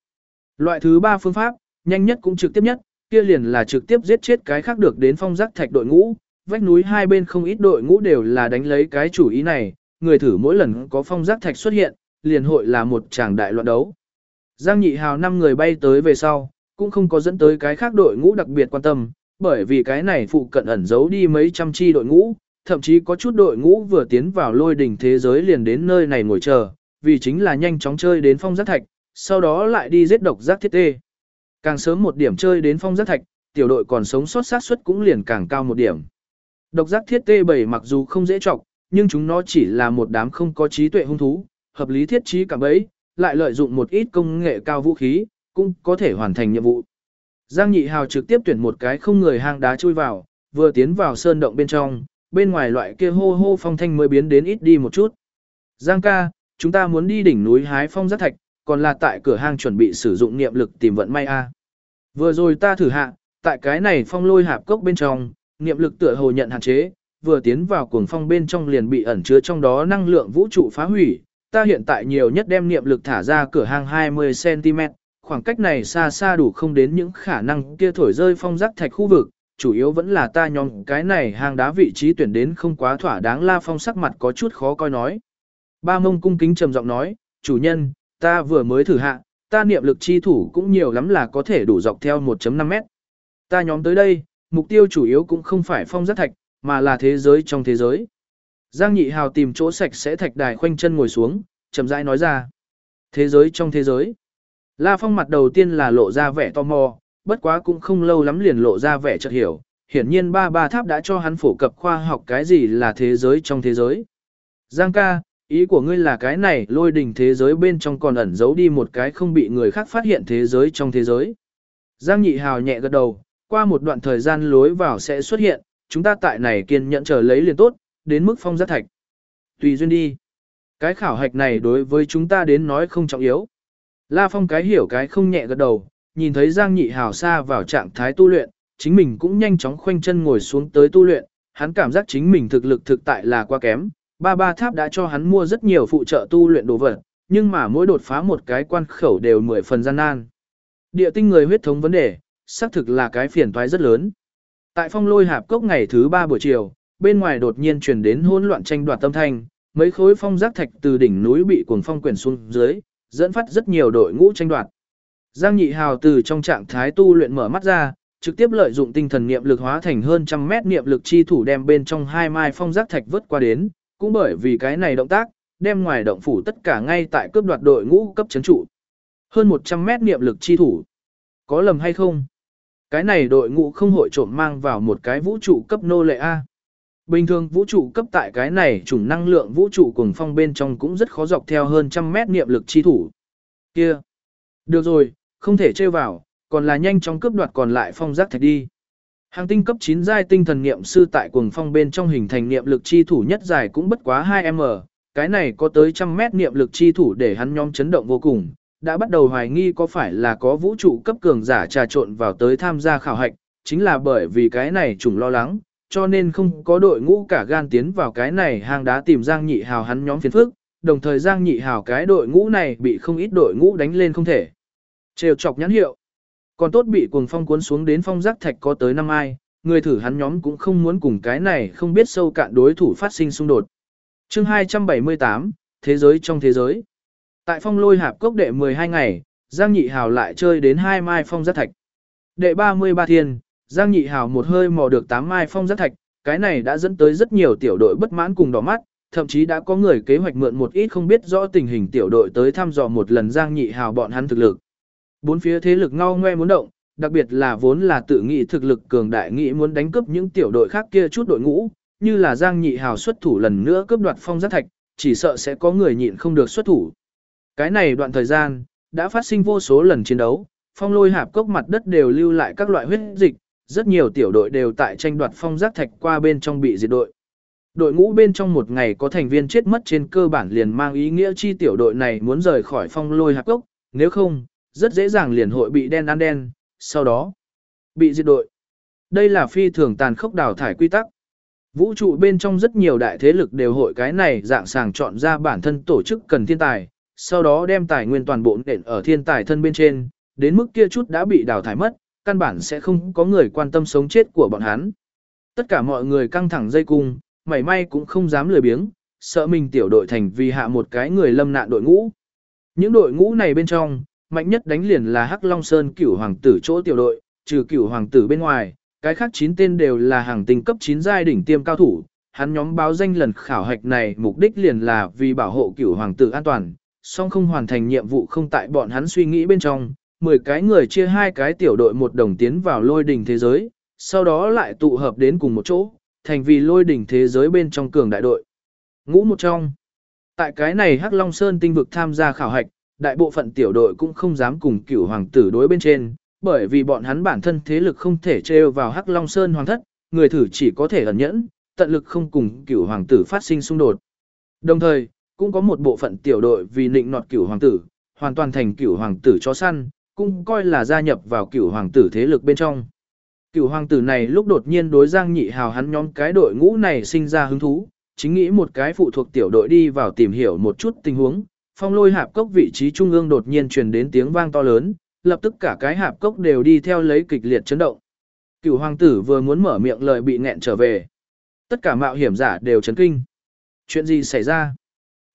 Loại thứ ba phương pháp, nhanh nhất cũng trực tiếp nhất, kia liền là trực tiếp giết chết cái khác được đến phong giác thạch đội ngũ, vách núi hai bên không ít đội ngũ đều là đánh lấy cái chủ ý này, người thử mỗi lần có phong giác thạch xuất hiện, liền hội là một tràng đại loạn đấu. Giang Nhị Hào năm người bay tới về sau, cũng không có dẫn tới cái khác đội ngũ đặc biệt quan tâm, bởi vì cái này phụ cận ẩn giấu đi mấy trăm chi đội ngũ, thậm chí có chút đội ngũ vừa tiến vào lôi đỉnh thế giới liền đến nơi này ngồi chờ, vì chính là nhanh chóng chơi đến phong giác thạch, sau đó lại đi giết độc giác thiết tê. Càng sớm một điểm chơi đến phong giác thạch, tiểu đội còn sống sót sát suất cũng liền càng cao một điểm. Độc giác thiết tê bảy mặc dù không dễ trọng, nhưng chúng nó chỉ là một đám không có trí tuệ hung thú, hợp lý thiết trí cả bấy, lại lợi dụng một ít công nghệ cao vũ khí, cũng có thể hoàn thành nhiệm vụ. Giang Nhị Hào trực tiếp tuyển một cái không người hang đá chui vào, vừa tiến vào sơn động bên trong, bên ngoài loại kia hô hô phong thanh mới biến đến ít đi một chút. Giang ca, chúng ta muốn đi đỉnh núi hái phong giác thạch, còn là tại cửa hang chuẩn bị sử dụng niệm lực tìm vận may a. Vừa rồi ta thử hạ, tại cái này phong lôi hạp cốc bên trong, niệm lực tựa hồ nhận hạn chế, vừa tiến vào cuồng phong bên trong liền bị ẩn chứa trong đó năng lượng vũ trụ phá hủy. Ta hiện tại nhiều nhất đem niệm lực thả ra cửa hang 20cm, khoảng cách này xa xa đủ không đến những khả năng kia thổi rơi phong rắc thạch khu vực, chủ yếu vẫn là ta nhóm cái này hang đá vị trí tuyển đến không quá thỏa đáng la phong sắc mặt có chút khó coi nói. Ba mông cung kính trầm giọng nói, chủ nhân, ta vừa mới thử hạ, ta niệm lực chi thủ cũng nhiều lắm là có thể đủ dọc theo 1.5 mét. Ta nhóm tới đây, mục tiêu chủ yếu cũng không phải phong giác thạch, mà là thế giới trong thế giới. Giang Nhị Hào tìm chỗ sạch sẽ thạch đài khoanh chân ngồi xuống, chậm rãi nói ra. Thế giới trong thế giới. La Phong mặt đầu tiên là lộ ra vẻ tò mò, bất quá cũng không lâu lắm liền lộ ra vẻ chợt hiểu. Hiển nhiên ba ba tháp đã cho hắn phổ cập khoa học cái gì là thế giới trong thế giới. Giang ca, ý của ngươi là cái này lôi đình thế giới bên trong còn ẩn giấu đi một cái không bị người khác phát hiện thế giới trong thế giới. Giang nhị hào nhẹ gật đầu, qua một đoạn thời gian lối vào sẽ xuất hiện, chúng ta tại này kiên nhẫn chờ lấy liền tốt, đến mức phong giác thạch. Tùy duyên đi. Cái khảo hạch này đối với chúng ta đến nói không trọng yếu. La Phong cái hiểu cái không nhẹ gật đầu, nhìn thấy Giang Nhị Hào xa vào trạng thái tu luyện, chính mình cũng nhanh chóng khoanh chân ngồi xuống tới tu luyện, hắn cảm giác chính mình thực lực thực tại là quá kém. Ba ba tháp đã cho hắn mua rất nhiều phụ trợ tu luyện đồ vật, nhưng mà mỗi đột phá một cái quan khẩu đều mười phần gian nan. Địa tinh người huyết thống vấn đề, xác thực là cái phiền toái rất lớn. Tại phong lôi hạp cốc ngày thứ ba buổi chiều, bên ngoài đột nhiên truyền đến hỗn loạn tranh đoạt tâm thanh, mấy khối phong giác thạch từ đỉnh núi bị cuồng phong quyển xuống dưới, dẫn phát rất nhiều đội ngũ tranh đoạt. Giang Nhị Hào từ trong trạng thái tu luyện mở mắt ra, trực tiếp lợi dụng tinh thần niệm lực hóa thành hơn trăm mét niệm lực chi thủ đem bên trong hai mai phong giác thạch vớt qua đến, cũng bởi vì cái này động tác, đem ngoài động phủ tất cả ngay tại cướp đoạt đội ngũ cấp chấn trụ. Hơn 100 mét niệm lực chi thủ. Có lầm hay không? Cái này đội ngũ không hội trộm mang vào một cái vũ trụ cấp nô lệ A. Bình thường vũ trụ cấp tại cái này chủng năng lượng vũ trụ cùng phong bên trong cũng rất khó dọc theo hơn trăm mét niệm lực chi thủ. Kia! Được rồi, không thể chơi vào, còn là nhanh chóng cướp đoạt còn lại phong giác thạch đi. Hàng tinh cấp 9 giai tinh thần niệm sư tại cuồng phong bên trong hình thành niệm lực chi thủ nhất dài cũng bất quá 2m, cái này có tới trăm mét niệm lực chi thủ để hắn nhóm chấn động vô cùng, đã bắt đầu hoài nghi có phải là có vũ trụ cấp cường giả trà trộn vào tới tham gia khảo hạch, chính là bởi vì cái này trùng lo lắng, cho nên không có đội ngũ cả gan tiến vào cái này hang đá tìm Giang Nhị Hào hắn nhóm phiền phức, đồng thời Giang Nhị Hào cái đội ngũ này bị không ít đội ngũ đánh lên không thể. Trêu chọc nhãn hiệu. Còn tốt bị cuồng phong cuốn xuống đến phong giác thạch có tới năm ai, người thử hắn nhóm cũng không muốn cùng cái này không biết sâu cạn đối thủ phát sinh xung đột. chương 278, Thế giới trong thế giới. Tại phong lôi hạp cốc đệ 12 ngày, Giang Nhị Hào lại chơi đến hai mai phong giác thạch. Đệ 33 thiên, Giang Nhị Hào một hơi mò được 8 mai phong giác thạch, cái này đã dẫn tới rất nhiều tiểu đội bất mãn cùng đỏ mắt, thậm chí đã có người kế hoạch mượn một ít không biết rõ tình hình tiểu đội tới thăm dò một lần Giang Nhị Hào bọn hắn thực lực. Bốn phía thế lực ngao ngoe muốn động, đặc biệt là vốn là tự nghĩ thực lực cường đại nghĩ muốn đánh cướp những tiểu đội khác kia chút đội ngũ, như là Giang Nhị Hào xuất thủ lần nữa cướp đoạt phong giác thạch, chỉ sợ sẽ có người nhịn không được xuất thủ. Cái này đoạn thời gian, đã phát sinh vô số lần chiến đấu, phong lôi hạp cốc mặt đất đều lưu lại các loại huyết dịch, rất nhiều tiểu đội đều tại tranh đoạt phong giác thạch qua bên trong bị diệt đội. Đội ngũ bên trong một ngày có thành viên chết mất trên cơ bản liền mang ý nghĩa chi tiểu đội này muốn rời khỏi phong lôi hạp cốc, nếu không, rất dễ dàng liền hội bị đen ăn đen, sau đó bị diệt đội. Đây là phi thường tàn khốc đào thải quy tắc. Vũ trụ bên trong rất nhiều đại thế lực đều hội cái này dạng sàng chọn ra bản thân tổ chức cần thiên tài, sau đó đem tài nguyên toàn bộ nện ở thiên tài thân bên trên, đến mức kia chút đã bị đào thải mất, căn bản sẽ không có người quan tâm sống chết của bọn hắn. Tất cả mọi người căng thẳng dây cung, mảy may cũng không dám lười biếng, sợ mình tiểu đội thành vì hạ một cái người lâm nạn đội ngũ. Những đội ngũ này bên trong, mạnh nhất đánh liền là Hắc Long Sơn cửu hoàng tử chỗ tiểu đội, trừ cửu hoàng tử bên ngoài, cái khác 9 tên đều là hàng tinh cấp 9 giai đỉnh tiêm cao thủ. Hắn nhóm báo danh lần khảo hạch này mục đích liền là vì bảo hộ cửu hoàng tử an toàn, song không hoàn thành nhiệm vụ không tại bọn hắn suy nghĩ bên trong, 10 cái người chia hai cái tiểu đội một đồng tiến vào lôi đỉnh thế giới, sau đó lại tụ hợp đến cùng một chỗ, thành vì lôi đỉnh thế giới bên trong cường đại đội. Ngũ một trong. Tại cái này Hắc Long Sơn tinh vực tham gia khảo hạch, đại bộ phận tiểu đội cũng không dám cùng cửu hoàng tử đối bên trên, bởi vì bọn hắn bản thân thế lực không thể trêu vào Hắc Long Sơn hoàng thất, người thử chỉ có thể ẩn nhẫn, tận lực không cùng cửu hoàng tử phát sinh xung đột. Đồng thời, cũng có một bộ phận tiểu đội vì nịnh nọt cửu hoàng tử, hoàn toàn thành cửu hoàng tử chó săn, cũng coi là gia nhập vào cựu hoàng tử thế lực bên trong. Cựu hoàng tử này lúc đột nhiên đối Giang Nhị Hào hắn nhóm cái đội ngũ này sinh ra hứng thú, chính nghĩ một cái phụ thuộc tiểu đội đi vào tìm hiểu một chút tình huống, phong lôi hạp cốc vị trí trung ương đột nhiên truyền đến tiếng vang to lớn, lập tức cả cái hạp cốc đều đi theo lấy kịch liệt chấn động. Cựu hoàng tử vừa muốn mở miệng lời bị nghẹn trở về. Tất cả mạo hiểm giả đều chấn kinh. Chuyện gì xảy ra?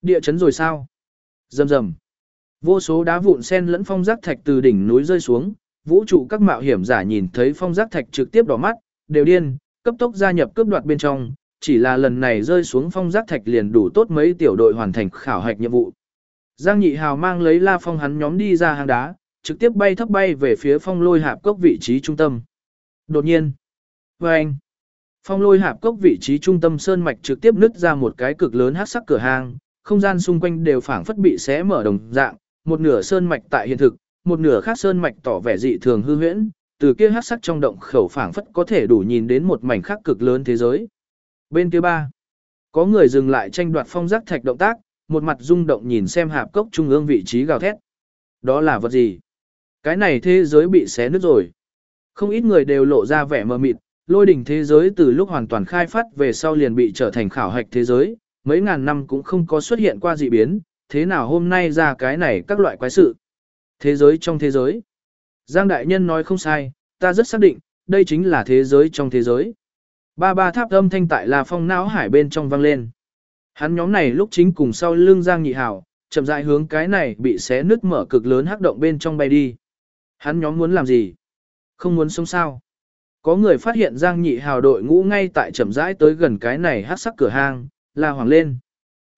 Địa chấn rồi sao? Rầm rầm. Vô số đá vụn sen lẫn phong giác thạch từ đỉnh núi rơi xuống, vũ trụ các mạo hiểm giả nhìn thấy phong giác thạch trực tiếp đỏ mắt, đều điên, cấp tốc gia nhập cướp đoạt bên trong, chỉ là lần này rơi xuống phong giác thạch liền đủ tốt mấy tiểu đội hoàn thành khảo hạch nhiệm vụ. Giang Nhị Hào mang lấy La Phong hắn nhóm đi ra hang đá, trực tiếp bay thấp bay về phía phong lôi hạp cốc vị trí trung tâm. Đột nhiên, vâng anh, phong lôi hạp cốc vị trí trung tâm sơn mạch trực tiếp nứt ra một cái cực lớn hắc sắc cửa hang, không gian xung quanh đều phảng phất bị xé mở đồng dạng, một nửa sơn mạch tại hiện thực, một nửa khác sơn mạch tỏ vẻ dị thường hư huyễn, từ kia hắc sắc trong động khẩu phảng phất có thể đủ nhìn đến một mảnh khác cực lớn thế giới. Bên kia ba, có người dừng lại tranh đoạt phong giác thạch động tác, một mặt rung động nhìn xem hạp cốc trung ương vị trí gào thét. Đó là vật gì? Cái này thế giới bị xé nứt rồi. Không ít người đều lộ ra vẻ mờ mịt, lôi đỉnh thế giới từ lúc hoàn toàn khai phát về sau liền bị trở thành khảo hạch thế giới, mấy ngàn năm cũng không có xuất hiện qua dị biến, thế nào hôm nay ra cái này các loại quái sự. Thế giới trong thế giới. Giang Đại Nhân nói không sai, ta rất xác định, đây chính là thế giới trong thế giới. Ba ba tháp âm thanh tại là phong não hải bên trong vang lên. Hắn nhóm này lúc chính cùng sau lưng Giang Nhị Hảo, chậm rãi hướng cái này bị xé nứt mở cực lớn hắc động bên trong bay đi. Hắn nhóm muốn làm gì? Không muốn sống sao? Có người phát hiện Giang Nhị Hào đội ngũ ngay tại chậm rãi tới gần cái này hắc sắc cửa hang, là hoàng lên.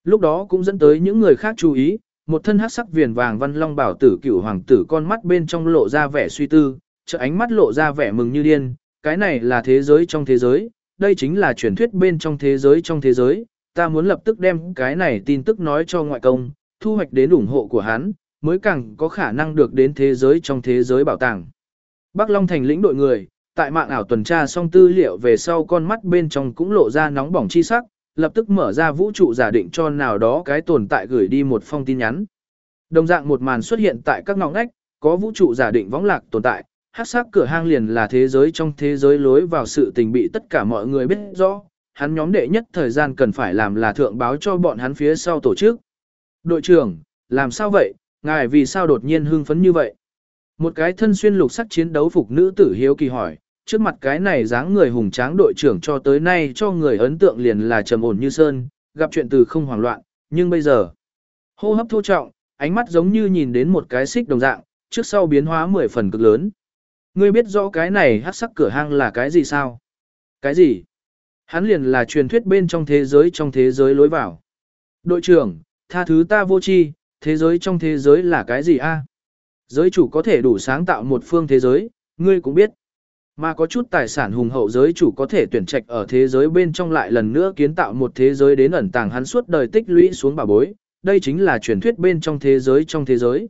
Lúc đó cũng dẫn tới những người khác chú ý, một thân hắc sắc viền vàng văn long bảo tử cửu hoàng tử con mắt bên trong lộ ra vẻ suy tư, trợ ánh mắt lộ ra vẻ mừng như điên, cái này là thế giới trong thế giới, đây chính là truyền thuyết bên trong thế giới trong thế giới, ta muốn lập tức đem cái này tin tức nói cho ngoại công, thu hoạch đến ủng hộ của hắn, mới càng có khả năng được đến thế giới trong thế giới bảo tàng. Bắc Long thành lĩnh đội người, tại mạng ảo tuần tra xong tư liệu về sau con mắt bên trong cũng lộ ra nóng bỏng chi sắc, lập tức mở ra vũ trụ giả định cho nào đó cái tồn tại gửi đi một phong tin nhắn. Đồng dạng một màn xuất hiện tại các ngõ ngách, có vũ trụ giả định võng lạc tồn tại, hắc sắc cửa hang liền là thế giới trong thế giới lối vào sự tình bị tất cả mọi người biết rõ, hắn nhóm đệ nhất thời gian cần phải làm là thượng báo cho bọn hắn phía sau tổ chức. Đội trưởng, làm sao vậy, ngài vì sao đột nhiên hưng phấn như vậy? Một cái thân xuyên lục sắc chiến đấu phục nữ tử hiếu kỳ hỏi, Trước mặt cái này dáng người hùng tráng đội trưởng cho tới nay cho người ấn tượng liền là trầm ổn như sơn, gặp chuyện từ không hoảng loạn, nhưng bây giờ, hô hấp thô trọng, ánh mắt giống như nhìn đến một cái xích đồng dạng, trước sau biến hóa mười phần cực lớn. Ngươi biết rõ cái này hắc sắc cửa hang là cái gì sao? Cái gì? Hắn liền là truyền thuyết bên trong thế giới trong thế giới lối vào. Đội trưởng, tha thứ ta vô tri, thế giới trong thế giới là cái gì a? Giới chủ có thể đủ sáng tạo một phương thế giới, ngươi cũng biết. Mà có chút tài sản hùng hậu giới chủ có thể tuyển trạch ở thế giới bên trong lại lần nữa kiến tạo một thế giới đến ẩn tàng hắn suốt đời tích lũy xuống bà bối, đây chính là truyền thuyết bên trong thế giới trong thế giới.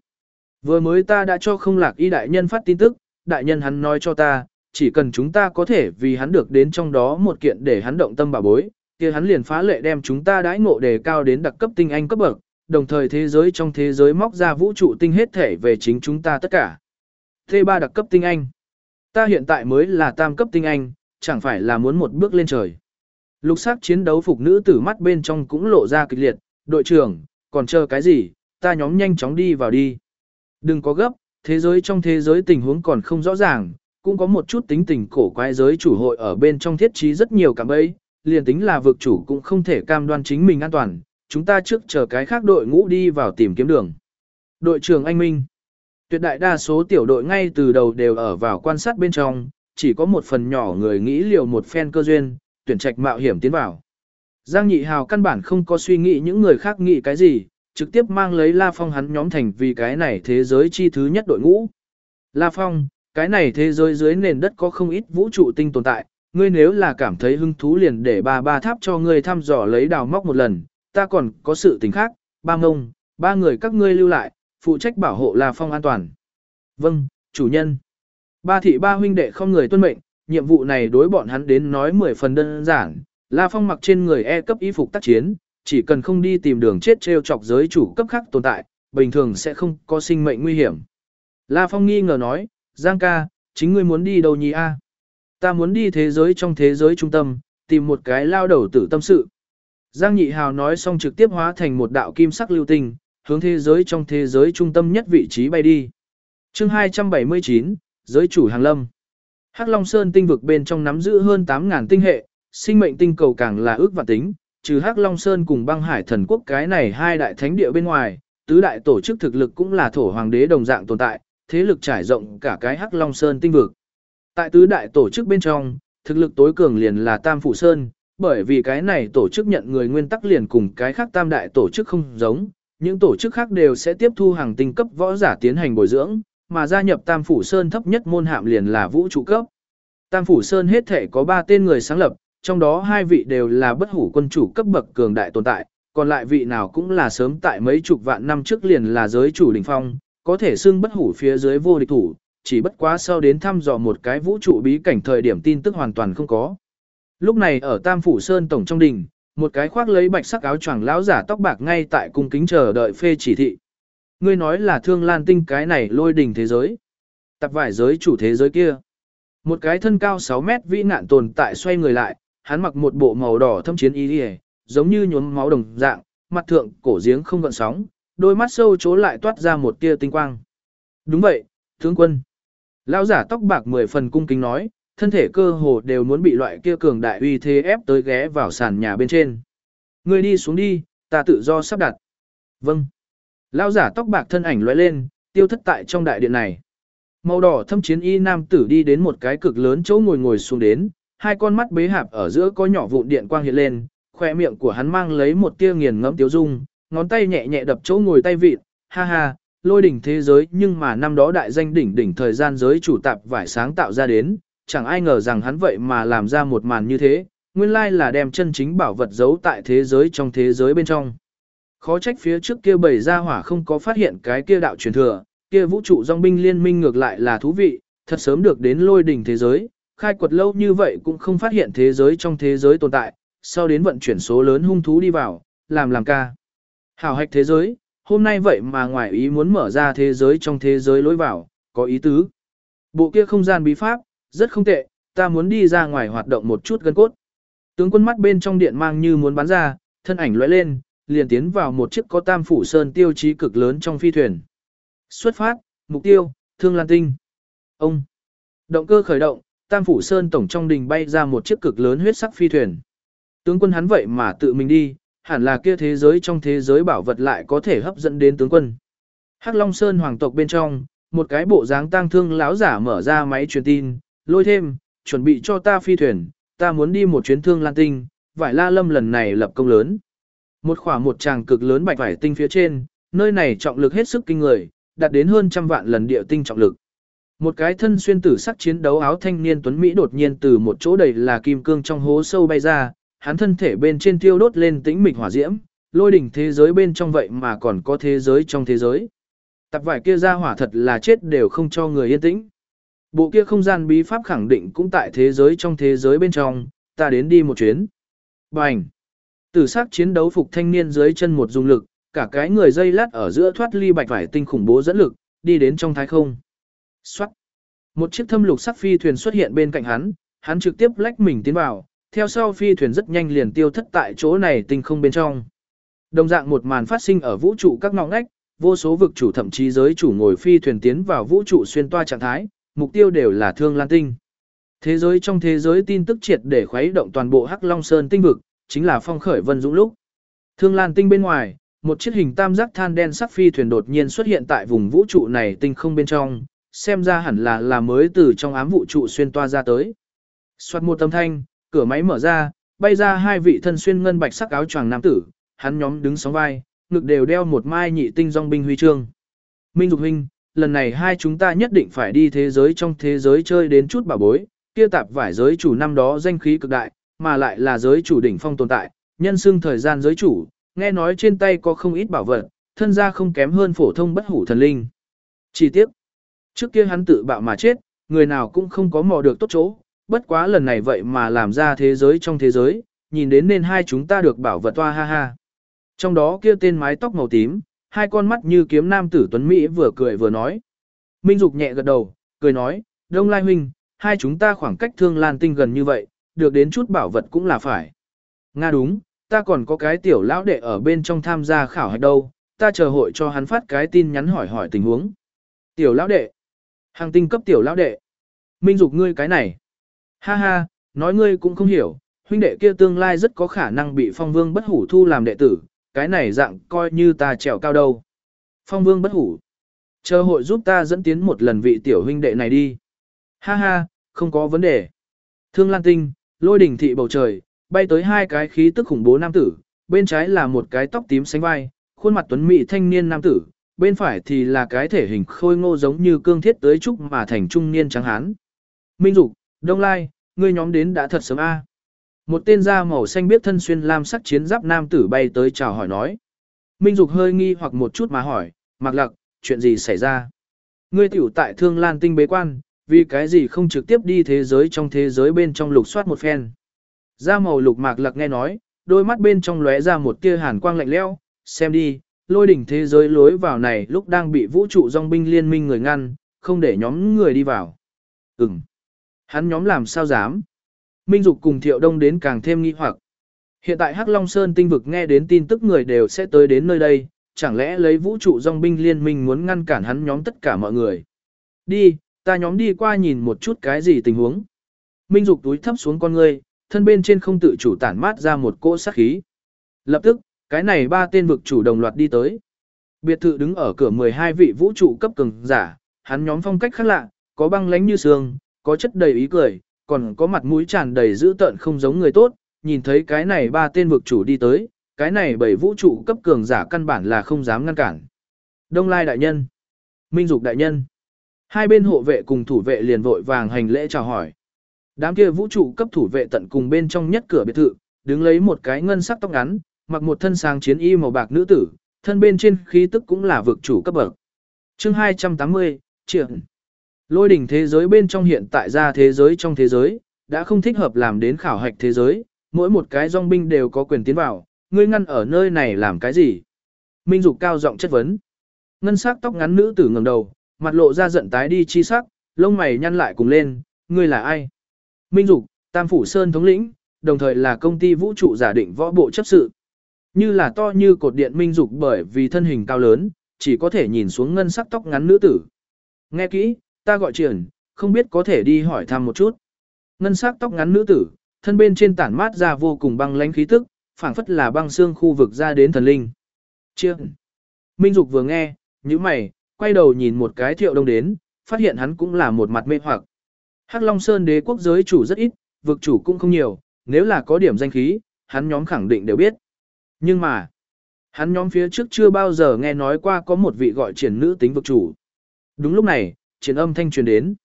Vừa mới ta đã cho không lạc y đại nhân phát tin tức, đại nhân hắn nói cho ta, chỉ cần chúng ta có thể vì hắn được đến trong đó một kiện để hắn động tâm bà bối, kia hắn liền phá lệ đem chúng ta đãi ngộ đề cao đến đặc cấp tinh anh cấp bậc, đồng thời thế giới trong thế giới móc ra vũ trụ tinh hết thể về chính chúng ta tất cả. T3 đặc cấp tinh anh. Ta hiện tại mới là tam cấp tinh anh, chẳng phải là muốn một bước lên trời. Lục sắc chiến đấu phục nữ tử mắt bên trong cũng lộ ra kịch liệt, đội trưởng, còn chờ cái gì, ta nhóm nhanh chóng đi vào đi. Đừng có gấp, thế giới trong thế giới tình huống còn không rõ ràng, cũng có một chút tính tình cổ quái giới chủ hội ở bên trong thiết trí rất nhiều cảm ấy, liền tính là vực chủ cũng không thể cam đoan chính mình an toàn, chúng ta trước chờ cái khác đội ngũ đi vào tìm kiếm đường. Đội trưởng Anh Minh Tuyệt đại đa số tiểu đội ngay từ đầu đều ở vào quan sát bên trong, chỉ có một phần nhỏ người nghĩ liều một phen cơ duyên, tuyển trạch mạo hiểm tiến vào. Giang Nhị Hào căn bản không có suy nghĩ những người khác nghĩ cái gì, trực tiếp mang lấy La Phong hắn nhóm thành vì cái này thế giới chi thứ nhất đội ngũ. La Phong, cái này thế giới dưới nền đất có không ít vũ trụ tinh tồn tại, ngươi nếu là cảm thấy hứng thú liền để ba ba tháp cho ngươi thăm dò lấy đào móc một lần, ta còn có sự tình khác, ba ngông, ba người các ngươi lưu lại, phụ trách bảo hộ La Phong an toàn. Vâng, chủ nhân. Ba thị ba huynh đệ không người tuân mệnh, nhiệm vụ này đối bọn hắn đến nói mười phần đơn giản. La Phong mặc trên người E cấp y phục tác chiến, chỉ cần không đi tìm đường chết treo chọc giới chủ cấp khác tồn tại, bình thường sẽ không có sinh mệnh nguy hiểm. La Phong nghi ngờ nói, Giang ca, chính ngươi muốn đi đâu nhỉ a? Ta muốn đi thế giới trong thế giới trung tâm, tìm một cái lao đầu tử tâm sự. Giang Nhị Hào nói xong trực tiếp hóa thành một đạo kim sắc lưu tinh, hướng thế giới trong thế giới trung tâm nhất vị trí bay đi. chương 279, giới chủ hàng lâm. Hắc Long Sơn tinh vực bên trong nắm giữ hơn 8.000 tinh hệ, sinh mệnh tinh cầu càng là ước và tính, trừ Hắc Long Sơn cùng băng hải thần quốc cái này hai đại thánh địa bên ngoài, tứ đại tổ chức thực lực cũng là thổ hoàng đế đồng dạng tồn tại, thế lực trải rộng cả cái Hắc Long Sơn tinh vực. Tại tứ đại tổ chức bên trong, thực lực tối cường liền là Tam Phủ Sơn, bởi vì cái này tổ chức nhận người nguyên tắc liền cùng cái khác tam đại tổ chức không giống, những tổ chức khác đều sẽ tiếp thu hàng tinh cấp võ giả tiến hành bồi dưỡng, mà gia nhập Tam Phủ Sơn thấp nhất môn hạm liền là vũ trụ cấp. Tam Phủ Sơn hết thể có 3 tên người sáng lập, trong đó hai vị đều là bất hủ quân chủ cấp bậc cường đại tồn tại, còn lại vị nào cũng là sớm tại mấy chục vạn năm trước liền là giới chủ đỉnh phong, có thể xưng bất hủ phía dưới vô địch thủ, chỉ bất quá sau đến thăm dò một cái vũ trụ bí cảnh thời điểm tin tức hoàn toàn không có. Lúc này ở Tam Phủ Sơn Tổng trong đình, một cái khoác lấy bạch sắc áo choàng lão giả tóc bạc ngay tại cung kính chờ đợi phê chỉ thị. Ngươi nói là thương lan tinh cái này lôi đỉnh thế giới. Tập vải giới chủ thế giới kia. Một cái thân cao 6 mét vĩ nạn tồn tại xoay người lại, hắn mặc một bộ màu đỏ thâm chiến y giống như nhuốm máu đồng dạng, mặt thượng cổ giếng không gợn sóng, đôi mắt sâu chố lại toát ra một tia tinh quang. Đúng vậy, tướng quân. Lão giả tóc bạc mười phần cung kính nói, thân thể cơ hồ đều muốn bị loại kia cường đại uy thế ép tới ghé vào sàn nhà bên trên. Người đi xuống đi, ta tự do sắp đặt. Vâng. Lão giả tóc bạc thân ảnh lóe lên, tiêu thất tại trong đại điện này. Màu đỏ thâm chiến y nam tử đi đến một cái cực lớn chỗ ngồi ngồi xuống đến, hai con mắt bế hạp ở giữa có nhỏ vụn điện quang hiện lên, khoe miệng của hắn mang lấy một tia nghiền ngẫm tiêu dung, ngón tay nhẹ nhẹ đập chỗ ngồi tay vịt, ha ha, lôi đỉnh thế giới nhưng mà năm đó đại danh đỉnh đỉnh thời gian giới chủ tạp vải sáng tạo ra đến, chẳng ai ngờ rằng hắn vậy mà làm ra một màn như thế, nguyên lai là đem chân chính bảo vật giấu tại thế giới trong thế giới bên trong. Khó trách phía trước kia bảy gia hỏa không có phát hiện cái kia đạo truyền thừa, kia vũ trụ dòng binh liên minh ngược lại là thú vị, thật sớm được đến lôi đỉnh thế giới, khai quật lâu như vậy cũng không phát hiện thế giới trong thế giới tồn tại, sau đến vận chuyển số lớn hung thú đi vào, làm làm ca. Hảo hạch thế giới, hôm nay vậy mà ngoài ý muốn mở ra thế giới trong thế giới lối vào, có ý tứ. Bộ kia không gian bí pháp, rất không tệ, ta muốn đi ra ngoài hoạt động một chút gân cốt. Tướng quân mắt bên trong điện mang như muốn bắn ra, thân ảnh lóe lên, liền tiến vào một chiếc có tam phủ sơn tiêu chí cực lớn trong phi thuyền. Xuất phát, mục tiêu, thương lan tinh. Ông. Động cơ khởi động, Tam Phủ Sơn Tổng trong đình bay ra một chiếc cực lớn huyết sắc phi thuyền. Tướng quân hắn vậy mà tự mình đi, hẳn là kia thế giới trong thế giới bảo vật lại có thể hấp dẫn đến tướng quân. Hắc Long Sơn hoàng tộc bên trong, một cái bộ dáng tang thương lão giả mở ra máy truyền tin, lôi thêm, chuẩn bị cho ta phi thuyền, ta muốn đi một chuyến thương lan tinh, vải la lâm lần này lập công lớn. Một khỏa một tràng cực lớn bạch vải tinh phía trên, nơi này trọng lực hết sức kinh người, đạt đến hơn trăm vạn lần địa tinh trọng lực. Một cái thân xuyên tử sắc chiến đấu áo thanh niên tuấn Mỹ đột nhiên từ một chỗ đầy là kim cương trong hố sâu bay ra, hắn thân thể bên trên tiêu đốt lên tĩnh mịch hỏa diễm, lôi đỉnh thế giới bên trong vậy mà còn có thế giới trong thế giới. Tập vải kia ra hỏa thật là chết đều không cho người yên tĩnh. Bộ kia không gian bí pháp khẳng định cũng tại thế giới trong thế giới bên trong, ta đến đi một chuyến. Bành! Tử sắc chiến đấu phục thanh niên dưới chân một dung lực, cả cái người dây lát ở giữa thoát ly bạch vải tinh khủng bố dẫn lực, đi đến trong thái không. Xoát! Một chiếc thâm lục sắc phi thuyền xuất hiện bên cạnh hắn, hắn trực tiếp lách mình tiến vào, theo sau phi thuyền rất nhanh liền tiêu thất tại chỗ này tinh không bên trong. Đồng dạng một màn phát sinh ở vũ trụ các ngõ ngách, vô số vực chủ thậm chí giới chủ ngồi phi thuyền tiến vào vũ trụ xuyên toa trạng thái, mục tiêu đều là thương lan tinh. Thế giới trong thế giới tin tức triệt để khuấy động toàn bộ Hắc Long Sơn tinh vực, chính là phong khởi vân dũng lúc. Thương lan tinh bên ngoài, một chiếc hình tam giác than đen sắc phi thuyền đột nhiên xuất hiện tại vùng vũ trụ này tinh không bên trong, xem ra hẳn là là mới từ trong ám vũ trụ xuyên toa ra tới. Xoát một âm thanh, cửa máy mở ra, bay ra hai vị thân xuyên ngân bạch sắc áo choàng nam tử, hắn nhóm đứng sóng vai, ngực đều đeo một mai nhị tinh dòng binh huy chương. Minh Dục huynh, lần này hai chúng ta nhất định phải đi thế giới trong thế giới chơi đến chút bà bối, kia tạp vải giới chủ năm đó danh khí cực đại, mà lại là giới chủ đỉnh phong tồn tại, nhân xưng thời gian giới chủ, nghe nói trên tay có không ít bảo vật, thân gia không kém hơn phổ thông bất hủ thần linh. Chi tiết, trước kia hắn tự bạo mà chết, người nào cũng không có mò được tốt chỗ, bất quá lần này vậy mà làm ra thế giới trong thế giới, nhìn đến nên hai chúng ta được bảo vật toa ha ha. Trong đó kia tên mái tóc màu tím, hai con mắt như kiếm nam tử tuấn Mỹ vừa cười vừa nói. Minh Dục nhẹ gật đầu, cười nói, Đông Lai Huynh, hai chúng ta khoảng cách thương lan tinh gần như vậy, được đến chút bảo vật cũng là phải. Nga đúng, ta còn có cái tiểu lão đệ ở bên trong tham gia khảo hạch đâu, ta chờ hội cho hắn phát cái tin nhắn hỏi hỏi tình huống. Tiểu lão đệ, hàng tinh cấp tiểu lão đệ, Minh Dục ngươi cái này. Ha ha, nói ngươi cũng không hiểu, huynh đệ kia tương lai rất có khả năng bị phong vương bất hủ thu làm đệ tử, cái này dạng coi như ta trèo cao đâu. Phong vương bất hủ. Chờ hội giúp ta dẫn tiến một lần vị tiểu huynh đệ này đi. Ha ha, không có vấn đề. Thương Lan Tinh, lôi đỉnh thị bầu trời, bay tới hai cái khí tức khủng bố nam tử, bên trái là một cái tóc tím xanh vai, khuôn mặt tuấn mỹ thanh niên nam tử, bên phải thì là cái thể hình khôi ngô giống như cương thiết tới trúc mà thành trung niên trắng hán. Minh Dục, Đông Lai, ngươi nhóm đến đã thật sớm a. Một tên da màu xanh biết thân xuyên lam sắc chiến giáp nam tử bay tới chào hỏi nói. Minh Dục hơi nghi hoặc một chút mà hỏi, Mạc Lặc, chuyện gì xảy ra? Ngươi tiểu tại Thương Lan Tinh bế quan, vì cái gì không trực tiếp đi thế giới trong thế giới bên trong lục soát một phen? Da màu lục Mạc Lặc nghe nói, đôi mắt bên trong lóe ra một tia hàn quang lạnh lẽo, xem đi, lôi đỉnh thế giới lối vào này lúc đang bị vũ trụ dòng binh liên minh người ngăn, không để nhóm người đi vào. Ừm. Hắn nhóm làm sao dám? Minh Dục cùng Thiệu Đông đến càng thêm nghi hoặc. Hiện tại Hắc Long Sơn tinh vực nghe đến tin tức người đều sẽ tới đến nơi đây, chẳng lẽ lấy vũ trụ dòng binh liên minh muốn ngăn cản hắn nhóm tất cả mọi người. Đi, ta nhóm đi qua nhìn một chút cái gì tình huống. Minh Dục túi thấp xuống con ngươi, thân bên trên không tự chủ tản mát ra một cỗ sát khí. Lập tức, cái này ba tên vực chủ đồng loạt đi tới. Biệt thự đứng ở cửa 12 vị vũ trụ cấp cường giả, hắn nhóm phong cách khác lạ, có băng lánh như sương, có chất đầy ý cười, còn có mặt mũi tràn đầy dữ tợn không giống người tốt, nhìn thấy cái này ba tên vực chủ đi tới, cái này bảy vũ trụ cấp cường giả căn bản là không dám ngăn cản. Đông Lai đại nhân, Minh Dục đại nhân, hai bên hộ vệ cùng thủ vệ liền vội vàng hành lễ chào hỏi. Đám kia vũ trụ cấp thủ vệ tận cùng bên trong nhất cửa biệt thự, đứng lấy một cái ngân sắc tóc ngắn, mặc một thân sáng chiến y màu bạc nữ tử, thân bên trên khí tức cũng là vực chủ cấp bậc. Chương 280, Triển Lôi đỉnh thế giới bên trong hiện tại ra thế giới trong thế giới, đã không thích hợp làm đến khảo hạch thế giới, mỗi một cái dòng binh đều có quyền tiến vào, ngươi ngăn ở nơi này làm cái gì? Minh Dục cao giọng chất vấn. Ngân sắc tóc ngắn nữ tử ngẩng đầu, mặt lộ ra giận tái đi chi sắc, lông mày nhăn lại cùng lên, ngươi là ai? Minh Dục, Tam phủ Sơn thống lĩnh, đồng thời là công ty vũ trụ giả định võ bộ chấp sự. Như là to như cột điện Minh Dục bởi vì thân hình cao lớn, chỉ có thể nhìn xuống ngân sắc tóc ngắn nữ tử. Nghe kỹ, ta gọi triển, không biết có thể đi hỏi thăm một chút. ngân sắc tóc ngắn nữ tử, thân bên trên tản mát ra vô cùng băng lãnh khí tức, phảng phất là băng xương khu vực ra đến thần linh. Triển, Minh Dục vừa nghe, nhíu mày, quay đầu nhìn một cái Thiệu Đông đến, phát hiện hắn cũng là một mặt mê hoặc. Hắc Long Sơn đế quốc giới chủ rất ít, vực chủ cũng không nhiều, nếu là có điểm danh khí, hắn nhóm khẳng định đều biết. Nhưng mà, hắn nhóm phía trước chưa bao giờ nghe nói qua có một vị gọi triển nữ tính vực chủ. Đúng lúc này, chiến âm thanh truyền đến.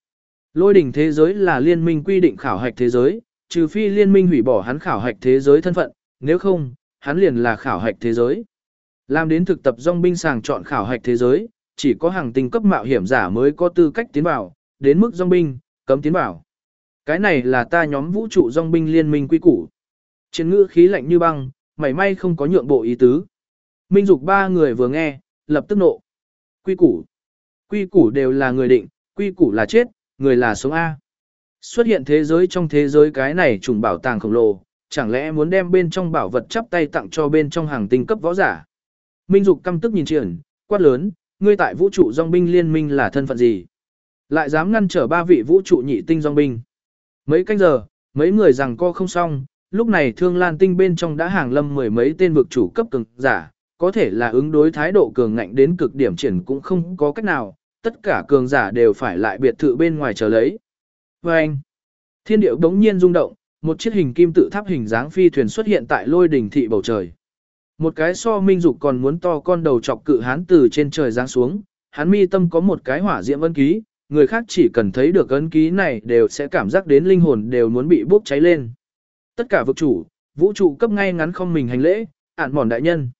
Lôi đỉnh thế giới là liên minh quy định khảo hạch thế giới, trừ phi liên minh hủy bỏ hắn khảo hạch thế giới thân phận, nếu không, hắn liền là khảo hạch thế giới. Làm đến thực tập dòng binh sàng chọn khảo hạch thế giới, chỉ có hàng tinh cấp mạo hiểm giả mới có tư cách tiến vào, đến mức dòng binh, cấm tiến vào. Cái này là ta nhóm vũ trụ dòng binh liên minh quy củ. Trên ngữ khí lạnh như băng, mảy may không có nhượng bộ ý tứ. Minh dục ba người vừa nghe, lập tức nộ. Quy củ. Quy củ đều là người định, quy củ là chết, người là sống A. Xuất hiện thế giới trong thế giới cái này trùng bảo tàng khổng lồ, chẳng lẽ muốn đem bên trong bảo vật chắp tay tặng cho bên trong hàng tinh cấp võ giả. Minh Dục căm tức nhìn triển, quát lớn, ngươi tại vũ trụ dòng binh liên minh là thân phận gì? Lại dám ngăn trở ba vị vũ trụ nhị tinh dòng binh. Mấy canh giờ, mấy người rằng co không xong, lúc này thương lan tinh bên trong đã hàng lâm mười mấy tên vực chủ cấp cường giả, có thể là ứng đối thái độ cường ngạnh đến cực điểm triển cũng không có cách nào, tất cả cường giả đều phải lại biệt thự bên ngoài chờ lấy. Và anh, thiên điệu đống nhiên rung động, một chiếc hình kim tự tháp hình dáng phi thuyền xuất hiện tại lôi đỉnh thị bầu trời. Một cái so minh dục còn muốn to con đầu chọc cự hán từ trên trời giáng xuống, hắn mi tâm có một cái hỏa diễm ân ký, người khác chỉ cần thấy được ấn ký này đều sẽ cảm giác đến linh hồn đều muốn bị bốc cháy lên. Tất cả vực chủ, vũ trụ cấp ngay ngắn không mình hành lễ, ản mòn đại nhân.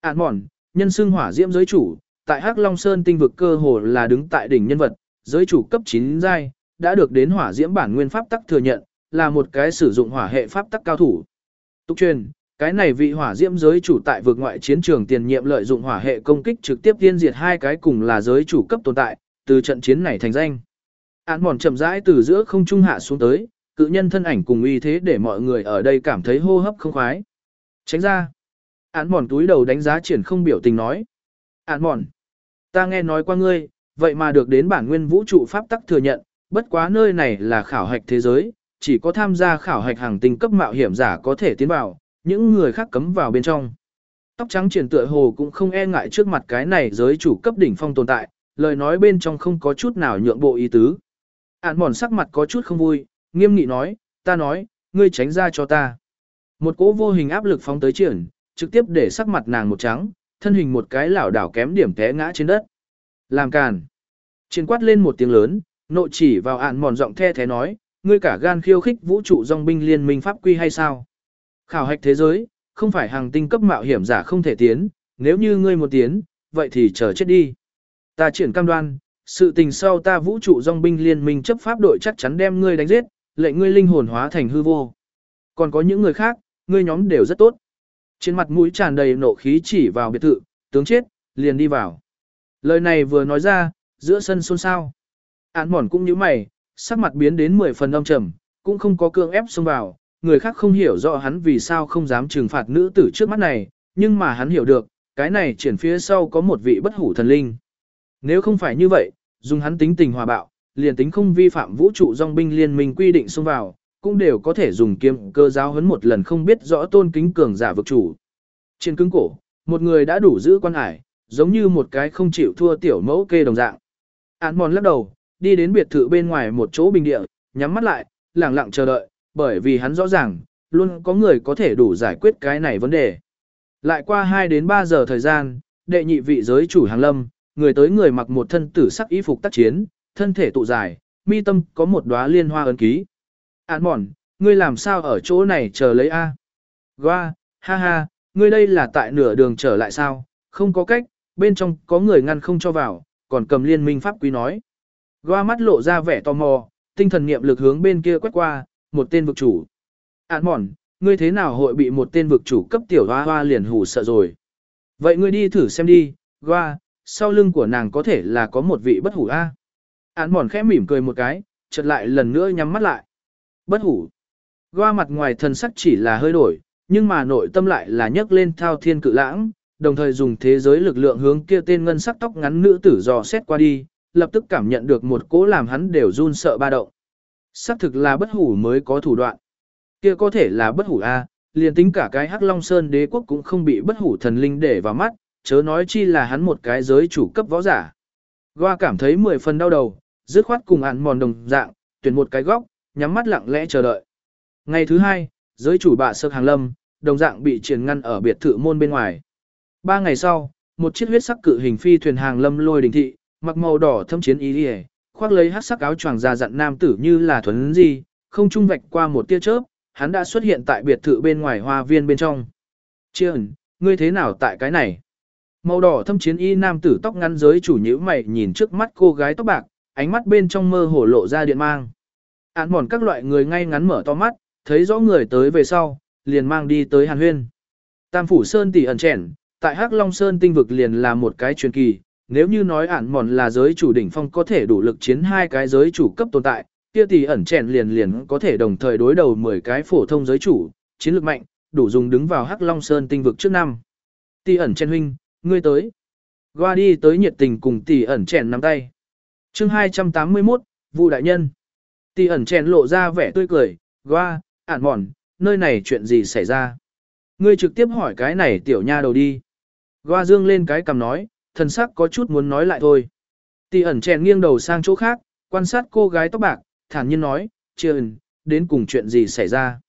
Ản mòn, nhân xưng hỏa diễm giới chủ, tại Hắc Long Sơn tinh vực cơ hồ là đứng tại đỉnh nhân vật, giới chủ cấp 9 giai, đã được đến hỏa diễm bản nguyên pháp tắc thừa nhận, là một cái sử dụng hỏa hệ pháp tắc cao thủ. Tục truyền, cái này vị hỏa diễm giới chủ tại vực ngoại chiến trường tiền nhiệm lợi dụng hỏa hệ công kích trực tiếp tiên diệt hai cái cùng là giới chủ cấp tồn tại, từ trận chiến này thành danh. Án mòn chậm rãi từ giữa không trung hạ xuống tới, cự nhân thân ảnh cùng uy thế để mọi người ở đây cảm thấy hô hấp không khoái. Tránh ra. Án mòn túi đầu đánh giá triển không biểu tình nói. Ản mòn. Ta nghe nói qua ngươi, vậy mà được đến bản nguyên vũ trụ pháp tắc thừa nhận, bất quá nơi này là khảo hạch thế giới, chỉ có tham gia khảo hạch hàng tinh cấp mạo hiểm giả có thể tiến vào, những người khác cấm vào bên trong. Tóc trắng triển tựa hồ cũng không e ngại trước mặt cái này giới chủ cấp đỉnh phong tồn tại, lời nói bên trong không có chút nào nhượng bộ ý tứ. Ản mòn sắc mặt có chút không vui, nghiêm nghị nói, ta nói, ngươi tránh ra cho ta. Một cỗ vô hình áp lực phóng tới triển, trực tiếp để sắc mặt nàng một trắng, thân hình một cái lảo đảo kém điểm té ngã trên đất. Làm càn. Chiến quát lên một tiếng lớn, nộ chỉ vào ạn mòn giọng the thế nói, ngươi cả gan khiêu khích vũ trụ dòng binh liên minh pháp quy hay sao? Khảo hạch thế giới, không phải hàng tinh cấp mạo hiểm giả không thể tiến, nếu như ngươi một tiến, vậy thì chờ chết đi. Ta triển cam đoan, sự tình sau ta vũ trụ dòng binh liên minh chấp pháp đội chắc chắn đem ngươi đánh giết, lệnh ngươi linh hồn hóa thành hư vô. Còn có những người khác, ngươi nhóm đều rất tốt. Trên mặt mũi tràn đầy nộ khí chỉ vào biệt thự, tướng chết, liền đi vào. Lời này vừa nói ra, giữa sân xôn xao. Án mòn cũng như mày, sắc mặt biến đến 10 phần âm trầm, cũng không có cương ép xông vào, người khác không hiểu rõ hắn vì sao không dám trừng phạt nữ tử trước mắt này, nhưng mà hắn hiểu được, cái này triển phía sau có một vị bất hủ thần linh. Nếu không phải như vậy, dùng hắn tính tình hòa bạo, liền tính không vi phạm vũ trụ dòng binh liên minh quy định xông vào, cũng đều có thể dùng kiếm cơ giáo huấn một lần không biết rõ tôn kính cường giả vực chủ. Trên cứng cổ, một người đã đủ giữ quan hải, giống như một cái không chịu thua tiểu mẫu kê đồng dạng. Án mòn lắc đầu, đi đến biệt thự bên ngoài một chỗ bình địa, nhắm mắt lại, lặng lặng chờ đợi, bởi vì hắn rõ ràng, luôn có người có thể đủ giải quyết cái này vấn đề. Lại qua 2 đến 3 giờ thời gian, đệ nhị vị giới chủ hàng lâm, người tới người mặc một thân tử sắc y phục tác chiến, thân thể tụ dài, mi tâm có một đóa liên hoa ấn ký. Án mòn, ngươi làm sao ở chỗ này chờ lấy A? Goa, ha ha, ngươi đây là tại nửa đường trở lại sao? Không có cách, bên trong có người ngăn không cho vào, còn cầm liên minh pháp quý nói. Goa mắt lộ ra vẻ tò mò, tinh thần niệm lực hướng bên kia quét qua, một tên vực chủ. Án mòn, ngươi thế nào hội bị một tên vực chủ cấp tiểu hoa hoa liền hù sợ rồi. Vậy ngươi đi thử xem đi, Goa, sau lưng của nàng có thể là có một vị bất hủ A. Án mòn khẽ mỉm cười một cái, chợt lại lần nữa nhắm mắt lại. Bất hủ. Goa mặt ngoài thần sắc chỉ là hơi đổi, nhưng mà nội tâm lại là nhấc lên thao thiên cự lãng, đồng thời dùng thế giới lực lượng hướng kia tên ngân sắc tóc ngắn nữ tử dò xét qua đi, lập tức cảm nhận được một cỗ làm hắn đều run sợ ba động. Xác thực là bất hủ mới có thủ đoạn. Kia có thể là bất hủ A, liền tính cả cái Hắc Long Sơn đế quốc cũng không bị bất hủ thần linh để vào mắt, chớ nói chi là hắn một cái giới chủ cấp võ giả. Goa cảm thấy mười phần đau đầu, dứt khoát cùng ăn mòn đồng dạng, tuyển một cái góc, nhắm mắt lặng lẽ chờ đợi. Ngày thứ hai, giới chủ bạ sơ hàng lâm, đồng dạng bị triển ngăn ở biệt thự môn bên ngoài. Ba ngày sau, một chiếc huyết sắc cự hình phi thuyền hàng lâm lôi đình thị, mặc màu đỏ thâm chiến ý đi khoác lấy hắc sắc áo choàng ra dặn nam tử như là thuấn gì, không trung vạch qua một tia chớp, hắn đã xuất hiện tại biệt thự bên ngoài hoa viên bên trong. Triển, ngươi thế nào tại cái này? Màu đỏ thâm chiến y nam tử tóc ngắn giới chủ nhữ mày nhìn trước mắt cô gái tóc bạc, ánh mắt bên trong mơ hồ lộ ra điện mang. Án mòn các loại người ngay ngắn mở to mắt, thấy rõ người tới về sau, liền mang đi tới Hàn Huyên. Tam Phủ Sơn tỷ ẩn chèn, tại Hắc Long Sơn tinh vực liền là một cái truyền kỳ, nếu như nói ản mòn là giới chủ đỉnh phong có thể đủ lực chiến hai cái giới chủ cấp tồn tại, kia tỷ ẩn chèn liền liền có thể đồng thời đối đầu 10 cái phổ thông giới chủ, chiến lược mạnh, đủ dùng đứng vào Hắc Long Sơn tinh vực trước năm. Tỷ ẩn chèn huynh, ngươi tới. Goa đi tới nhiệt tình cùng tỷ ẩn chèn nắm tay. Chương 281, Vu đại nhân. Tỷ ẩn chèn lộ ra vẻ tươi cười, "Goa, ản mòn, nơi này chuyện gì xảy ra?" Ngươi trực tiếp hỏi cái này tiểu nha đầu đi. Goa dương lên cái cầm nói, thần sắc có chút muốn nói lại thôi. Tỷ ẩn chèn nghiêng đầu sang chỗ khác, quan sát cô gái tóc bạc, thản nhiên nói, ẩn, đến cùng chuyện gì xảy ra?"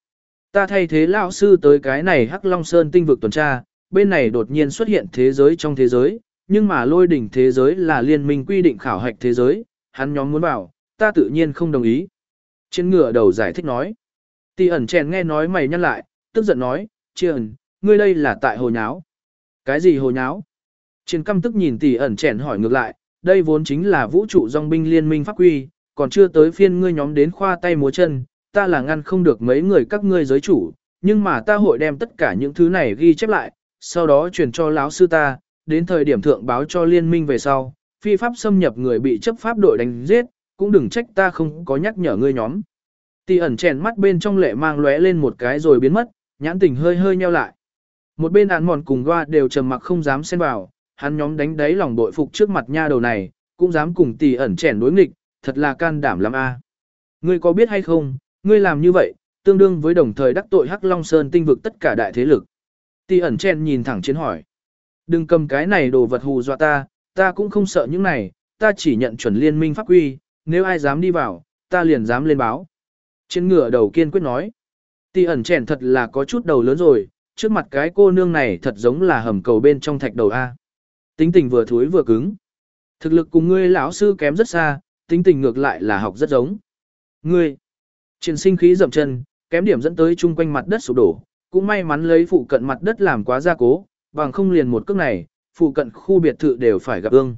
Ta thay thế lão sư tới cái này Hắc Long Sơn tinh vực tuần tra, bên này đột nhiên xuất hiện thế giới trong thế giới, nhưng mà lôi đỉnh thế giới là liên minh quy định khảo hạch thế giới, hắn nhóm muốn bảo, ta tự nhiên không đồng ý. Trên ngựa đầu giải thích nói. Tỷ ẩn chèn nghe nói mày nhăn lại, tức giận nói, Triền, ngươi đây là tại hồ nháo. Cái gì hồ nháo? Trên căm tức nhìn tỷ ẩn chèn hỏi ngược lại, đây vốn chính là vũ trụ dòng binh liên minh pháp quy, còn chưa tới phiên ngươi nhóm đến khoa tay múa chân, ta là ngăn không được mấy người các ngươi giới chủ, nhưng mà ta hội đem tất cả những thứ này ghi chép lại, sau đó truyền cho lão sư ta, đến thời điểm thượng báo cho liên minh về sau, phi pháp xâm nhập người bị chấp pháp đội đánh giết, cũng đừng trách ta không có nhắc nhở ngươi nhóm. Tỷ ẩn chèn mắt bên trong lệ mang lóe lên một cái rồi biến mất, nhãn tình hơi hơi nheo lại. Một bên án mòn cùng qua đều trầm mặc không dám xen vào, hắn nhóm đánh đáy lòng bội phục trước mặt nha đầu này, cũng dám cùng tỷ ẩn chèn đối nghịch, thật là can đảm lắm a. À. Ngươi có biết hay không, ngươi làm như vậy, tương đương với đồng thời đắc tội Hắc Long Sơn tinh vực tất cả đại thế lực. Tỷ ẩn chèn nhìn thẳng chiến hỏi. Đừng cầm cái này đồ vật hù dọa ta, ta cũng không sợ những này, ta chỉ nhận chuẩn liên minh pháp quy, nếu ai dám đi vào, ta liền dám lên báo. Trên ngựa đầu kiên quyết nói. Tỷ ẩn chèn thật là có chút đầu lớn rồi, trước mặt cái cô nương này thật giống là hầm cầu bên trong thạch đầu A. Tính tình vừa thúi vừa cứng. Thực lực cùng ngươi lão sư kém rất xa, tính tình ngược lại là học rất giống. Ngươi, triển sinh khí dậm chân, kém điểm dẫn tới chung quanh mặt đất sụp đổ, cũng may mắn lấy phụ cận mặt đất làm quá gia cố, bằng không liền một cước này, phụ cận khu biệt thự đều phải gặp ương.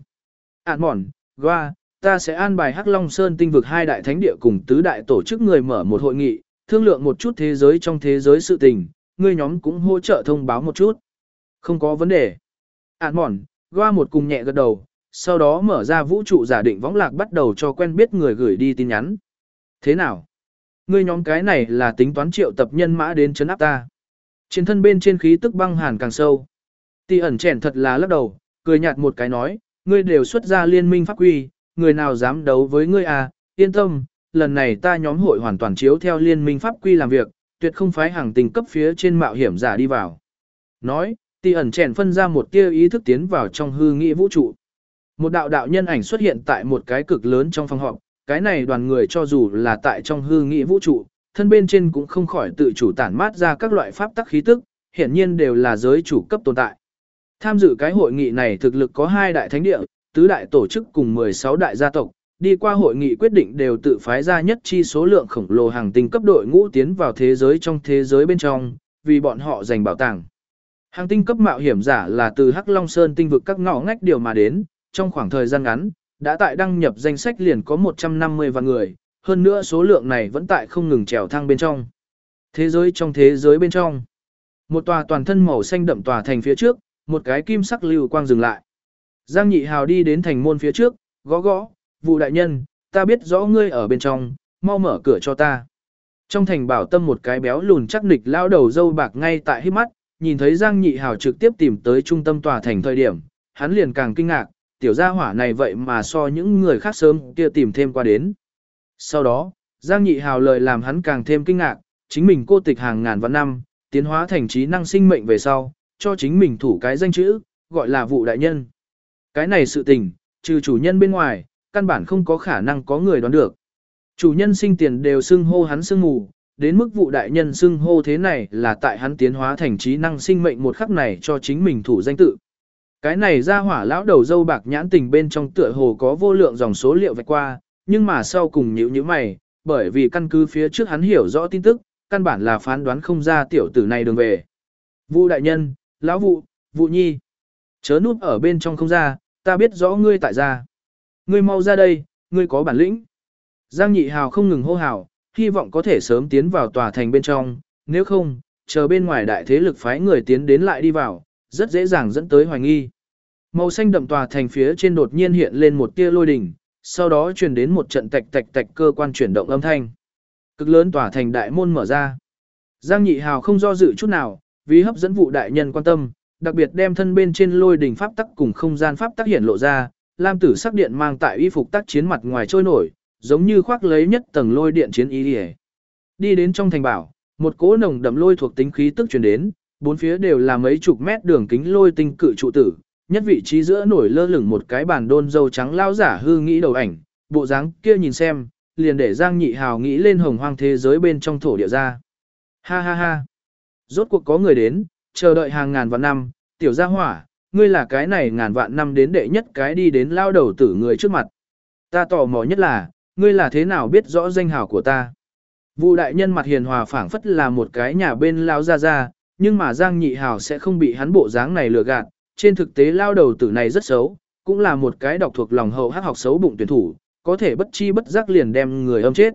Ản mòn, Goa, ta sẽ an bài Hắc Long Sơn tinh vực hai đại thánh địa cùng tứ đại tổ chức người mở một hội nghị, thương lượng một chút thế giới trong thế giới sự tình, ngươi nhóm cũng hỗ trợ thông báo một chút. Không có vấn đề. Ản mòn, Goa một cùng nhẹ gật đầu, sau đó mở ra vũ trụ giả định võng lạc bắt đầu cho quen biết người gửi đi tin nhắn. Thế nào? Ngươi nhóm cái này là tính toán triệu tập nhân mã đến chấn áp ta. Trên thân bên trên khí tức băng hàn càng sâu. Tỷ ẩn chèn thật là lắc đầu, cười nhạt một cái nói, ngươi đều xuất ra liên minh pháp quy, người nào dám đấu với ngươi à, yên tâm, lần này ta nhóm hội hoàn toàn chiếu theo liên minh pháp quy làm việc, tuyệt không phái hàng tình cấp phía trên mạo hiểm giả đi vào. Nói, tỷ ẩn chèn phân ra một tia ý thức tiến vào trong hư nghị vũ trụ. Một đạo đạo nhân ảnh xuất hiện tại một cái cực lớn trong phòng họp, cái này đoàn người cho dù là tại trong hư nghị vũ trụ, thân bên trên cũng không khỏi tự chủ tản mát ra các loại pháp tắc khí tức, hiển nhiên đều là giới chủ cấp tồn tại. Tham dự cái hội nghị này thực lực có hai đại thánh địa, tứ đại tổ chức cùng 16 đại gia tộc, đi qua hội nghị quyết định đều tự phái ra nhất chi số lượng khổng lồ hàng tinh cấp đội ngũ tiến vào thế giới trong thế giới bên trong, vì bọn họ giành bảo tàng. Hàng tinh cấp mạo hiểm giả là từ Hắc Long Sơn tinh vực các ngõ ngách điều mà đến, trong khoảng thời gian ngắn, đã tại đăng nhập danh sách liền có 150 vạn người, hơn nữa số lượng này vẫn tại không ngừng trèo thang bên trong. Thế giới trong thế giới bên trong. Một tòa toàn thân màu xanh đậm tòa thành phía trước, một cái kim sắc lưu quang dừng lại. Giang Nhị Hào đi đến thành môn phía trước, gõ gõ, vụ đại nhân, ta biết rõ ngươi ở bên trong, mau mở cửa cho ta. Trong thành bảo tâm một cái béo lùn chắc nịch lao đầu dâu bạc ngay tại hít mắt, nhìn thấy Giang Nhị Hào trực tiếp tìm tới trung tâm tòa thành thời điểm, hắn liền càng kinh ngạc, tiểu gia hỏa này vậy mà so những người khác sớm kia tìm thêm qua đến. Sau đó, Giang Nhị Hào lời làm hắn càng thêm kinh ngạc, chính mình cô tịch hàng ngàn vạn năm, tiến hóa thành trí năng sinh mệnh về sau, cho chính mình thủ cái danh chữ, gọi là vụ đại nhân. Cái này sự tình, trừ chủ nhân bên ngoài, căn bản không có khả năng có người đoán được. Chủ nhân sinh tiền đều xưng hô hắn xưng mù, đến mức vụ đại nhân xưng hô thế này là tại hắn tiến hóa thành trí năng sinh mệnh một khắc này cho chính mình thủ danh tự. Cái này ra hỏa lão đầu dâu bạc nhãn tình bên trong tựa hồ có vô lượng dòng số liệu vạch qua, nhưng mà sau cùng nhữ như mày, bởi vì căn cứ phía trước hắn hiểu rõ tin tức, căn bản là phán đoán không ra tiểu tử này đường về. Vụ đại nhân, lão vụ, vụ nhi. Chớ núp ở bên trong không ra, ta biết rõ ngươi tại gia. Ngươi mau ra đây, ngươi có bản lĩnh. Giang nhị hào không ngừng hô hào, hy vọng có thể sớm tiến vào tòa thành bên trong, nếu không, chờ bên ngoài đại thế lực phái người tiến đến lại đi vào, rất dễ dàng dẫn tới hoài nghi. Màu xanh đậm tòa thành phía trên đột nhiên hiện lên một tia lôi đỉnh, sau đó truyền đến một trận tạch tạch tạch cơ quan chuyển động âm thanh. Cực lớn tòa thành đại môn mở ra. Giang Nhị Hào không do dự chút nào, vì hấp dẫn vụ đại nhân quan tâm, đặc biệt đem thân bên trên lôi đỉnh pháp tắc cùng không gian pháp tắc hiện lộ ra, lam tử sắc điện mang tại y phục tác chiến mặt ngoài trôi nổi, giống như khoác lấy nhất tầng lôi điện chiến y đi, đi đến trong thành bảo, một cỗ nồng đậm lôi thuộc tính khí tức truyền đến, bốn phía đều là mấy chục mét đường kính lôi tinh cự trụ tử, nhất vị trí giữa nổi lơ lửng một cái bàn đôn dâu trắng lao giả hư nghĩ đầu ảnh, bộ dáng kia nhìn xem, liền để Giang Nhị Hào nghĩ lên hồng hoang thế giới bên trong thổ địa ra. Ha ha ha. Rốt cuộc có người đến, chờ đợi hàng ngàn vạn năm, tiểu gia hỏa, ngươi là cái này ngàn vạn năm đến đệ nhất cái đi đến lao đầu tử người trước mặt. Ta tò mò nhất là, ngươi là thế nào biết rõ danh hào của ta. Vụ đại nhân mặt hiền hòa phảng phất là một cái nhà bên lao ra ra, nhưng mà Giang Nhị Hào sẽ không bị hắn bộ dáng này lừa gạt, trên thực tế lao đầu tử này rất xấu, cũng là một cái đọc thuộc lòng hậu hắc học xấu bụng tuyển thủ, có thể bất chi bất giác liền đem người âm chết.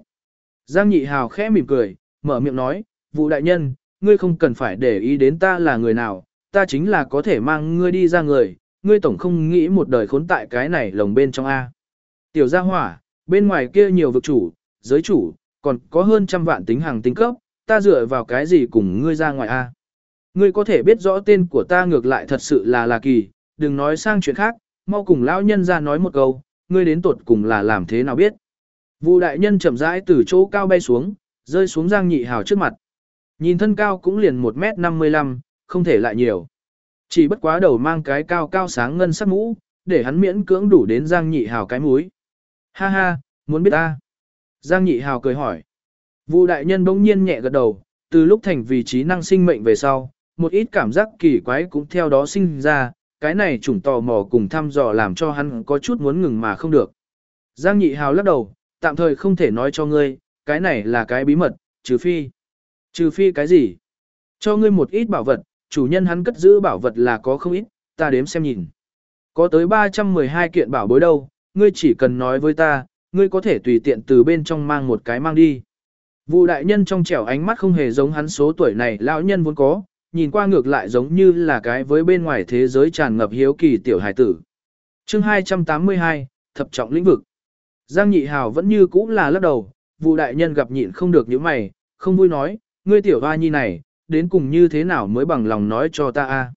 Giang Nhị Hào khẽ mỉm cười, mở miệng nói, vụ đại nhân, ngươi không cần phải để ý đến ta là người nào, ta chính là có thể mang ngươi đi ra người, ngươi tổng không nghĩ một đời khốn tại cái này lồng bên trong A. Tiểu gia hỏa, bên ngoài kia nhiều vực chủ, giới chủ, còn có hơn trăm vạn tính hàng tính cấp, ta dựa vào cái gì cùng ngươi ra ngoài A. Ngươi có thể biết rõ tên của ta ngược lại thật sự là là kỳ, đừng nói sang chuyện khác, mau cùng lão nhân ra nói một câu, ngươi đến tuột cùng là làm thế nào biết. Vụ đại nhân chậm rãi từ chỗ cao bay xuống, rơi xuống Giang Nhị Hào trước mặt. Nhìn thân cao cũng liền 1m55, không thể lại nhiều. Chỉ bất quá đầu mang cái cao cao sáng ngân sắc mũ, để hắn miễn cưỡng đủ đến Giang Nhị Hào cái múi. Ha ha, muốn biết ta. Giang Nhị Hào cười hỏi. Vụ đại nhân bỗng nhiên nhẹ gật đầu, từ lúc thành vị trí năng sinh mệnh về sau, một ít cảm giác kỳ quái cũng theo đó sinh ra, cái này trùng tò mò cùng thăm dò làm cho hắn có chút muốn ngừng mà không được. Giang nhị hào lắc đầu, tạm thời không thể nói cho ngươi, cái này là cái bí mật, trừ phi. Trừ phi cái gì? Cho ngươi một ít bảo vật, chủ nhân hắn cất giữ bảo vật là có không ít, ta đếm xem nhìn. Có tới 312 kiện bảo bối đâu, ngươi chỉ cần nói với ta, ngươi có thể tùy tiện từ bên trong mang một cái mang đi. Vụ đại nhân trong trẻo ánh mắt không hề giống hắn số tuổi này lão nhân vốn có, nhìn qua ngược lại giống như là cái với bên ngoài thế giới tràn ngập hiếu kỳ tiểu hải tử. chương 282, thập trọng lĩnh vực. Giang nhị hào vẫn như cũ là lắc đầu, vụ đại nhân gặp nhịn không được những mày, không vui nói, ngươi tiểu hoa nhi này, đến cùng như thế nào mới bằng lòng nói cho ta a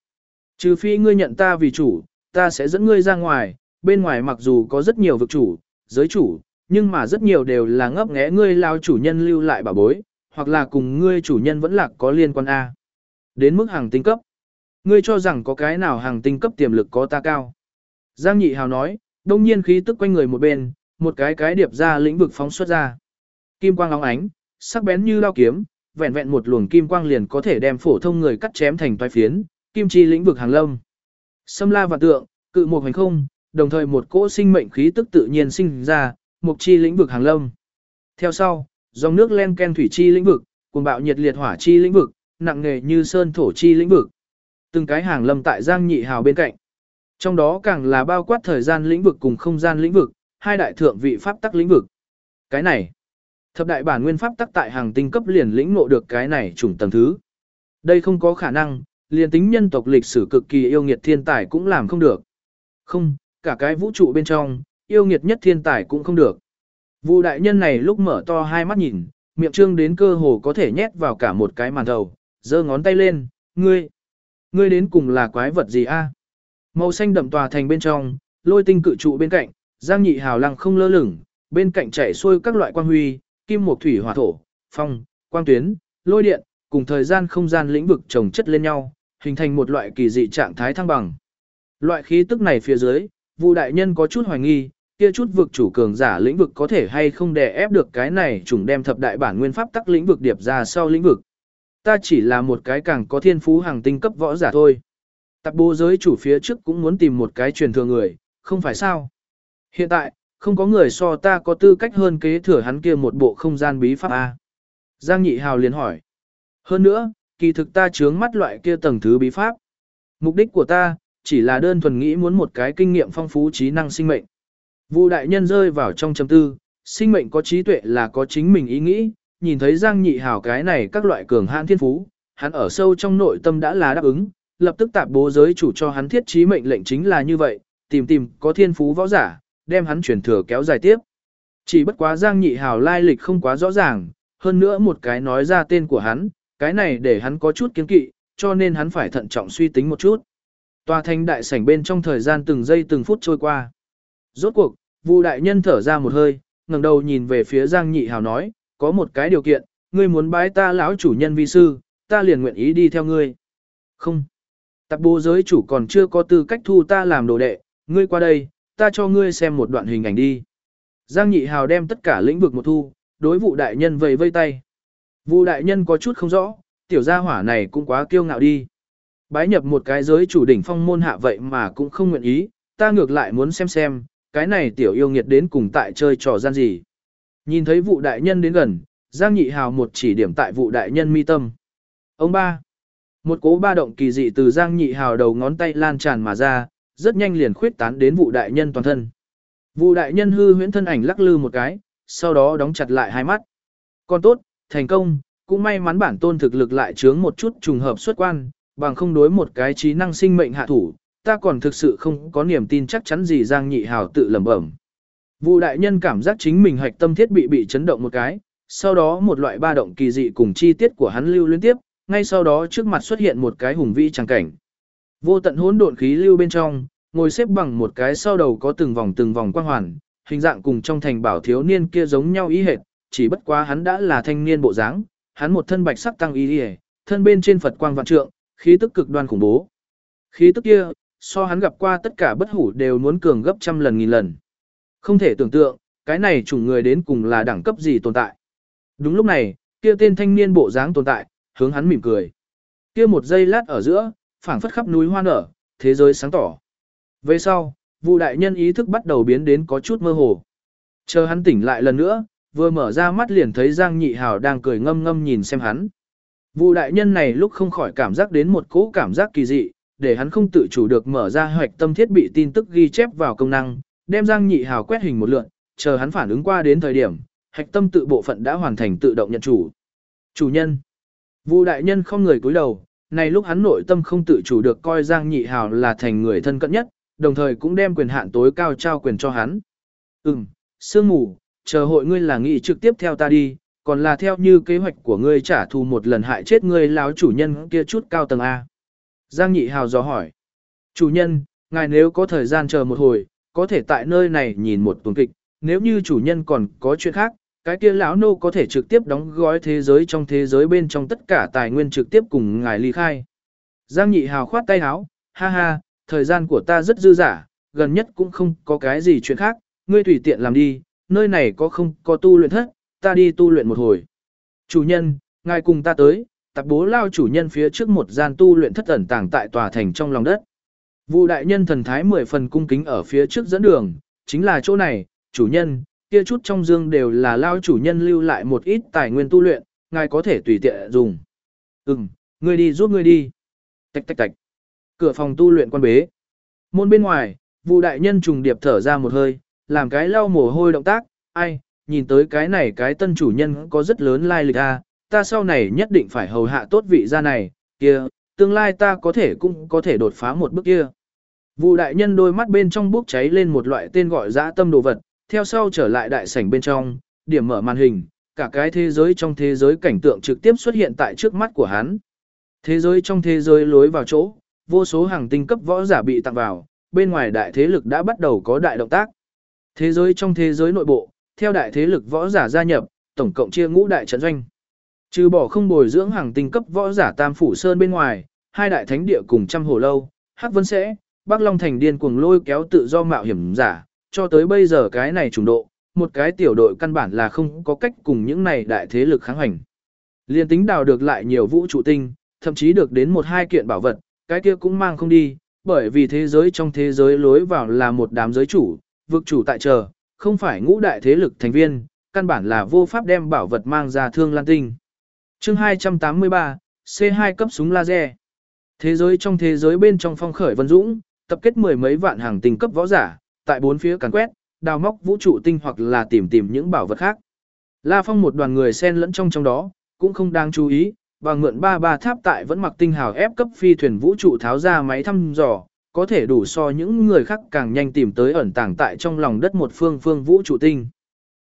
Trừ phi ngươi nhận ta vì chủ, ta sẽ dẫn ngươi ra ngoài, bên ngoài mặc dù có rất nhiều vực chủ, giới chủ, nhưng mà rất nhiều đều là ngấp nghé ngươi lao chủ nhân lưu lại bảo bối, hoặc là cùng ngươi chủ nhân vẫn lạc có liên quan A. Đến mức hàng tinh cấp. Ngươi cho rằng có cái nào hàng tinh cấp tiềm lực có ta cao. Giang Nhị Hào nói, đông nhiên khí tức quanh người một bên, một cái cái điệp ra lĩnh vực phóng xuất ra. Kim quang óng ánh, sắc bén như lao kiếm, vẹn vẹn một luồng kim quang liền có thể đem phổ thông người cắt chém thành toái phiến, kim chi lĩnh vực hàng lâm. Xâm la và tượng, cự một hành không, đồng thời một cỗ sinh mệnh khí tức tự nhiên sinh ra, mục chi lĩnh vực hàng lâm. Theo sau, dòng nước len ken thủy chi lĩnh vực, cuồng bạo nhiệt liệt hỏa chi lĩnh vực, nặng nghề như sơn thổ chi lĩnh vực. Từng cái hàng lâm tại Giang Nhị Hào bên cạnh. Trong đó càng là bao quát thời gian lĩnh vực cùng không gian lĩnh vực, hai đại thượng vị pháp tắc lĩnh vực. Cái này, thập đại bản nguyên pháp tắc tại hàng tinh cấp liền lĩnh ngộ được cái này chủng tầng thứ. Đây không có khả năng, liền tính nhân tộc lịch sử cực kỳ yêu nghiệt thiên tài cũng làm không được. Không, cả cái vũ trụ bên trong, yêu nghiệt nhất thiên tài cũng không được. Vụ đại nhân này lúc mở to hai mắt nhìn, miệng trương đến cơ hồ có thể nhét vào cả một cái màn đầu, giơ ngón tay lên, ngươi, ngươi đến cùng là quái vật gì a? Màu xanh đậm tòa thành bên trong, lôi tinh cự trụ bên cạnh, Giang Nhị Hào lăng không lơ lửng, bên cạnh chảy xuôi các loại quang huy, kim mộc thủy hỏa thổ, phong, quang tuyến, lôi điện, cùng thời gian không gian lĩnh vực chồng chất lên nhau, hình thành một loại kỳ dị trạng thái thăng bằng. Loại khí tức này phía dưới, Vu đại nhân có chút hoài nghi, kia chút vực chủ cường giả lĩnh vực có thể hay không đè ép được cái này trùng đem thập đại bản nguyên pháp tắc lĩnh vực điệp ra sau lĩnh vực. Ta chỉ là một cái càng có thiên phú hàng tinh cấp võ giả thôi. Tạp bố giới chủ phía trước cũng muốn tìm một cái truyền thừa người, không phải sao. Hiện tại, không có người so ta có tư cách hơn kế thừa hắn kia một bộ không gian bí pháp A. Giang Nhị Hào liền hỏi. Hơn nữa, kỳ thực ta chướng mắt loại kia tầng thứ bí pháp. Mục đích của ta, chỉ là đơn thuần nghĩ muốn một cái kinh nghiệm phong phú trí năng sinh mệnh. Vu đại nhân rơi vào trong chấm tư, sinh mệnh có trí tuệ là có chính mình ý nghĩ, nhìn thấy Giang Nhị Hào cái này các loại cường hãn thiên phú, hắn ở sâu trong nội tâm đã là đáp ứng, lập tức tạp bố giới chủ cho hắn thiết trí mệnh lệnh chính là như vậy, tìm tìm có thiên phú võ giả, đem hắn chuyển thừa kéo dài tiếp. Chỉ bất quá Giang Nhị Hào lai lịch không quá rõ ràng, hơn nữa một cái nói ra tên của hắn, cái này để hắn có chút kiên kỵ, cho nên hắn phải thận trọng suy tính một chút. Tòa thành đại sảnh bên trong thời gian từng giây từng phút trôi qua. Rốt cuộc, Vu đại nhân thở ra một hơi, ngẩng đầu nhìn về phía Giang Nhị Hào nói, có một cái điều kiện, ngươi muốn bái ta lão chủ nhân vi sư, ta liền nguyện ý đi theo ngươi. Không. Tạp bố giới chủ còn chưa có tư cách thu ta làm đồ đệ, ngươi qua đây, ta cho ngươi xem một đoạn hình ảnh đi. Giang Nhị Hào đem tất cả lĩnh vực một thu, đối vụ đại nhân vây vây tay. Vụ đại nhân có chút không rõ, tiểu gia hỏa này cũng quá kiêu ngạo đi. Bái nhập một cái giới chủ đỉnh phong môn hạ vậy mà cũng không nguyện ý, ta ngược lại muốn xem xem, cái này tiểu yêu nghiệt đến cùng tại chơi trò gian gì. Nhìn thấy vụ đại nhân đến gần, Giang Nhị Hào một chỉ điểm tại vụ đại nhân mi tâm. Ông ba. Một cố ba động kỳ dị từ Giang Nhị Hào đầu ngón tay lan tràn mà ra, rất nhanh liền khuyết tán đến vụ đại nhân toàn thân. Vụ đại nhân hư huyễn thân ảnh lắc lư một cái, sau đó đóng chặt lại hai mắt. Còn tốt, thành công, cũng may mắn bản tôn thực lực lại chướng một chút trùng hợp xuất quan, bằng không đối một cái trí năng sinh mệnh hạ thủ, ta còn thực sự không có niềm tin chắc chắn gì Giang Nhị Hào tự lẩm bẩm. Vụ đại nhân cảm giác chính mình hạch tâm thiết bị bị chấn động một cái, sau đó một loại ba động kỳ dị cùng chi tiết của hắn lưu liên tiếp, ngay sau đó trước mặt xuất hiện một cái hùng vĩ tràng cảnh. Vô tận hỗn độn khí lưu bên trong, ngồi xếp bằng một cái sau đầu có từng vòng từng vòng quang hoàn, hình dạng cùng trong thành bảo thiếu niên kia giống nhau ý hệt, chỉ bất quá hắn đã là thanh niên bộ dáng, hắn một thân bạch sắc tăng y y, thân bên trên Phật quang vạn trượng, khí tức cực đoan khủng bố. Khí tức kia, so hắn gặp qua tất cả bất hủ đều muốn cường gấp trăm lần nghìn lần. Không thể tưởng tượng, cái này chủng người đến cùng là đẳng cấp gì tồn tại. Đúng lúc này, kia tên thanh niên bộ dáng tồn tại, hướng hắn mỉm cười. Kia một giây lát ở giữa, phảng phất khắp núi hoa nở, thế giới sáng tỏ. Về sau, Vu đại nhân ý thức bắt đầu biến đến có chút mơ hồ. Chờ hắn tỉnh lại lần nữa, vừa mở ra mắt liền thấy Giang Nhị Hào đang cười ngâm ngâm nhìn xem hắn. Vu đại nhân này lúc không khỏi cảm giác đến một cỗ cảm giác kỳ dị, để hắn không tự chủ được mở ra hoạch tâm thiết bị tin tức ghi chép vào công năng, đem Giang Nhị Hào quét hình một lượt, chờ hắn phản ứng qua đến thời điểm, hạch tâm tự bộ phận đã hoàn thành tự động nhận chủ. Chủ nhân. Vu đại nhân không người cúi đầu, này lúc hắn nội tâm không tự chủ được coi Giang Nhị Hào là thành người thân cận nhất, đồng thời cũng đem quyền hạn tối cao trao quyền cho hắn. Ừm, sương mù, chờ hội ngươi là nghị trực tiếp theo ta đi, còn là theo như kế hoạch của ngươi trả thù một lần hại chết ngươi láo chủ nhân kia chút cao tầng A. Giang Nhị Hào dò hỏi. Chủ nhân, ngài nếu có thời gian chờ một hồi, có thể tại nơi này nhìn một tuần kịch, nếu như chủ nhân còn có chuyện khác, cái kia lão nô có thể trực tiếp đóng gói thế giới trong thế giới bên trong tất cả tài nguyên trực tiếp cùng ngài ly khai. Giang Nhị Hào khoát tay áo, ha ha, thời gian của ta rất dư dả, gần nhất cũng không có cái gì chuyện khác, ngươi tùy tiện làm đi, nơi này có không có tu luyện thất, ta đi tu luyện một hồi. Chủ nhân, ngài cùng ta tới, tạp bố lao chủ nhân phía trước một gian tu luyện thất ẩn tàng tại tòa thành trong lòng đất. Vụ đại nhân thần thái mười phần cung kính ở phía trước dẫn đường, chính là chỗ này, chủ nhân, kia chút trong dương đều là lao chủ nhân lưu lại một ít tài nguyên tu luyện, ngài có thể tùy tiện dùng. Ừm, ngươi đi giúp ngươi đi. Tạch tạch tạch. Cửa phòng tu luyện quan bế. Môn bên ngoài, vụ đại nhân trùng điệp thở ra một hơi, làm cái lau mồ hôi động tác, ai, nhìn tới cái này cái tân chủ nhân có rất lớn lai lịch a, à, ta sau này nhất định phải hầu hạ tốt vị gia này, kia, tương lai ta có thể cũng có thể đột phá một bước kia. Vụ đại nhân đôi mắt bên trong bốc cháy lên một loại tên gọi dã tâm đồ vật, theo sau trở lại đại sảnh bên trong, điểm mở màn hình, cả cái thế giới trong thế giới cảnh tượng trực tiếp xuất hiện tại trước mắt của hắn. Thế giới trong thế giới lối vào chỗ, vô số hàng tinh cấp võ giả bị tặng vào, bên ngoài đại thế lực đã bắt đầu có đại động tác. Thế giới trong thế giới nội bộ, theo đại thế lực võ giả gia nhập, tổng cộng chia ngũ đại trận doanh. Trừ bỏ không bồi dưỡng hàng tinh cấp võ giả Tam Phủ Sơn bên ngoài, hai đại thánh địa cùng trăm hồ lâu, Hắc Vân Sẽ, Bắc Long Thành điên cuồng lôi kéo tự do mạo hiểm giả, cho tới bây giờ cái này trùng độ, một cái tiểu đội căn bản là không có cách cùng những này đại thế lực kháng hành. Liên tính đào được lại nhiều vũ trụ tinh, thậm chí được đến một hai kiện bảo vật, cái kia cũng mang không đi, bởi vì thế giới trong thế giới lối vào là một đám giới chủ, vực chủ tại chờ, không phải ngũ đại thế lực thành viên, căn bản là vô pháp đem bảo vật mang ra thương lan tinh. Chương 283, C2 cấp súng laser. Thế giới trong thế giới bên trong phong khởi vân dũng, tập kết mười mấy vạn hàng tinh cấp võ giả, tại bốn phía càn quét, đào móc vũ trụ tinh hoặc là tìm tìm những bảo vật khác. La Phong một đoàn người xen lẫn trong trong đó, cũng không đáng chú ý, và mượn ba ba tháp tại vẫn mặc tinh hào ép cấp phi thuyền vũ trụ tháo ra máy thăm dò, có thể đủ so những người khác càng nhanh tìm tới ẩn tàng tại trong lòng đất một phương phương vũ trụ tinh.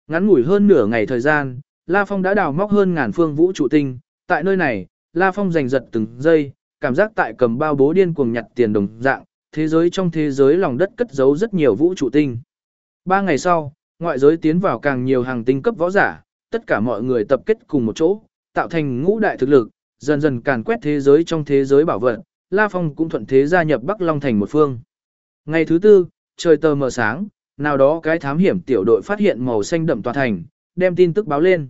Ngắn ngủi hơn nửa ngày thời gian, La Phong đã đào móc hơn ngàn phương vũ trụ tinh, tại nơi này, La Phong giành giật từng giây, cảm giác tại cầm bao bố điên cuồng nhặt tiền đồng dạng, thế giới trong thế giới lòng đất cất giấu rất nhiều vũ trụ tinh. Ba ngày sau, ngoại giới tiến vào càng nhiều hàng tinh cấp võ giả, tất cả mọi người tập kết cùng một chỗ, tạo thành ngũ đại thực lực, dần dần càn quét thế giới trong thế giới bảo vật, La Phong cũng thuận thế gia nhập Bắc Long thành một phương. Ngày thứ tư, trời tờ mờ sáng, nào đó cái thám hiểm tiểu đội phát hiện màu xanh đậm tòa thành, đem tin tức báo lên.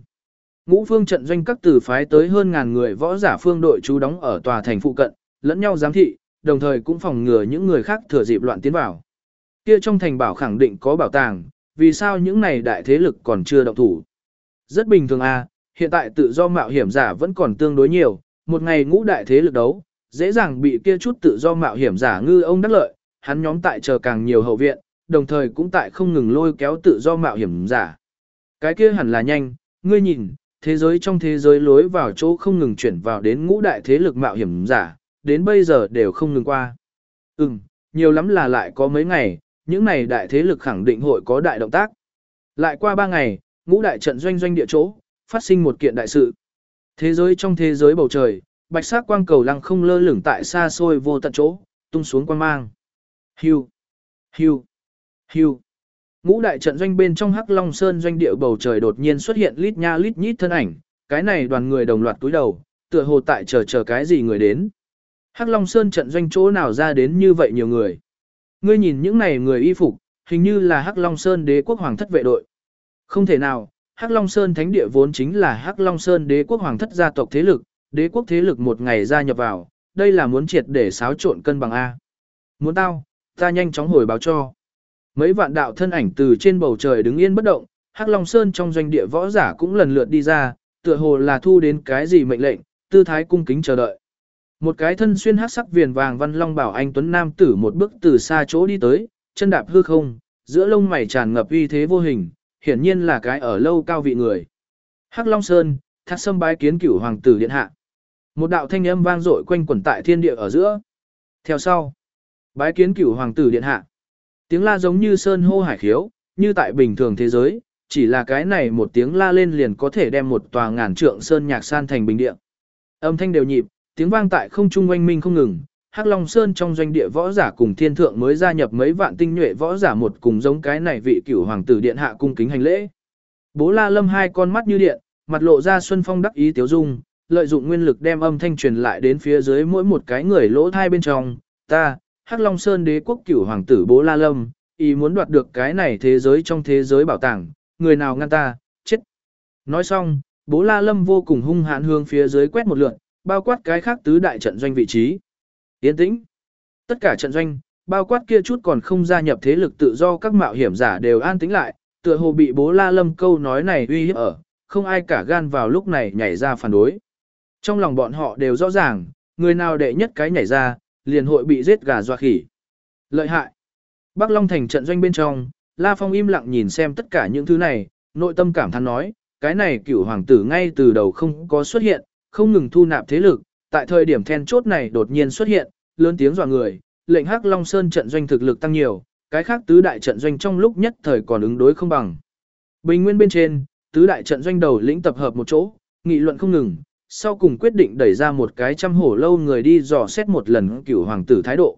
Ngũ phương trận doanh các tử phái tới hơn ngàn người võ giả phương đội trú đóng ở tòa thành phụ cận, lẫn nhau giám thị, đồng thời cũng phòng ngừa những người khác thừa dịp loạn tiến vào. Kia trong thành bảo khẳng định có bảo tàng, vì sao những này đại thế lực còn chưa động thủ. Rất bình thường à, hiện tại tự do mạo hiểm giả vẫn còn tương đối nhiều, một ngày ngũ đại thế lực đấu, dễ dàng bị kia chút tự do mạo hiểm giả ngư ông đắc lợi, hắn nhóm tại chờ càng nhiều hậu viện, đồng thời cũng tại không ngừng lôi kéo tự do mạo hiểm giả. Cái kia hẳn là nhanh, ngươi nhìn, thế giới trong thế giới lối vào chỗ không ngừng chuyển vào đến ngũ đại thế lực mạo hiểm giả, đến bây giờ đều không ngừng qua. Ừm, nhiều lắm là lại có mấy ngày, những này đại thế lực khẳng định hội có đại động tác. Lại qua ba ngày, ngũ đại trận doanh doanh địa chỗ, phát sinh một kiện đại sự. Thế giới trong thế giới bầu trời, bạch sắc quang cầu lăng không lơ lửng tại xa xôi vô tận chỗ, tung xuống quang mang. Hưu, hưu, hưu. Ngũ đại trận doanh bên trong Hắc Long Sơn doanh địa bầu trời đột nhiên xuất hiện lít nha lít nhít thân ảnh, cái này đoàn người đồng loạt túi đầu, tựa hồ tại chờ chờ cái gì người đến. Hắc Long Sơn trận doanh chỗ nào ra đến như vậy nhiều người. Ngươi nhìn những này người y phục, hình như là Hắc Long Sơn đế quốc hoàng thất vệ đội. Không thể nào, Hắc Long Sơn thánh địa vốn chính là Hắc Long Sơn đế quốc hoàng thất gia tộc thế lực, đế quốc thế lực một ngày gia nhập vào, đây là muốn triệt để xáo trộn cân bằng A. Muốn tao, ta nhanh chóng hồi báo cho. Mấy vạn đạo thân ảnh từ trên bầu trời đứng yên bất động, Hắc Long Sơn trong doanh địa võ giả cũng lần lượt đi ra, tựa hồ là thu đến cái gì mệnh lệnh, tư thái cung kính chờ đợi. Một cái thân xuyên hắc sắc viền vàng văn long bảo anh tuấn nam tử một bước từ xa chỗ đi tới, chân đạp hư không, giữa lông mày tràn ngập uy thế vô hình, hiển nhiên là cái ở lâu cao vị người. Hắc Long Sơn, thác sâm bái kiến cửu hoàng tử điện hạ. Một đạo thanh âm vang dội quanh quẩn tại thiên địa ở giữa. Theo sau, bái kiến cửu hoàng tử điện hạ. Tiếng la giống như sơn hô hải khiếu, như tại bình thường thế giới, chỉ là cái này một tiếng la lên liền có thể đem một tòa ngàn trượng sơn nhạc san thành bình địa. Âm thanh đều nhịp, tiếng vang tại không trung oanh minh không ngừng. Hắc Long Sơn trong doanh địa võ giả cùng thiên thượng mới gia nhập mấy vạn tinh nhuệ võ giả một cùng giống cái này vị cửu hoàng tử điện hạ cung kính hành lễ. Bố La Lâm hai con mắt như điện, mặt lộ ra xuân phong đắc ý tiếu dung, lợi dụng nguyên lực đem âm thanh truyền lại đến phía dưới mỗi một cái người lỗ thai bên trong. Ta, Hắc Long Sơn đế quốc cửu hoàng tử Bố La Lâm, ý muốn đoạt được cái này thế giới trong thế giới bảo tàng, người nào ngăn ta, chết. Nói xong, Bố La Lâm vô cùng hung hãn hướng phía dưới quét một lượt, bao quát cái khác tứ đại trận doanh vị trí. Yên tĩnh. Tất cả trận doanh, bao quát kia chút còn không gia nhập thế lực tự do các mạo hiểm giả đều an tĩnh lại, tựa hồ bị Bố La Lâm câu nói này uy hiếp ở, không ai cả gan vào lúc này nhảy ra phản đối. Trong lòng bọn họ đều rõ ràng, người nào đệ nhất cái nhảy ra, liền hội bị giết gà doa khỉ. Lợi hại. Bắc Long thành trận doanh bên trong, La Phong im lặng nhìn xem tất cả những thứ này, nội tâm cảm thán nói, cái này cửu hoàng tử ngay từ đầu không có xuất hiện, không ngừng thu nạp thế lực, tại thời điểm then chốt này đột nhiên xuất hiện, lớn tiếng dọa người, lệnh Hắc Long Sơn trận doanh thực lực tăng nhiều, cái khác tứ đại trận doanh trong lúc nhất thời còn ứng đối không bằng. Bình nguyên bên trên, tứ đại trận doanh đầu lĩnh tập hợp một chỗ, nghị luận không ngừng, sau cùng quyết định đẩy ra một cái trăm hổ lâu người đi dò xét một lần cửu hoàng tử thái độ.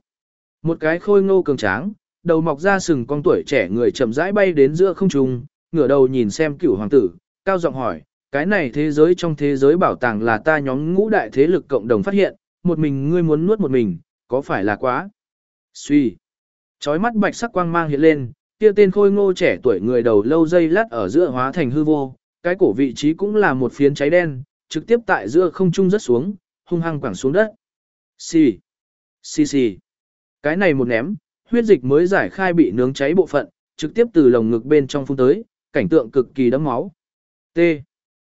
Một cái khôi ngô cường tráng, đầu mọc ra sừng con tuổi trẻ người chậm rãi bay đến giữa không trung, ngửa đầu nhìn xem cửu hoàng tử, cao giọng hỏi, cái này thế giới trong thế giới bảo tàng là ta nhóm ngũ đại thế lực cộng đồng phát hiện, một mình ngươi muốn nuốt một mình, có phải là quá? Suy. Chói mắt bạch sắc quang mang hiện lên, kia tên khôi ngô trẻ tuổi người đầu lâu dây lát ở giữa hóa thành hư vô, cái cổ vị trí cũng là một phiến cháy đen, trực tiếp tại giữa không trung rất xuống, hung hăng quẳng xuống đất. Xì. Xì xì. Cái này một ném, huyết dịch mới giải khai bị nướng cháy bộ phận, trực tiếp từ lồng ngực bên trong phun tới, cảnh tượng cực kỳ đẫm máu. T.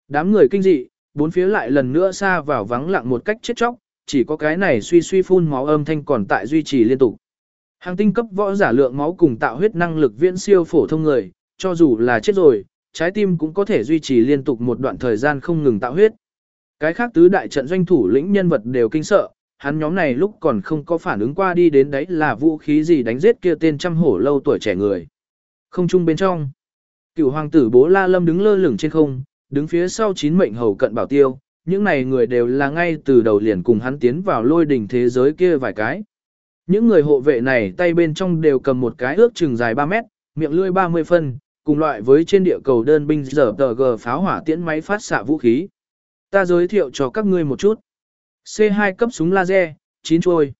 Đám người kinh dị, bốn phía lại lần nữa xa vào vắng lặng một cách chết chóc, chỉ có cái này suy suy phun máu âm thanh còn tại duy trì liên tục. Hàng tinh cấp võ giả lượng máu cùng tạo huyết năng lực viễn siêu phổ thông người, cho dù là chết rồi, trái tim cũng có thể duy trì liên tục một đoạn thời gian không ngừng tạo huyết. Cái khác tứ đại trận doanh thủ lĩnh nhân vật đều kinh sợ, hắn nhóm này lúc còn không có phản ứng qua đi đến đấy là vũ khí gì đánh giết kia tên trăm hổ lâu tuổi trẻ người. Không chung bên trong, cựu hoàng tử bố La Lâm đứng lơ lửng trên không, đứng phía sau chín mệnh hầu cận bảo tiêu, những này người đều là ngay từ đầu liền cùng hắn tiến vào lôi đỉnh thế giới kia vài cái. Những người hộ vệ này tay bên trong đều cầm một cái ước chừng dài 3 mét, miệng lưỡi 30 phân, cùng loại với trên địa cầu đơn binh giờ tờ g pháo hỏa tiễn máy phát xạ vũ khí. Ta giới thiệu cho các ngươi một chút. C2 cấp súng laser, 9 trôi.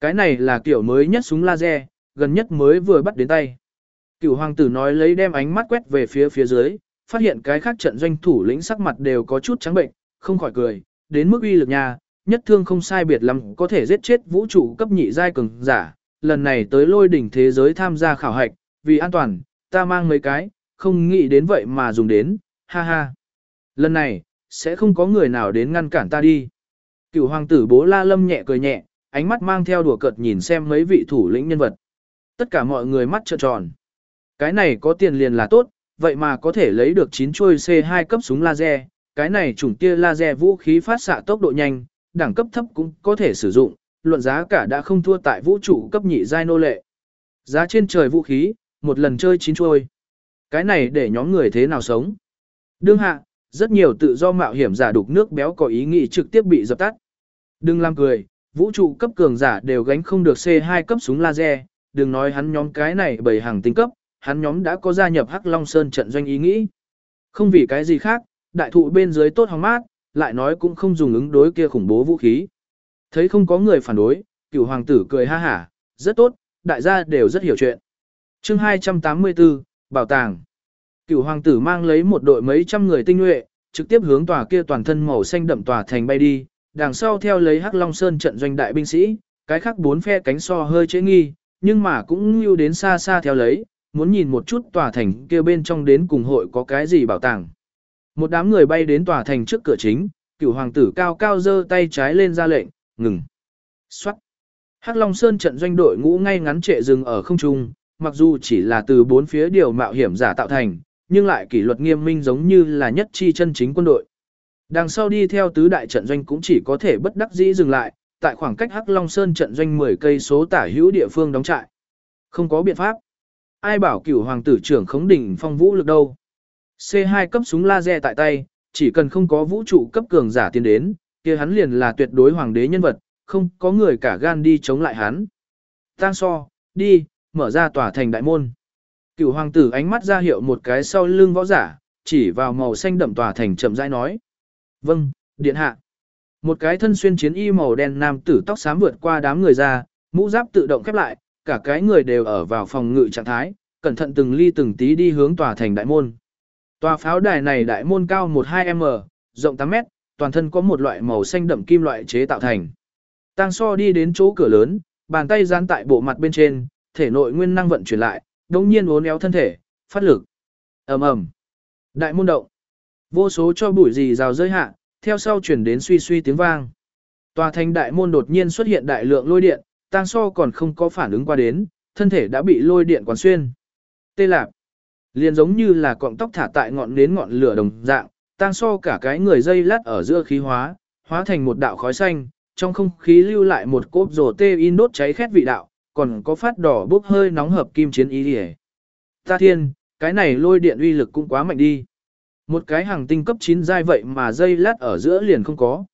Cái này là kiểu mới nhất súng laser, gần nhất mới vừa bắt đến tay. Cửu hoàng tử nói lấy đem ánh mắt quét về phía phía dưới, phát hiện cái khác trận doanh thủ lĩnh sắc mặt đều có chút trắng bệnh, không khỏi cười, đến mức uy lực nha, nhất thương không sai biệt lắm có thể giết chết vũ trụ cấp nhị giai cường giả, lần này tới lôi đỉnh thế giới tham gia khảo hạch, vì an toàn, ta mang mấy cái, không nghĩ đến vậy mà dùng đến, ha ha. Lần này, sẽ không có người nào đến ngăn cản ta đi. Cựu hoàng tử bố la lâm nhẹ cười nhẹ, ánh mắt mang theo đùa cợt nhìn xem mấy vị thủ lĩnh nhân vật. Tất cả mọi người mắt trợn tròn. Cái này có tiền liền là tốt, vậy mà có thể lấy được 9 chuôi C2 cấp súng laser, cái này chủng tia laser vũ khí phát xạ tốc độ nhanh, đẳng cấp thấp cũng có thể sử dụng, luận giá cả đã không thua tại vũ trụ cấp nhị giai nô lệ. Giá trên trời vũ khí, một lần chơi chín chuôi. Cái này để nhóm người thế nào sống? Đương hạ, rất nhiều tự do mạo hiểm giả đục nước béo có ý nghĩ trực tiếp bị dập tắt. Đừng làm cười, vũ trụ cấp cường giả đều gánh không được C2 cấp súng laser, đừng nói hắn nhóm cái này bởi hàng tinh cấp, hắn nhóm đã có gia nhập Hắc Long Sơn trận doanh ý nghĩ. Không vì cái gì khác, đại thụ bên dưới tốt hóng mát, lại nói cũng không dùng ứng đối kia khủng bố vũ khí. Thấy không có người phản đối, cựu hoàng tử cười ha hả, rất tốt, đại gia đều rất hiểu chuyện. chương 284, Bảo tàng. Cựu hoàng tử mang lấy một đội mấy trăm người tinh nhuệ, trực tiếp hướng tòa kia toàn thân màu xanh đậm tòa thành bay đi, đằng sau theo lấy Hắc Long Sơn trận doanh đại binh sĩ, cái khác bốn phe cánh so hơi chế nghi, nhưng mà cũng lưu đến xa xa theo lấy, muốn nhìn một chút tòa thành kia bên trong đến cùng hội có cái gì bảo tàng. Một đám người bay đến tòa thành trước cửa chính, cửu hoàng tử cao cao giơ tay trái lên ra lệnh, ngừng. Xoát. Hắc Long Sơn trận doanh đội ngũ ngay ngắn trệ dừng ở không trung, mặc dù chỉ là từ bốn phía điều mạo hiểm giả tạo thành, nhưng lại kỷ luật nghiêm minh giống như là nhất chi chân chính quân đội. Đằng sau đi theo tứ đại trận doanh cũng chỉ có thể bất đắc dĩ dừng lại, tại khoảng cách Hắc Long Sơn trận doanh 10 cây số tả hữu địa phương đóng trại. Không có biện pháp. Ai bảo cửu hoàng tử trưởng khống đỉnh phong vũ lực đâu. C2 cấp súng laser tại tay, chỉ cần không có vũ trụ cấp cường giả tiến đến, kia hắn liền là tuyệt đối hoàng đế nhân vật, không có người cả gan đi chống lại hắn. Tang so, đi, mở ra tòa thành đại môn. Cửu hoàng tử ánh mắt ra hiệu một cái sau lưng võ giả, chỉ vào màu xanh đậm tòa thành chậm rãi nói. Vâng, điện hạ. Một cái thân xuyên chiến y màu đen nam tử tóc xám vượt qua đám người ra, mũ giáp tự động khép lại, cả cái người đều ở vào phòng ngự trạng thái, cẩn thận từng ly từng tí đi hướng tòa thành đại môn. Tòa pháo đài này đại môn cao 12m, rộng 8m, toàn thân có một loại màu xanh đậm kim loại chế tạo thành. Tang so đi đến chỗ cửa lớn, bàn tay dán tại bộ mặt bên trên, thể nội nguyên năng vận chuyển lại, đồng nhiên uốn éo thân thể, phát lực. ầm ầm Đại môn động. Vô số cho bụi gì rào rơi hạ, theo sau chuyển đến suy suy tiếng vang. Tòa thành đại môn đột nhiên xuất hiện đại lượng lôi điện, Tang so còn không có phản ứng qua đến, thân thể đã bị lôi điện quán xuyên. Tê lạp. Liền giống như là cọng tóc thả tại ngọn nến ngọn lửa đồng dạng, Tang so cả cái người dây lát ở giữa khí hóa, hóa thành một đạo khói xanh, trong không khí lưu lại một cốp rổ tê in đốt cháy khét vị đạo, còn có phát đỏ bốc hơi nóng hợp kim chiến ý liễu. Ta thiên, cái này lôi điện uy lực cũng quá mạnh đi. Một cái hàng tinh cấp 9 giai vậy mà dây lát ở giữa liền không có.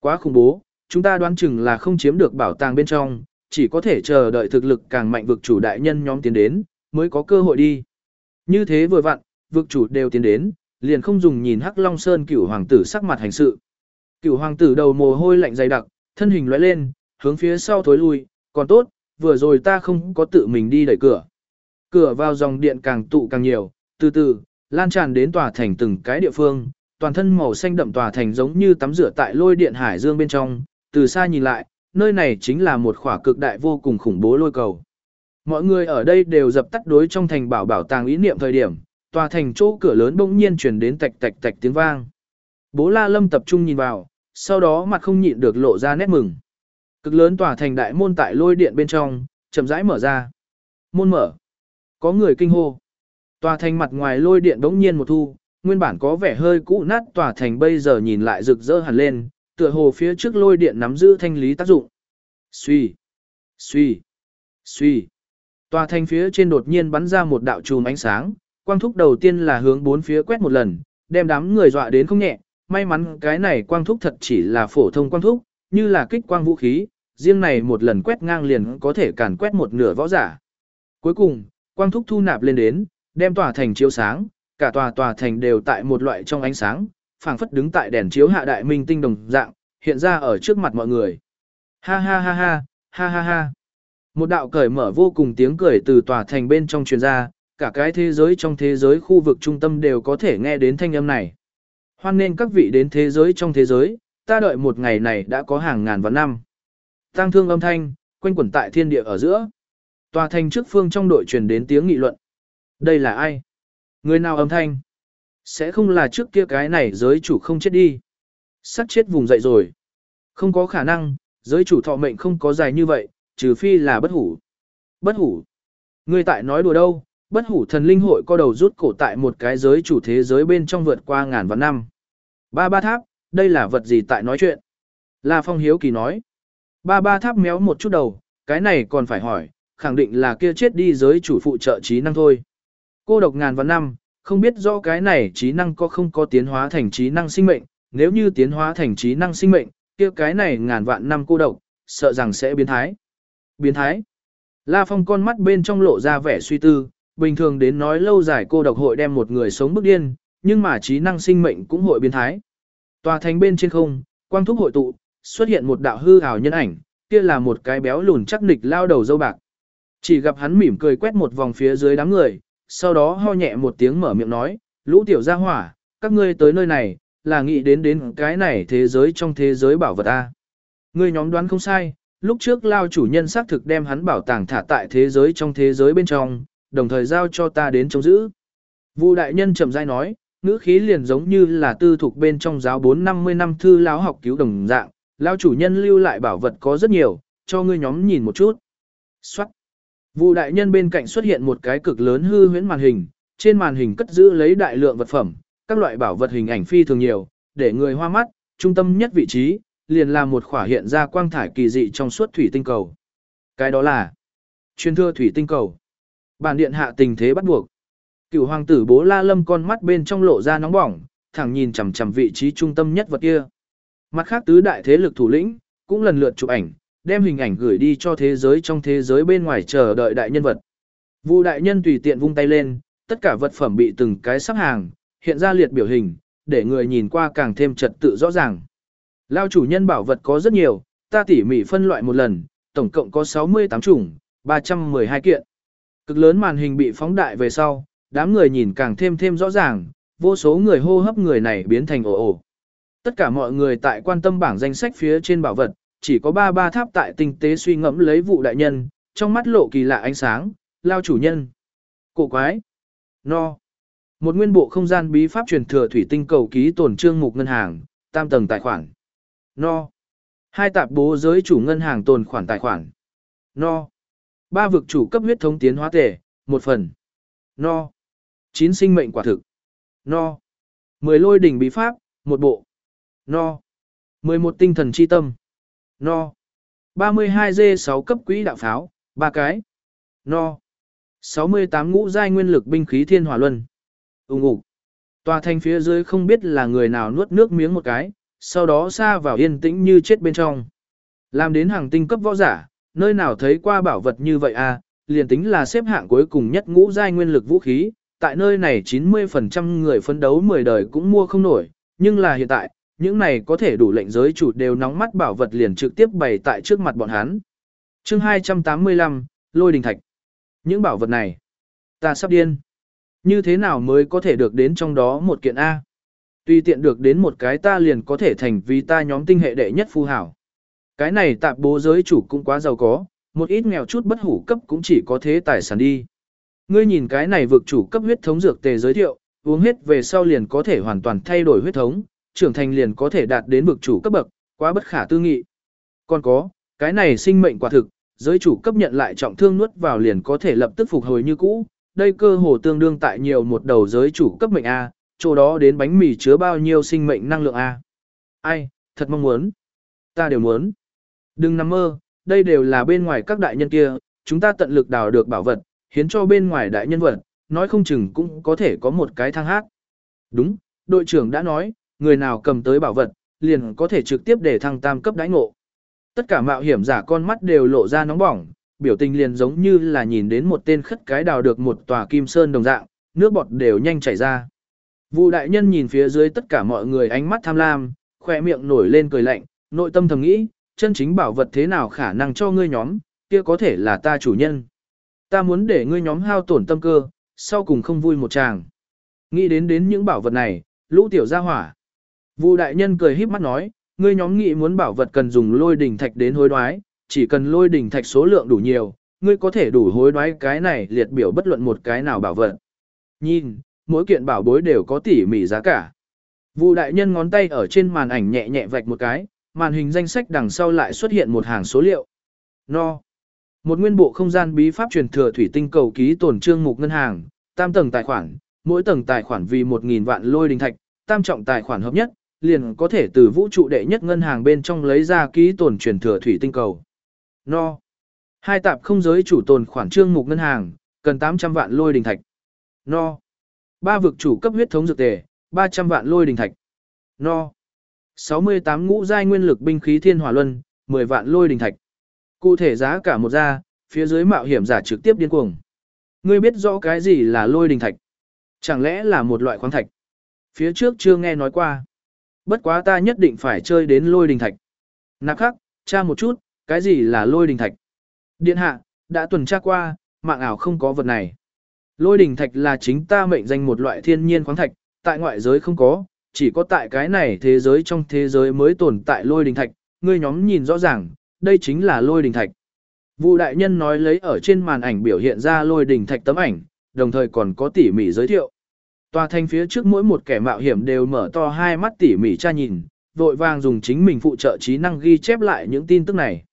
Quá khủng bố, chúng ta đoán chừng là không chiếm được bảo tàng bên trong, chỉ có thể chờ đợi thực lực càng mạnh vực chủ đại nhân nhóm tiến đến, mới có cơ hội đi. Như thế vừa vặn, vực chủ đều tiến đến, liền không dùng nhìn Hắc Long Sơn cửu hoàng tử sắc mặt hành sự. Cửu hoàng tử đầu mồ hôi lạnh dày đặc, thân hình lóe lên, hướng phía sau thối lui, còn tốt, vừa rồi ta không có tự mình đi đẩy cửa. Cửa vào dòng điện càng tụ càng nhiều, từ từ, lan tràn đến tòa thành từng cái địa phương, toàn thân màu xanh đậm tòa thành giống như tắm rửa tại lôi điện hải dương bên trong, từ xa nhìn lại, nơi này chính là một khỏa cực đại vô cùng khủng bố lôi cầu. Mọi người ở đây đều dập tắt đối trong thành bảo bảo tàng ý niệm thời điểm, tòa thành chỗ cửa lớn bỗng nhiên truyền đến tạch tạch tạch tiếng vang. Bố La Lâm tập trung nhìn vào, sau đó mặt không nhịn được lộ ra nét mừng. Cực lớn tòa thành đại môn tại lôi điện bên trong, chậm rãi mở ra. Môn mở. Có người kinh hô. Tòa thành mặt ngoài lôi điện bỗng nhiên một thu, nguyên bản có vẻ hơi cũ nát tòa thành bây giờ nhìn lại rực rỡ hẳn lên, tựa hồ phía trước lôi điện nắm giữ thanh lý tác dụng. Suy, suy, suy. Tòa thành phía trên đột nhiên bắn ra một đạo chùm ánh sáng, quang thúc đầu tiên là hướng bốn phía quét một lần, đem đám người dọa đến không nhẹ, may mắn cái này quang thúc thật chỉ là phổ thông quang thúc, như là kích quang vũ khí, riêng này một lần quét ngang liền có thể càn quét một nửa võ giả. Cuối cùng, quang thúc thu nạp lên đến, đem tòa thành chiếu sáng, cả tòa tòa thành đều tại một loại trong ánh sáng, phảng phất đứng tại đèn chiếu hạ đại minh tinh đồng dạng, hiện ra ở trước mặt mọi người. Ha ha ha ha, ha ha ha. Một đạo cởi mở vô cùng tiếng cười từ tòa thành bên trong truyền ra, cả cái thế giới trong thế giới khu vực trung tâm đều có thể nghe đến thanh âm này. Hoan nên các vị đến thế giới trong thế giới, ta đợi một ngày này đã có hàng ngàn vạn năm. Tăng thương âm thanh, quanh quẩn tại thiên địa ở giữa. Tòa thành trước phương trong đội truyền đến tiếng nghị luận. Đây là ai? Người nào âm thanh? Sẽ không là trước kia cái này giới chủ không chết đi. sắp chết vùng dậy rồi. Không có khả năng, giới chủ thọ mệnh không có dài như vậy, trừ phi là bất hủ. Bất hủ. Người tại nói đùa đâu, bất hủ thần linh hội co đầu rút cổ tại một cái giới chủ thế giới bên trong vượt qua ngàn vạn năm. Ba ba tháp, đây là vật gì tại nói chuyện? La Phong hiếu kỳ nói. Ba ba tháp méo một chút đầu, cái này còn phải hỏi, khẳng định là kia chết đi giới chủ phụ trợ trí năng thôi. Cô độc ngàn vạn năm, không biết rõ cái này trí năng có không có tiến hóa thành trí năng sinh mệnh, nếu như tiến hóa thành trí năng sinh mệnh, kia cái này ngàn vạn năm cô độc, sợ rằng sẽ biến thái. Biến thái. La Phong con mắt bên trong lộ ra vẻ suy tư, bình thường đến nói lâu dài cô độc hội đem một người sống bức điên, nhưng mà trí năng sinh mệnh cũng hội biến thái. Tòa thành bên trên không, quang thúc hội tụ, xuất hiện một đạo hư ảo nhân ảnh, kia là một cái béo lùn chắc nịch lao đầu dâu bạc. Chỉ gặp hắn mỉm cười quét một vòng phía dưới đám người, sau đó ho nhẹ một tiếng mở miệng nói, lũ tiểu gia hỏa, các ngươi tới nơi này, là nghĩ đến đến cái này thế giới trong thế giới bảo vật A. Ngươi nhóm đoán không sai, lúc trước lao chủ nhân xác thực đem hắn bảo tàng thả tại thế giới trong thế giới bên trong, đồng thời giao cho ta đến chống giữ. Vu đại nhân chậm rãi nói, ngữ khí liền giống như là tư thuộc bên trong giáo 450 năm thư lão học cứu đồng dạng, lao chủ nhân lưu lại bảo vật có rất nhiều, cho ngươi nhóm nhìn một chút. Xoát. Vụ đại nhân bên cạnh xuất hiện một cái cực lớn hư huyễn màn hình, trên màn hình cất giữ lấy đại lượng vật phẩm, các loại bảo vật hình ảnh phi thường nhiều, để người hoa mắt, trung tâm nhất vị trí, liền là một khỏa hiện ra quang thải kỳ dị trong suốt thủy tinh cầu. Cái đó là truyền thưa thủy tinh cầu. Bản điện hạ tình thế bắt buộc. Cửu hoàng tử Bố La Lâm con mắt bên trong lộ ra nóng bỏng, thẳng nhìn chằm chằm vị trí trung tâm nhất vật kia. Mặt khác tứ đại thế lực thủ lĩnh cũng lần lượt chụp ảnh, đem hình ảnh gửi đi cho thế giới trong thế giới bên ngoài chờ đợi đại nhân vật. Vu đại nhân tùy tiện vung tay lên, tất cả vật phẩm bị từng cái sắp hàng, hiện ra liệt biểu hình, để người nhìn qua càng thêm trật tự rõ ràng. Lao chủ nhân bảo vật có rất nhiều, ta tỉ mỉ phân loại một lần, tổng cộng có 68 chủng, 312 kiện. Cực lớn màn hình bị phóng đại về sau, đám người nhìn càng thêm thêm rõ ràng, vô số người hô hấp người này biến thành ồ ồ. Tất cả mọi người tại quan tâm bảng danh sách phía trên bảo vật, chỉ có ba ba tháp tại tinh tế suy ngẫm lấy vụ đại nhân, trong mắt lộ kỳ lạ ánh sáng, lao chủ nhân. Cổ quái. No. Một nguyên bộ không gian bí pháp truyền thừa thủy tinh cầu ký tổn trương mục ngân hàng, tam tầng tài khoản. No. Hai tạp bố giới chủ ngân hàng tồn khoản tài khoản. No. Ba vực chủ cấp huyết thống tiến hóa tể, một phần. No. Chín sinh mệnh quả thực. No. Mười lôi đỉnh bí pháp, một bộ. No. Mười một tinh thần chi tâm. No. 32G6 cấp quỹ đạo pháo, ba cái. No. 68 ngũ giai nguyên lực binh khí thiên hỏa luân. Ùng ục. Tòa thành phía dưới không biết là người nào nuốt nước miếng một cái, sau đó xa vào yên tĩnh như chết bên trong. Làm đến hàng tinh cấp võ giả, nơi nào thấy qua bảo vật như vậy à, liền tính là xếp hạng cuối cùng nhất ngũ giai nguyên lực vũ khí, tại nơi này 90% người phấn đấu 10 đời cũng mua không nổi, nhưng là hiện tại, những này có thể đủ lệnh giới chủ đều nóng mắt bảo vật liền trực tiếp bày tại trước mặt bọn hắn. chương 285, Lôi Đình Thạch. Những bảo vật này, ta sắp điên. Như thế nào mới có thể được đến trong đó một kiện A? Tuy tiện được đến một cái ta liền có thể thành vì ta nhóm tinh hệ đệ nhất phu hảo. Cái này tạp bố giới chủ cũng quá giàu có, một ít nghèo chút bất hủ cấp cũng chỉ có thế tài sản đi. Ngươi nhìn cái này vực chủ cấp huyết thống dược tề giới thiệu, uống hết về sau liền có thể hoàn toàn thay đổi huyết thống, trưởng thành liền có thể đạt đến vực chủ cấp bậc, quá bất khả tư nghị. Còn có, cái này sinh mệnh quả thực, giới chủ cấp nhận lại trọng thương nuốt vào liền có thể lập tức phục hồi như cũ, đây cơ hồ tương đương tại nhiều một đầu giới chủ cấp mệnh A, chỗ đó đến bánh mì chứa bao nhiêu sinh mệnh năng lượng A. Ai, thật mong muốn. Ta đều muốn. Đừng nằm mơ, đây đều là bên ngoài các đại nhân kia, chúng ta tận lực đào được bảo vật, hiến cho bên ngoài đại nhân vật, nói không chừng cũng có thể có một cái thang hát. Đúng, đội trưởng đã nói, người nào cầm tới bảo vật, liền có thể trực tiếp để thăng tam cấp đãi ngộ. Tất cả mạo hiểm giả con mắt đều lộ ra nóng bỏng, biểu tình liền giống như là nhìn đến một tên khất cái đào được một tòa kim sơn đồng dạng, nước bọt đều nhanh chảy ra. Vụ đại nhân nhìn phía dưới tất cả mọi người ánh mắt tham lam, khoe miệng nổi lên cười lạnh, nội tâm thầm nghĩ, chân chính bảo vật thế nào khả năng cho ngươi nhóm, kia có thể là ta chủ nhân. Ta muốn để ngươi nhóm hao tổn tâm cơ, sau cùng không vui một chàng. Nghĩ đến đến những bảo vật này, lũ tiểu gia hỏa. Vu đại nhân cười híp mắt nói, ngươi nhóm nghị muốn bảo vật cần dùng lôi đỉnh thạch đến hối đoái, chỉ cần lôi đỉnh thạch số lượng đủ nhiều, ngươi có thể đủ hối đoái cái này liệt biểu bất luận một cái nào bảo vật. Nhìn, mỗi kiện bảo bối đều có tỉ mỉ giá cả. Vu đại nhân ngón tay ở trên màn ảnh nhẹ nhẹ vạch một cái, màn hình danh sách đằng sau lại xuất hiện một hàng số liệu. No. Một nguyên bộ không gian bí pháp truyền thừa thủy tinh cầu ký tổn trương mục ngân hàng, tam tầng tài khoản, mỗi tầng tài khoản vì 1.000 vạn lôi đỉnh thạch, tam trọng tài khoản hợp nhất, liền có thể từ vũ trụ đệ nhất ngân hàng bên trong lấy ra ký tồn truyền thừa thủy tinh cầu. No. Hai tạp không giới chủ tồn khoản trương mục ngân hàng, cần 800 vạn lôi đình thạch. No. Ba vực chủ cấp huyết thống dược tề, 300 vạn lôi đình thạch. No. 68 ngũ giai nguyên lực binh khí thiên hỏa luân, 10 vạn lôi đình thạch. Cụ thể giá cả một ra, phía dưới mạo hiểm giả trực tiếp điên cuồng. Ngươi biết rõ cái gì là lôi đình thạch? Chẳng lẽ là một loại khoáng thạch? Phía trước chưa nghe nói qua. Bất quá ta nhất định phải chơi đến lôi đình thạch. Nạp khắc, tra một chút, cái gì là lôi đình thạch? Điện hạ, đã tuần tra qua, mạng ảo không có vật này. Lôi đình thạch là chính ta mệnh danh một loại thiên nhiên khoáng thạch, tại ngoại giới không có, chỉ có tại cái này thế giới trong thế giới mới tồn tại lôi đình thạch, ngươi nhóm nhìn rõ ràng, đây chính là lôi đình thạch. Vụ đại nhân nói lấy ở trên màn ảnh biểu hiện ra lôi đình thạch tấm ảnh, đồng thời còn có tỉ mỉ giới thiệu. Tòa thành phía trước mỗi một kẻ mạo hiểm đều mở to hai mắt tỉ mỉ tra nhìn, vội vàng dùng chính mình phụ trợ trí năng ghi chép lại những tin tức này.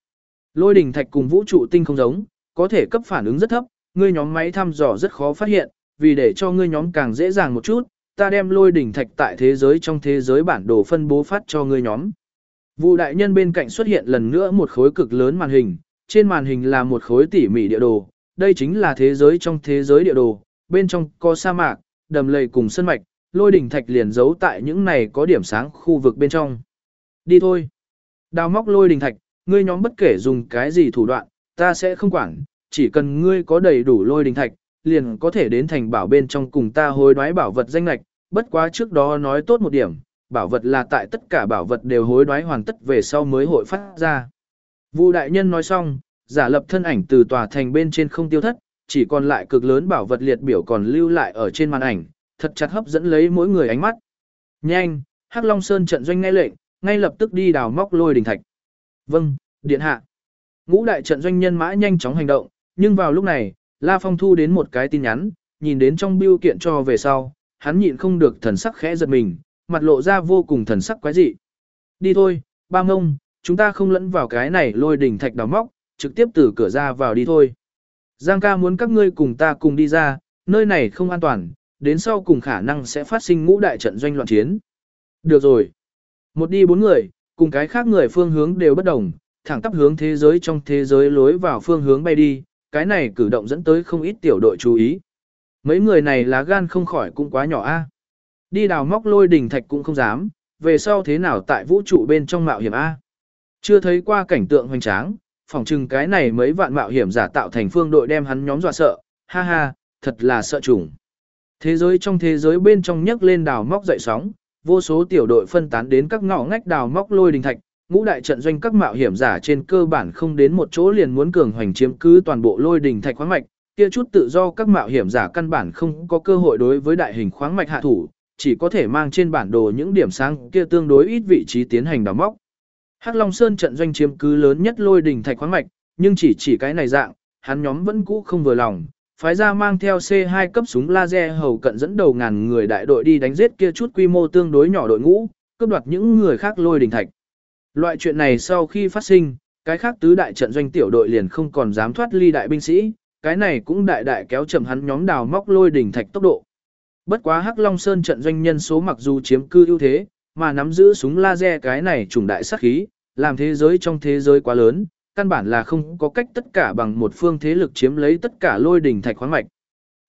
Lôi đỉnh thạch cùng vũ trụ tinh không giống, có thể cấp phản ứng rất thấp, ngươi nhóm máy thăm dò rất khó phát hiện, vì để cho ngươi nhóm càng dễ dàng một chút, ta đem lôi đỉnh thạch tại thế giới trong thế giới bản đồ phân bố phát cho ngươi nhóm. Vụ đại nhân bên cạnh xuất hiện lần nữa một khối cực lớn màn hình, trên màn hình là một khối tỉ mỉ địa đồ, đây chính là thế giới trong thế giới địa đồ, bên trong có sa mạc, đầm lầy cùng sân mạch, lôi đỉnh thạch liền giấu tại những này có điểm sáng khu vực bên trong. Đi thôi. Đào móc lôi đỉnh thạch, ngươi nhóm bất kể dùng cái gì thủ đoạn, ta sẽ không quản, chỉ cần ngươi có đầy đủ lôi đỉnh thạch, liền có thể đến thành bảo bên trong cùng ta hối đoái bảo vật danh lạch, bất quá trước đó nói tốt một điểm, bảo vật là tại tất cả bảo vật đều hối đoái hoàn tất về sau mới hội phát ra. Vu đại nhân nói xong, giả lập thân ảnh từ tòa thành bên trên không tiêu thất, chỉ còn lại cực lớn bảo vật liệt biểu còn lưu lại ở trên màn ảnh, thật chặt hấp dẫn lấy mỗi người ánh mắt. Nhanh, Hắc Long Sơn trận doanh ngay lệnh, ngay lập tức đi đào móc lôi đỉnh thạch. Vâng, điện hạ. Ngũ đại trận doanh nhân mã nhanh chóng hành động, nhưng vào lúc này, La Phong thu đến một cái tin nhắn, nhìn đến trong biêu kiện cho về sau, hắn nhịn không được thần sắc khẽ giật mình, mặt lộ ra vô cùng thần sắc quái dị. Đi thôi, ba ngông, chúng ta không lẫn vào cái này lôi đỉnh thạch đào móc, trực tiếp từ cửa ra vào đi thôi. Giang ca muốn các ngươi cùng ta cùng đi ra, nơi này không an toàn, đến sau cùng khả năng sẽ phát sinh ngũ đại trận doanh loạn chiến. Được rồi. Một đi bốn người, cùng cái khác người phương hướng đều bất đồng, thẳng tắp hướng thế giới trong thế giới lối vào phương hướng bay đi, cái này cử động dẫn tới không ít tiểu đội chú ý. Mấy người này lá gan không khỏi cũng quá nhỏ a. Đi đào móc lôi đỉnh thạch cũng không dám, về sau thế nào tại vũ trụ bên trong mạo hiểm a. Chưa thấy qua cảnh tượng hoành tráng, phỏng chừng cái này mấy vạn mạo hiểm giả tạo thành phương đội đem hắn nhóm dọa sợ, ha ha, thật là sợ trùng. Thế giới trong thế giới bên trong nhấc lên đào móc dậy sóng, vô số tiểu đội phân tán đến các ngõ ngách đào móc lôi đình thạch, ngũ đại trận doanh các mạo hiểm giả trên cơ bản không đến một chỗ liền muốn cường hoành chiếm cứ toàn bộ lôi đình thạch khoáng mạch, kia chút tự do các mạo hiểm giả căn bản không có cơ hội đối với đại hình khoáng mạch hạ thủ, chỉ có thể mang trên bản đồ những điểm sáng kia tương đối ít vị trí tiến hành đào móc. Hắc Long Sơn trận doanh chiếm cứ lớn nhất lôi đỉnh thạch khoáng mạch, nhưng chỉ chỉ cái này dạng, hắn nhóm vẫn cũ không vừa lòng, phái ra mang theo C2 cấp súng laser hầu cận dẫn đầu ngàn người đại đội đi đánh giết kia chút quy mô tương đối nhỏ đội ngũ, cướp đoạt những người khác lôi đỉnh thạch. Loại chuyện này sau khi phát sinh, cái khác tứ đại trận doanh tiểu đội liền không còn dám thoát ly đại binh sĩ, cái này cũng đại đại kéo chậm hắn nhóm đào móc lôi đỉnh thạch tốc độ. Bất quá Hắc Long Sơn trận doanh nhân số mặc dù chiếm cư ưu thế, mà nắm giữ súng laser cái này trùng đại sát khí, làm thế giới trong thế giới quá lớn, căn bản là không có cách tất cả bằng một phương thế lực chiếm lấy tất cả lôi đỉnh thạch khoáng mạch.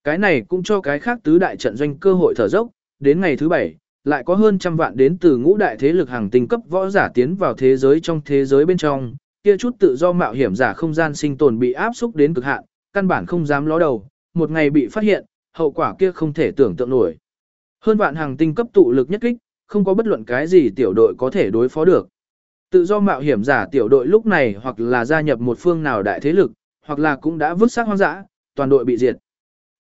Cái này cũng cho cái khác tứ đại trận doanh cơ hội thở dốc, đến ngày thứ bảy, lại có hơn trăm vạn đến từ ngũ đại thế lực hàng tinh cấp võ giả tiến vào thế giới trong thế giới bên trong, kia chút tự do mạo hiểm giả không gian sinh tồn bị áp xúc đến cực hạn, căn bản không dám ló đầu, một ngày bị phát hiện, hậu quả kia không thể tưởng tượng nổi. Hơn vạn hàng tinh cấp tụ lực nhất kích, không có bất luận cái gì tiểu đội có thể đối phó được. Tự do mạo hiểm giả tiểu đội lúc này hoặc là gia nhập một phương nào đại thế lực, hoặc là cũng đã vứt xác hoang dã, toàn đội bị diệt.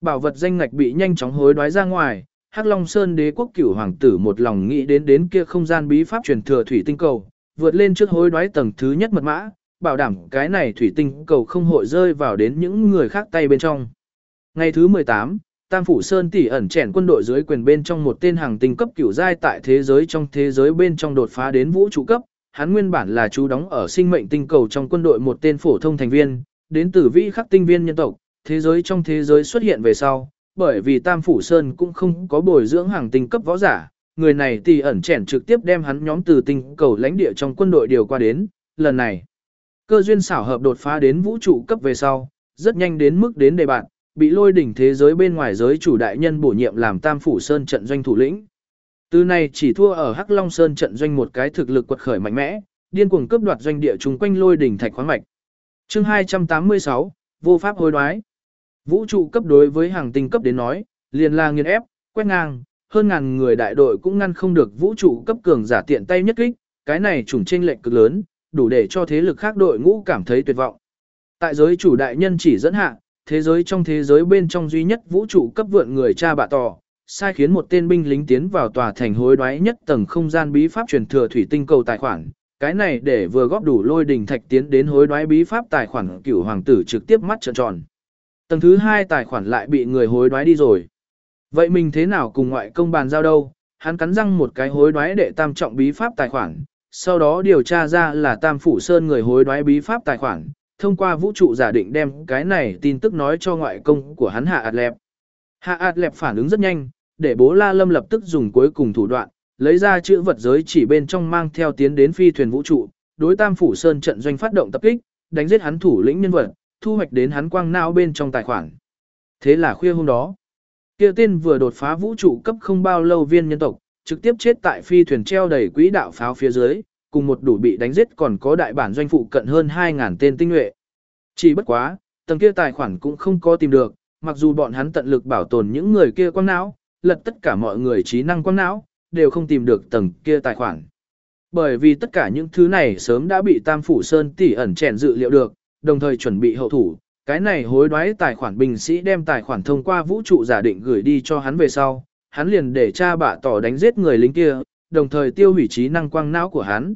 Bảo vật danh ngạch bị nhanh chóng hối đoái ra ngoài, Hắc Long Sơn đế quốc cửu hoàng tử một lòng nghĩ đến đến kia không gian bí pháp truyền thừa thủy tinh cầu, vượt lên trước hối đoái tầng thứ nhất mật mã, bảo đảm cái này thủy tinh cầu không hội rơi vào đến những người khác tay bên trong. Ngày thứ 18, Tam Phủ Sơn tỷ ẩn chèn quân đội dưới quyền bên trong một tên hàng tinh cấp cửu giai tại thế giới trong thế giới bên trong đột phá đến vũ trụ cấp, hắn nguyên bản là chú đóng ở sinh mệnh tinh cầu trong quân đội một tên phổ thông thành viên, đến từ vĩ khắc tinh viên nhân tộc, thế giới trong thế giới xuất hiện về sau, bởi vì Tam Phủ Sơn cũng không có bồi dưỡng hàng tinh cấp võ giả, người này tỷ ẩn chèn trực tiếp đem hắn nhóm từ tinh cầu lãnh địa trong quân đội điều qua đến, lần này, cơ duyên xảo hợp đột phá đến vũ trụ cấp về sau, rất nhanh đến mức đến đề bạn, bị lôi đỉnh thế giới bên ngoài giới chủ đại nhân bổ nhiệm làm Tam Phủ Sơn trận doanh thủ lĩnh. Từ này chỉ thua ở Hắc Long Sơn trận doanh một cái thực lực quật khởi mạnh mẽ, điên cuồng cướp đoạt doanh địa chung quanh lôi đỉnh thạch khoáng mạch. Chương 286, vô pháp hối đoái. Vũ trụ cấp đối với hàng tinh cấp đến nói, liền là nghiền ép, quét ngang, hơn ngàn người đại đội cũng ngăn không được vũ trụ cấp cường giả tiện tay nhất kích, cái này trùng chênh lệch cực lớn, đủ để cho thế lực khác đội ngũ cảm thấy tuyệt vọng. Tại giới chủ đại nhân chỉ dẫn hạ, thế giới trong thế giới bên trong duy nhất vũ trụ cấp vượn người cha bạ tỏ, sai khiến một tên binh lính tiến vào tòa thành hối đoái nhất tầng không gian bí pháp truyền thừa thủy tinh cầu tài khoản. Cái này để vừa góp đủ lôi đình thạch tiến đến hối đoái bí pháp tài khoản cửu hoàng tử trực tiếp mắt trợn tròn. Tầng thứ hai tài khoản lại bị người hối đoái đi rồi. Vậy mình thế nào cùng ngoại công bàn giao đâu? Hắn cắn răng một cái hối đoái để tam trọng bí pháp tài khoản, sau đó điều tra ra là Tam Phủ Sơn người hối đoái bí pháp tài khoản, thông qua vũ trụ giả định đem cái này tin tức nói cho ngoại công của hắn Hạ Ảt Lẹp. Hạ Ảt Lẹp phản ứng rất nhanh, để bố La Lâm lập tức dùng cuối cùng thủ đoạn, lấy ra chữ vật giới chỉ bên trong mang theo tiến đến phi thuyền vũ trụ, đối Tam Phủ Sơn trận doanh phát động tập kích, đánh giết hắn thủ lĩnh nhân vật, thu hoạch đến hắn quang não bên trong tài khoản. Thế là khuya hôm đó, kia tên vừa đột phá vũ trụ cấp không bao lâu viên nhân tộc, trực tiếp chết tại phi thuyền treo đầy quỹ đạo pháo phía dưới, cùng một đủ bị đánh giết còn có đại bản doanh phụ cận hơn 2.000 tên tinh nhuệ. Chỉ bất quá, tầng kia tài khoản cũng không có tìm được, mặc dù bọn hắn tận lực bảo tồn những người kia quang não, lật tất cả mọi người trí năng quang não, đều không tìm được tầng kia tài khoản. Bởi vì tất cả những thứ này sớm đã bị Tam Phủ Sơn tỉ ẩn chèn dự liệu được, đồng thời chuẩn bị hậu thủ, cái này hối đoái tài khoản binh sĩ đem tài khoản thông qua vũ trụ giả định gửi đi cho hắn về sau, hắn liền để cha bạ tỏ đánh giết người lính kia, đồng thời tiêu hủy trí năng quang não của hắn.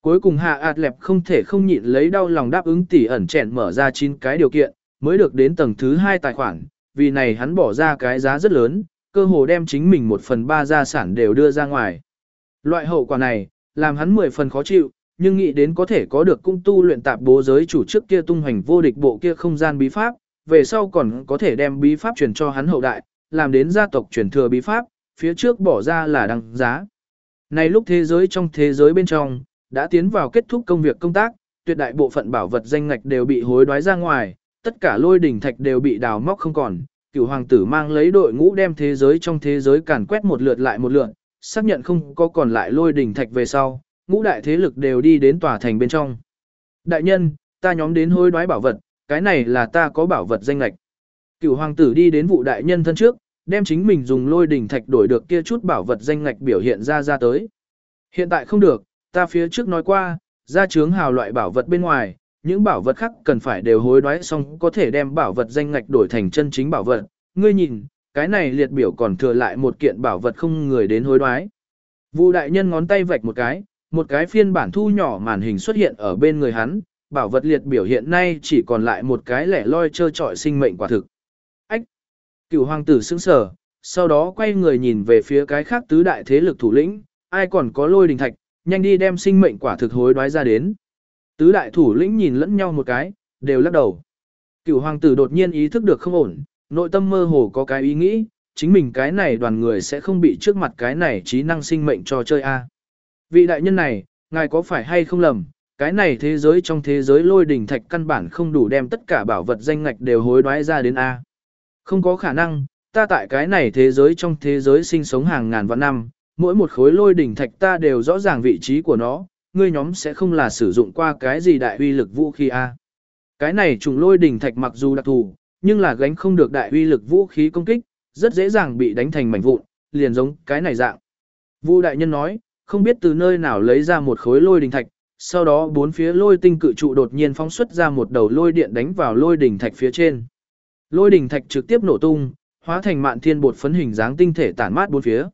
Cuối cùng hạ ạt lẹp không thể không nhịn lấy đau lòng đáp ứng tỉ ẩn chèn mở ra 9 cái điều kiện, mới được đến tầng thứ 2 tài khoản, vì này hắn bỏ ra cái giá rất lớn, cơ hồ đem chính mình một phần ba gia sản đều đưa ra ngoài. Loại hậu quả này, làm hắn 10 phần khó chịu, nhưng nghĩ đến có thể có được cung tu luyện tạp bố giới chủ trước kia tung hoành vô địch bộ kia không gian bí pháp, về sau còn có thể đem bí pháp truyền cho hắn hậu đại, làm đến gia tộc truyền thừa bí pháp, phía trước bỏ ra là đăng giá. Này lúc thế giới trong thế giới bên trong, đã tiến vào kết thúc công việc công tác, tuyệt đại bộ phận bảo vật danh ngạch đều bị hối đoái ra ngoài, tất cả lôi đỉnh thạch đều bị đào móc không còn. Cửu hoàng tử mang lấy đội ngũ đem thế giới trong thế giới càn quét một lượt lại một lượt, xác nhận không có còn lại lôi đỉnh thạch về sau, ngũ đại thế lực đều đi đến tòa thành bên trong. Đại nhân, ta nhóm đến hối đoái bảo vật, cái này là ta có bảo vật danh ngạch Cửu hoàng tử đi đến vụ đại nhân thân trước, đem chính mình dùng lôi đỉnh thạch đổi được kia chút bảo vật danh ngạch biểu hiện ra ra tới. Hiện tại không được, ta phía trước nói qua, ra chướng hào loại bảo vật bên ngoài, những bảo vật khác cần phải đều hối đoái xong có thể đem bảo vật danh ngạch đổi thành chân chính bảo vật. Ngươi nhìn, cái này liệt biểu còn thừa lại một kiện bảo vật không người đến hối đoái. Vu đại nhân ngón tay vạch một cái, một cái phiên bản thu nhỏ màn hình xuất hiện ở bên người hắn, bảo vật liệt biểu hiện nay chỉ còn lại một cái lẻ loi trơ trọi sinh mệnh quả thực. Cửu hoàng tử sững sờ, sau đó quay người nhìn về phía cái khác tứ đại thế lực thủ lĩnh, ai còn có lôi đình thạch, nhanh đi đem sinh mệnh quả thực hối đoái ra đến. Tứ đại thủ lĩnh nhìn lẫn nhau một cái, đều lắc đầu. Cửu hoàng tử đột nhiên ý thức được không ổn, nội tâm mơ hồ có cái ý nghĩ, chính mình cái này đoàn người sẽ không bị trước mặt cái này trí năng sinh mệnh cho chơi a. Vị đại nhân này, ngài có phải hay không lầm, cái này thế giới trong thế giới lôi đỉnh thạch căn bản không đủ đem tất cả bảo vật danh ngạch đều hối đoái ra đến A. Không có khả năng, ta tại cái này thế giới trong thế giới sinh sống hàng ngàn vạn năm, mỗi một khối lôi đỉnh thạch ta đều rõ ràng vị trí của nó, ngươi nhóm sẽ không là sử dụng qua cái gì đại uy lực vũ khí A. Cái này trùng lôi đỉnh thạch mặc dù đặc thù, nhưng là gánh không được đại uy lực vũ khí công kích, rất dễ dàng bị đánh thành mảnh vụn, liền giống cái này dạng. Vu đại nhân nói, không biết từ nơi nào lấy ra một khối lôi đỉnh thạch, sau đó bốn phía lôi tinh cự trụ đột nhiên phóng xuất ra một đầu lôi điện đánh vào lôi đỉnh thạch phía trên. Lôi đỉnh thạch trực tiếp nổ tung, hóa thành mạn thiên bột phấn hình dáng tinh thể tản mát bốn phía.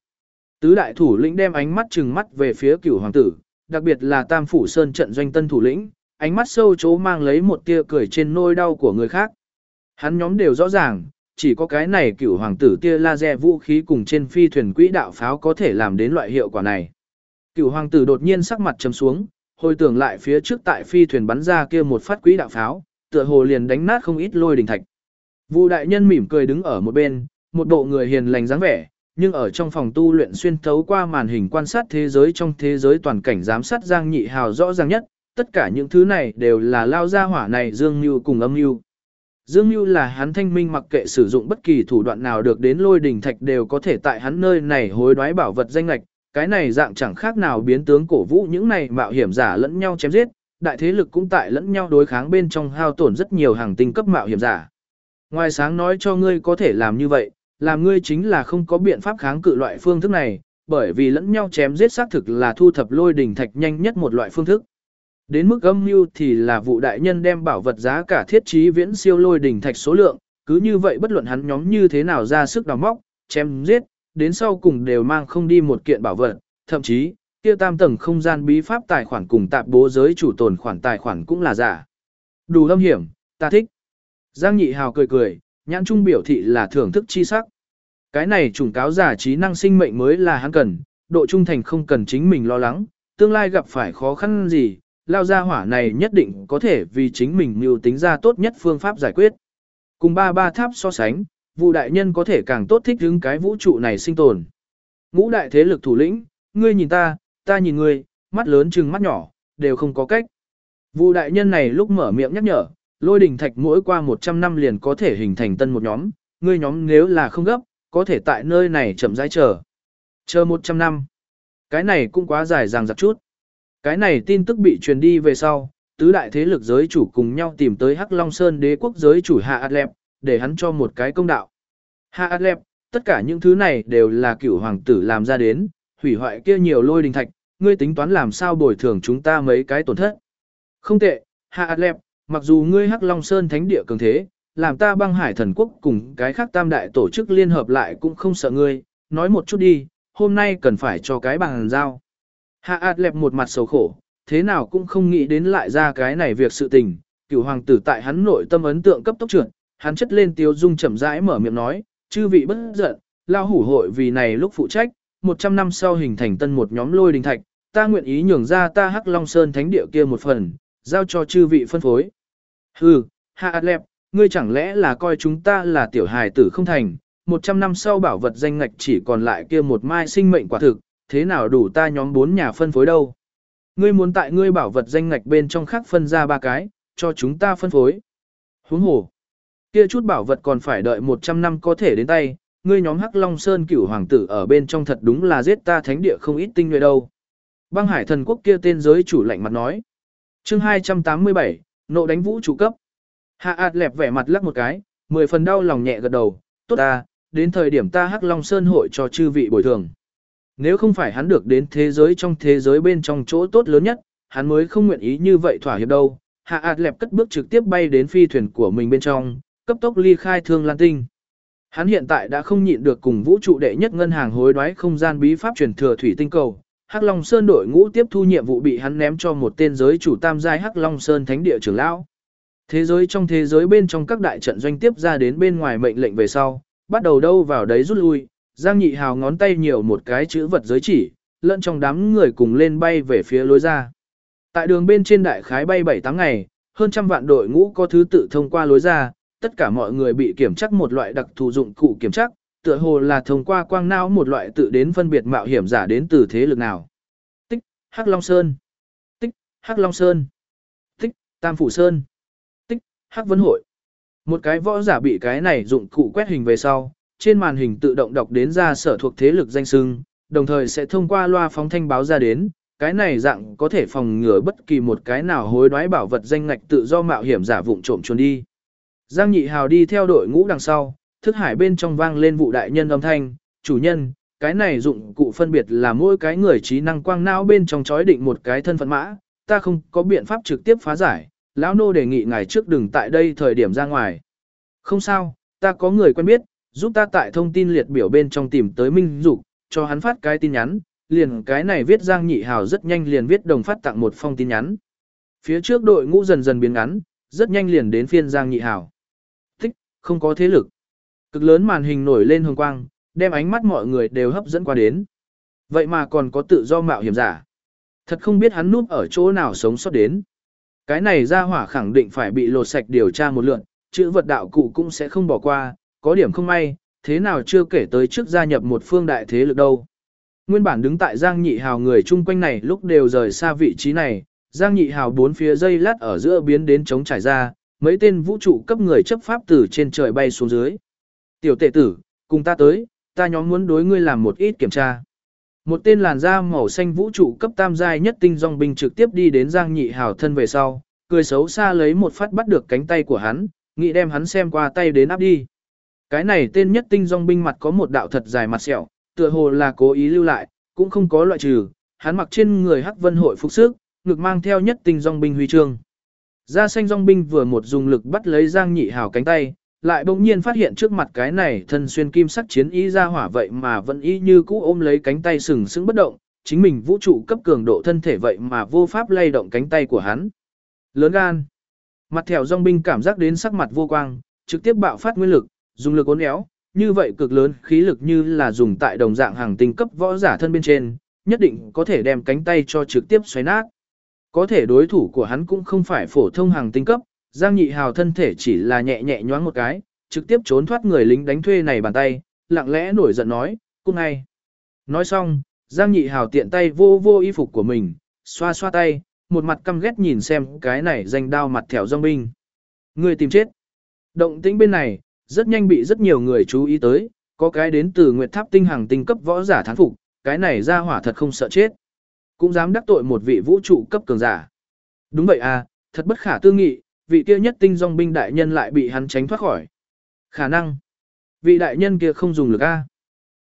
Tứ đại thủ lĩnh đem ánh mắt trừng mắt về phía cửu hoàng tử, đặc biệt là Tam phủ sơn trận doanh tân thủ lĩnh, ánh mắt sâu chố mang lấy một tia cười trên nôi đau của người khác. Hắn nhóm đều rõ ràng, chỉ có cái này cửu hoàng tử tia laser vũ khí cùng trên phi thuyền quỹ đạo pháo có thể làm đến loại hiệu quả này. Cửu hoàng tử đột nhiên sắc mặt trầm xuống, hồi tưởng lại phía trước tại phi thuyền bắn ra kia một phát quỹ đạo pháo, tựa hồ liền đánh nát không ít lôi đình thạch. Vu đại nhân mỉm cười đứng ở một bên, một bộ người hiền lành dáng vẻ, nhưng ở trong phòng tu luyện xuyên thấu qua màn hình quan sát thế giới trong thế giới toàn cảnh giám sát Giang Nhị Hào rõ ràng nhất, tất cả những thứ này đều là lao ra hỏa này Dương Nưu cùng âm Nưu. Dương Nưu là hắn thanh minh mặc kệ sử dụng bất kỳ thủ đoạn nào được đến lôi đỉnh thạch đều có thể tại hắn nơi này hối đoái bảo vật danh lạch, cái này dạng chẳng khác nào biến tướng cổ vũ những này mạo hiểm giả lẫn nhau chém giết, đại thế lực cũng tại lẫn nhau đối kháng bên trong hao tổn rất nhiều hàng tinh cấp mạo hiểm giả. Ngoài sáng nói cho ngươi có thể làm như vậy, làm ngươi chính là không có biện pháp kháng cự loại phương thức này, bởi vì lẫn nhau chém giết xác thực là thu thập lôi đỉnh thạch nhanh nhất một loại phương thức. Đến mức âm mưu thì là vụ đại nhân đem bảo vật giá cả thiết trí viễn siêu lôi đỉnh thạch số lượng, cứ như vậy bất luận hắn nhóm như thế nào ra sức đào móc, chém giết, đến sau cùng đều mang không đi một kiện bảo vật, thậm chí, kia tam tầng không gian bí pháp tài khoản cùng tạp bố giới chủ tồn khoản tài khoản cũng là giả. Đủ lâm hiểm, ta thích. Giang nhị hào cười cười, nhãn trung biểu thị là thưởng thức chi sắc. Cái này trùng cáo giả trí năng sinh mệnh mới là hắn cần, độ trung thành không cần chính mình lo lắng, tương lai gặp phải khó khăn gì, lao ra hỏa này nhất định có thể vì chính mình mưu tính ra tốt nhất phương pháp giải quyết. Cùng ba ba tháp so sánh, vụ đại nhân có thể càng tốt thích ứng cái vũ trụ này sinh tồn. Ngũ đại thế lực thủ lĩnh, ngươi nhìn ta, ta nhìn ngươi, mắt lớn chừng mắt nhỏ, đều không có cách. Vụ đại nhân này lúc mở miệng nhắc nhở, lôi đình thạch mỗi qua 100 năm liền có thể hình thành tân một nhóm, ngươi nhóm nếu là không gấp, có thể tại nơi này chậm rãi chờ. Chờ 100 năm. Cái này cũng quá dài dàng dặc chút. Cái này tin tức bị truyền đi về sau, tứ đại thế lực giới chủ cùng nhau tìm tới Hắc Long Sơn đế quốc giới chủ Hạ Atlep, để hắn cho một cái công đạo. Hạ Atlep, tất cả những thứ này đều là cửu hoàng tử làm ra đến, hủy hoại kia nhiều lôi đình thạch, ngươi tính toán làm sao bồi thường chúng ta mấy cái tổn thất. Không tệ, Hạ Atlep, mặc dù ngươi Hắc Long Sơn thánh địa cường thế, làm ta băng hải thần quốc cùng cái khác tam đại tổ chức liên hợp lại cũng không sợ ngươi, nói một chút đi, hôm nay cần phải cho cái bằng giao. Hạ ạt lẹp một mặt sầu khổ, thế nào cũng không nghĩ đến lại ra cái này việc sự tình, cửu hoàng tử tại hắn nội tâm ấn tượng cấp tốc trưởng, hắn chất lên tiêu dung chậm rãi mở miệng nói, chư vị bất giận, lao hủ hội vì này lúc phụ trách, 100 năm sau hình thành tân một nhóm lôi đình thạch, ta nguyện ý nhường ra ta hắc long sơn thánh địa kia một phần, giao cho chư vị phân phối. Hừ, hạ ạt lẹp, ngươi chẳng lẽ là coi chúng ta là tiểu hài tử không thành, 100 năm sau bảo vật danh ngạch chỉ còn lại kia một mai sinh mệnh quả thực, thế nào đủ ta nhóm bốn nhà phân phối đâu. Ngươi muốn tại ngươi bảo vật danh ngạch bên trong khác phân ra ba cái, cho chúng ta phân phối. Huống hồ, kia chút bảo vật còn phải đợi 100 năm có thể đến tay, ngươi nhóm Hắc Long Sơn cửu hoàng tử ở bên trong thật đúng là giết ta thánh địa không ít tinh nhuệ đâu. Băng hải thần quốc kia tên giới chủ lạnh mặt nói. chương 287, nộ đánh vũ trụ cấp. Hạ ạt lẹp vẻ mặt lắc một cái, mười phần đau lòng nhẹ gật đầu, tốt ta, đến thời điểm ta Hắc Long Sơn hội cho chư vị bồi thường. Nếu không phải hắn được đến thế giới trong thế giới bên trong chỗ tốt lớn nhất, hắn mới không nguyện ý như vậy thỏa hiệp đâu. Hạ ạt lẹp cất bước trực tiếp bay đến phi thuyền của mình bên trong, cấp tốc ly khai thương lan tinh. Hắn hiện tại đã không nhịn được cùng vũ trụ đệ nhất ngân hàng hối đoái không gian bí pháp truyền thừa thủy tinh cầu. Hắc Long Sơn đội ngũ tiếp thu nhiệm vụ bị hắn ném cho một tên giới chủ tam giai Hắc Long Sơn Thánh địa trưởng lão. Thế giới trong thế giới bên trong các đại trận doanh tiếp ra đến bên ngoài mệnh lệnh về sau, bắt đầu đâu vào đấy rút lui, Giang Nhị Hào ngón tay nhiều một cái chữ vật giới chỉ, lẫn trong đám người cùng lên bay về phía lối ra. Tại đường bên trên đại khái bay 7 tháng ngày, hơn trăm vạn đội ngũ có thứ tự thông qua lối ra, tất cả mọi người bị kiểm chắc một loại đặc thù dụng cụ kiểm chắc, tựa hồ là thông qua quang não một loại tự đến phân biệt mạo hiểm giả đến từ thế lực nào. Tích, Hắc Long Sơn. Tích, Hắc Long Sơn. Tích, Tam Phủ Sơn. Tích, Hắc Vân Hội. Một cái võ giả bị cái này dụng cụ quét hình về sau, trên màn hình tự động đọc đến ra sở thuộc thế lực danh sưng, đồng thời sẽ thông qua loa phóng thanh báo ra đến, cái này dạng có thể phòng ngừa bất kỳ một cái nào hối đoái bảo vật danh ngạch tự do mạo hiểm giả vụng trộm trốn đi. Giang Nhị Hào đi theo đội ngũ đằng sau, thức hải bên trong vang lên vụ đại nhân âm thanh, chủ nhân, cái này dụng cụ phân biệt là mỗi cái người trí năng quang não bên trong chói định một cái thân phận mã, ta không có biện pháp trực tiếp phá giải, lão nô đề nghị ngài trước đừng tại đây thời điểm ra ngoài. Không sao, ta có người quen biết, giúp ta tại thông tin liệt biểu bên trong tìm tới Minh Dục, cho hắn phát cái tin nhắn, liền cái này viết Giang Nhị Hào rất nhanh liền viết đồng phát tặng một phong tin nhắn. Phía trước đội ngũ dần dần biến ngắn, rất nhanh liền đến phiên Giang Nhị Hào. Thích, không có thế lực. Cực lớn màn hình nổi lên hồng quang, đem ánh mắt mọi người đều hấp dẫn qua đến. Vậy mà còn có tự do mạo hiểm giả. Thật không biết hắn núp ở chỗ nào sống sót đến. Cái này ra hỏa khẳng định phải bị lột sạch điều tra một lượn, chữ vật đạo cụ cũng sẽ không bỏ qua, có điểm không may, thế nào chưa kể tới trước gia nhập một phương đại thế lực đâu. Nguyên bản đứng tại Giang Nhị Hào người chung quanh này lúc đều rời xa vị trí này, Giang Nhị Hào bốn phía dây lát ở giữa biến đến chống trải ra, mấy tên vũ trụ cấp người chấp pháp từ trên trời bay xuống dưới. Tiểu tệ tử, cùng ta tới, ta nhóm muốn đối ngươi làm một ít kiểm tra. Một tên làn da màu xanh vũ trụ cấp tam giai nhất tinh dòng binh trực tiếp đi đến Giang Nhị Hào thân về sau, cười xấu xa lấy một phát bắt được cánh tay của hắn, nghĩ đem hắn xem qua tay đến áp đi. Cái này tên nhất tinh dòng binh mặt có một đạo thật dài mặt sẹo, tựa hồ là cố ý lưu lại, cũng không có loại trừ, hắn mặc trên người Hắc Vân hội phục sức, ngực mang theo nhất tinh dòng binh huy chương. Da xanh dòng binh vừa một dùng lực bắt lấy Giang Nhị Hào cánh tay, lại bỗng nhiên phát hiện trước mặt cái này thân xuyên kim sắc chiến y ra hỏa vậy mà vẫn y như cũ ôm lấy cánh tay sừng sững bất động, chính mình vũ trụ cấp cường độ thân thể vậy mà vô pháp lay động cánh tay của hắn. Lớn gan. Mặt thẻo dòng binh cảm giác đến sắc mặt vô quang, trực tiếp bạo phát nguyên lực, dùng lực uốn éo, như vậy cực lớn khí lực như là dùng tại đồng dạng hàng tinh cấp võ giả thân bên trên, nhất định có thể đem cánh tay cho trực tiếp xoáy nát. Có thể đối thủ của hắn cũng không phải phổ thông hàng tinh cấp, Giang Nhị Hào thân thể chỉ là nhẹ nhẹ nhoáng một cái, trực tiếp trốn thoát người lính đánh thuê này bàn tay, lặng lẽ nổi giận nói, cung ngay. Nói xong, Giang Nhị Hào tiện tay vô vô y phục của mình, xoa xoa tay, một mặt căm ghét nhìn xem cái này danh đao mặt thẻo dòng binh. Người tìm chết. Động tĩnh bên này, rất nhanh bị rất nhiều người chú ý tới, có cái đến từ Nguyệt Tháp tinh hàng tinh cấp võ giả thán phục, cái này ra hỏa thật không sợ chết. Cũng dám đắc tội một vị vũ trụ cấp cường giả. Đúng vậy à, thật bất khả tư nghị, vị kia nhất tinh dòng binh đại nhân lại bị hắn tránh thoát khỏi. Khả năng, vị đại nhân kia không dùng lực a.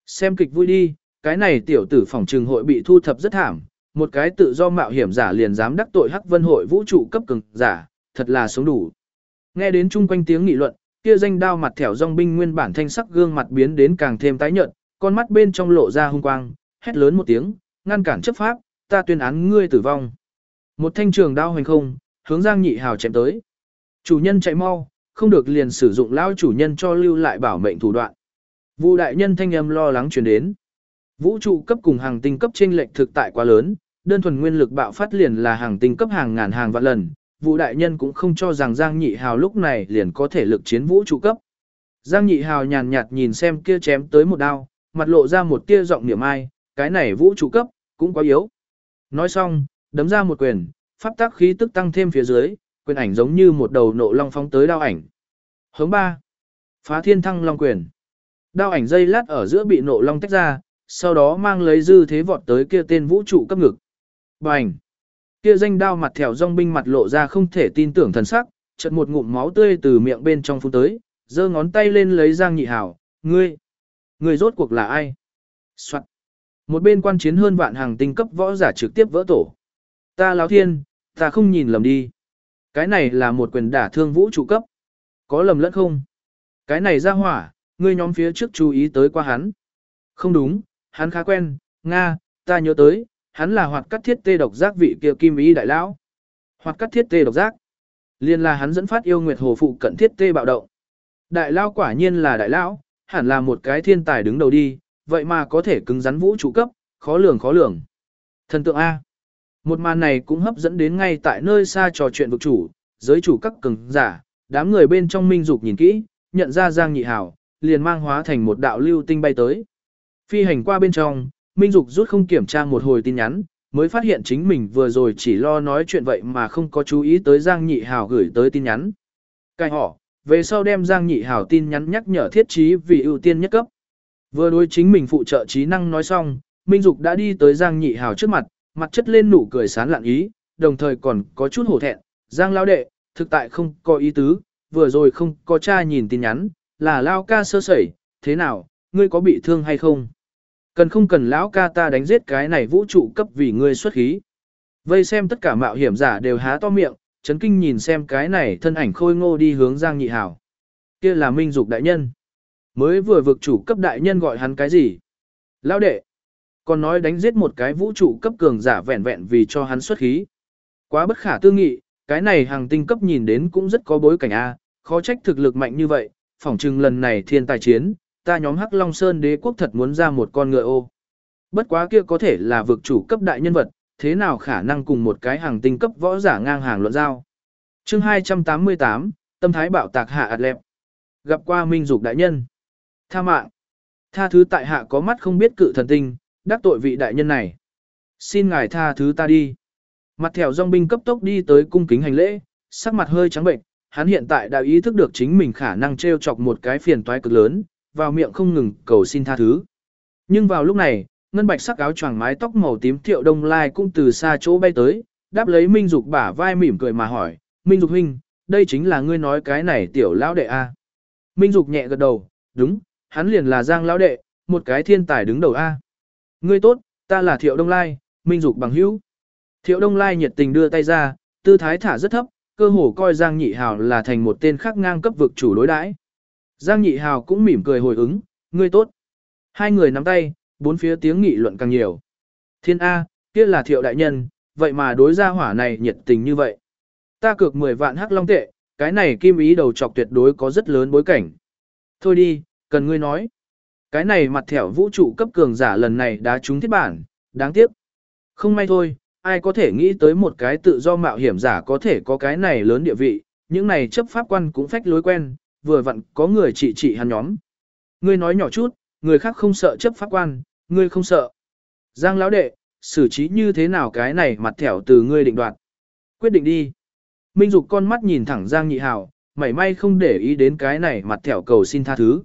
Xem kịch vui đi, cái này tiểu tử phòng trừng hội bị thu thập rất thảm, một cái tự do mạo hiểm giả liền dám đắc tội Hắc Vân hội vũ trụ cấp cường giả, thật là sống đủ. Nghe đến chung quanh tiếng nghị luận, kia danh đao mặt thẻo dòng binh nguyên bản thanh sắc gương mặt biến đến càng thêm tái nhợt, con mắt bên trong lộ ra hung quang, hét lớn một tiếng, ngăn cản chấp pháp, ta tuyên án ngươi tử vong. Một thanh trường đao hoành không, hướng Giang Nhị Hào chém tới. Chủ nhân chạy mau, không được liền sử dụng lao chủ nhân cho lưu lại bảo mệnh thủ đoạn. Vũ đại nhân thanh âm lo lắng truyền đến. Vũ trụ cấp cùng hàng tinh cấp chênh lệch thực tại quá lớn, đơn thuần nguyên lực bạo phát liền là hàng tinh cấp hàng ngàn hàng vạn lần, Vũ đại nhân cũng không cho rằng Giang Nhị Hào lúc này liền có thể lực chiến vũ trụ cấp. Giang Nhị Hào nhàn nhạt nhìn xem kia chém tới một đao, mặt lộ ra một tia giọng niệm ai, cái này vũ trụ cấp, cũng quá yếu. Nói xong, đấm ra một quyền, pháp tác khí tức tăng thêm phía dưới, quyền ảnh giống như một đầu nộ long phóng tới đao ảnh. Hướng ba, phá thiên thăng long quyền. Đao ảnh dây lát ở giữa bị nộ long tách ra, sau đó mang lấy dư thế vọt tới kia tên vũ trụ cấp ngực. Bành! Kia danh đao mặt thẻo rong binh mặt lộ ra không thể tin tưởng thần sắc, chợt một ngụm máu tươi từ miệng bên trong phun tới, giơ ngón tay lên lấy Giang Nhị Hảo, ngươi, Người rốt cuộc là ai? Soạn. Một bên quan chiến hơn vạn hàng tinh cấp võ giả trực tiếp vỡ tổ. Ta Lão thiên, ta không nhìn lầm đi. Cái này là một quyền đả thương vũ trụ cấp. Có lầm lẫn không? Cái này ra hỏa, ngươi nhóm phía trước chú ý tới qua hắn. Không đúng, hắn khá quen, Nga, ta nhớ tới, hắn là hoạt cắt thiết tê độc giác vị kia kim ý đại lão. Hoạt cắt thiết tê độc giác. Liên là hắn dẫn phát yêu nguyệt hồ phụ cận thiết tê bạo động. Đại lão quả nhiên là đại lão, hẳn là một cái thiên tài đứng đầu đi, vậy mà có thể cứng rắn vũ trụ cấp, khó lường khó lường. Thần tượng A. Một màn này cũng hấp dẫn đến ngay tại nơi xa trò chuyện vực chủ, giới chủ các cường giả, đám người bên trong minh dục nhìn kỹ, nhận ra Giang Nhị Hảo, liền mang hóa thành một đạo lưu tinh bay tới. Phi hành qua bên trong, Minh Dục rút không kiểm tra một hồi tin nhắn, mới phát hiện chính mình vừa rồi chỉ lo nói chuyện vậy mà không có chú ý tới Giang Nhị Hảo gửi tới tin nhắn. Cái họ, về sau đem Giang Nhị Hảo tin nhắn nhắc nhở thiết trí vì ưu tiên nhất cấp. Vừa đối chính mình phụ trợ trí năng nói xong, Minh Dục đã đi tới Giang Nhị Hảo trước mặt, mặt chất lên nụ cười sán lạn ý, đồng thời còn có chút hổ thẹn, Giang lão đệ, thực tại không có ý tứ, vừa rồi không có cha nhìn tin nhắn, là lao ca sơ sẩy, thế nào, ngươi có bị thương hay không? Cần không cần lão ca ta đánh giết cái này vũ trụ cấp vì ngươi xuất khí. Vây xem tất cả mạo hiểm giả đều há to miệng, chấn kinh nhìn xem cái này thân ảnh khôi ngô đi hướng Giang Nhị Hảo. Kia là Minh Dục đại nhân. Mới vừa vực chủ cấp đại nhân gọi hắn cái gì? Lão đệ. Còn nói đánh giết một cái vũ trụ cấp cường giả vẹn vẹn vì cho hắn xuất khí. Quá bất khả tư nghị, cái này hàng tinh cấp nhìn đến cũng rất có bối cảnh A, khó trách thực lực mạnh như vậy, phỏng chừng lần này thiên tài chiến, ta nhóm Hắc Long Sơn đế quốc thật muốn ra một con ngựa ô. Bất quá kia có thể là vực chủ cấp đại nhân vật, thế nào khả năng cùng một cái hàng tinh cấp võ giả ngang hàng luận giao. chương 288, tâm thái bảo tạc hạ ạt lẹp. Gặp qua minh dục đại nhân. Tha mạng. Tha thứ tại hạ có mắt không biết cự thần tinh, đắc tội vị đại nhân này. Xin ngài tha thứ ta đi. Mặt thẻo dòng binh cấp tốc đi tới cung kính hành lễ, sắc mặt hơi trắng bệnh, hắn hiện tại đã ý thức được chính mình khả năng treo chọc một cái phiền toái cực lớn, vào miệng không ngừng cầu xin tha thứ. Nhưng vào lúc này, ngân bạch sắc áo choàng mái tóc màu tím Thiệu Đông Lai cũng từ xa chỗ bay tới, đáp lấy Minh Dục bả vai mỉm cười mà hỏi, "Minh Dục huynh, đây chính là ngươi nói cái này tiểu lão đệ a?" À? Minh Dục nhẹ gật đầu, "Đúng, hắn liền là Giang lão đệ, một cái thiên tài đứng đầu a." À? "Ngươi tốt, ta là Thiệu Đông Lai, Minh Dục bằng hữu." Thiệu Đông Lai nhiệt tình đưa tay ra, tư thái thả rất thấp, cơ hồ coi Giang Nhị Hào là thành một tên khác ngang cấp vực chủ đối đãi. Giang Nhị Hào cũng mỉm cười hồi ứng, ngươi tốt. Hai người nắm tay, bốn phía tiếng nghị luận càng nhiều. Thiên A, kia là thiệu đại nhân, vậy mà đối gia hỏa này nhiệt tình như vậy. Ta cược 10 vạn hắc long tệ, cái này kim ý đầu chọc tuyệt đối có rất lớn bối cảnh. Thôi đi, cần ngươi nói. Cái này mặt thẻo vũ trụ cấp cường giả lần này đã trúng thiết bản, đáng tiếc. Không may thôi, ai có thể nghĩ tới một cái tự do mạo hiểm giả có thể có cái này lớn địa vị, những này chấp pháp quan cũng phách lối quen, vừa vặn có người trị trị hắn nhóm. Ngươi nói nhỏ chút, người khác không sợ chấp pháp quan, ngươi không sợ. Giang lão đệ, xử trí như thế nào cái này mặt thẻo từ ngươi định đoạt. Quyết định đi. Minh Dục con mắt nhìn thẳng Giang Nhị Hào, mảy may không để ý đến cái này mặt thẻo cầu xin tha thứ.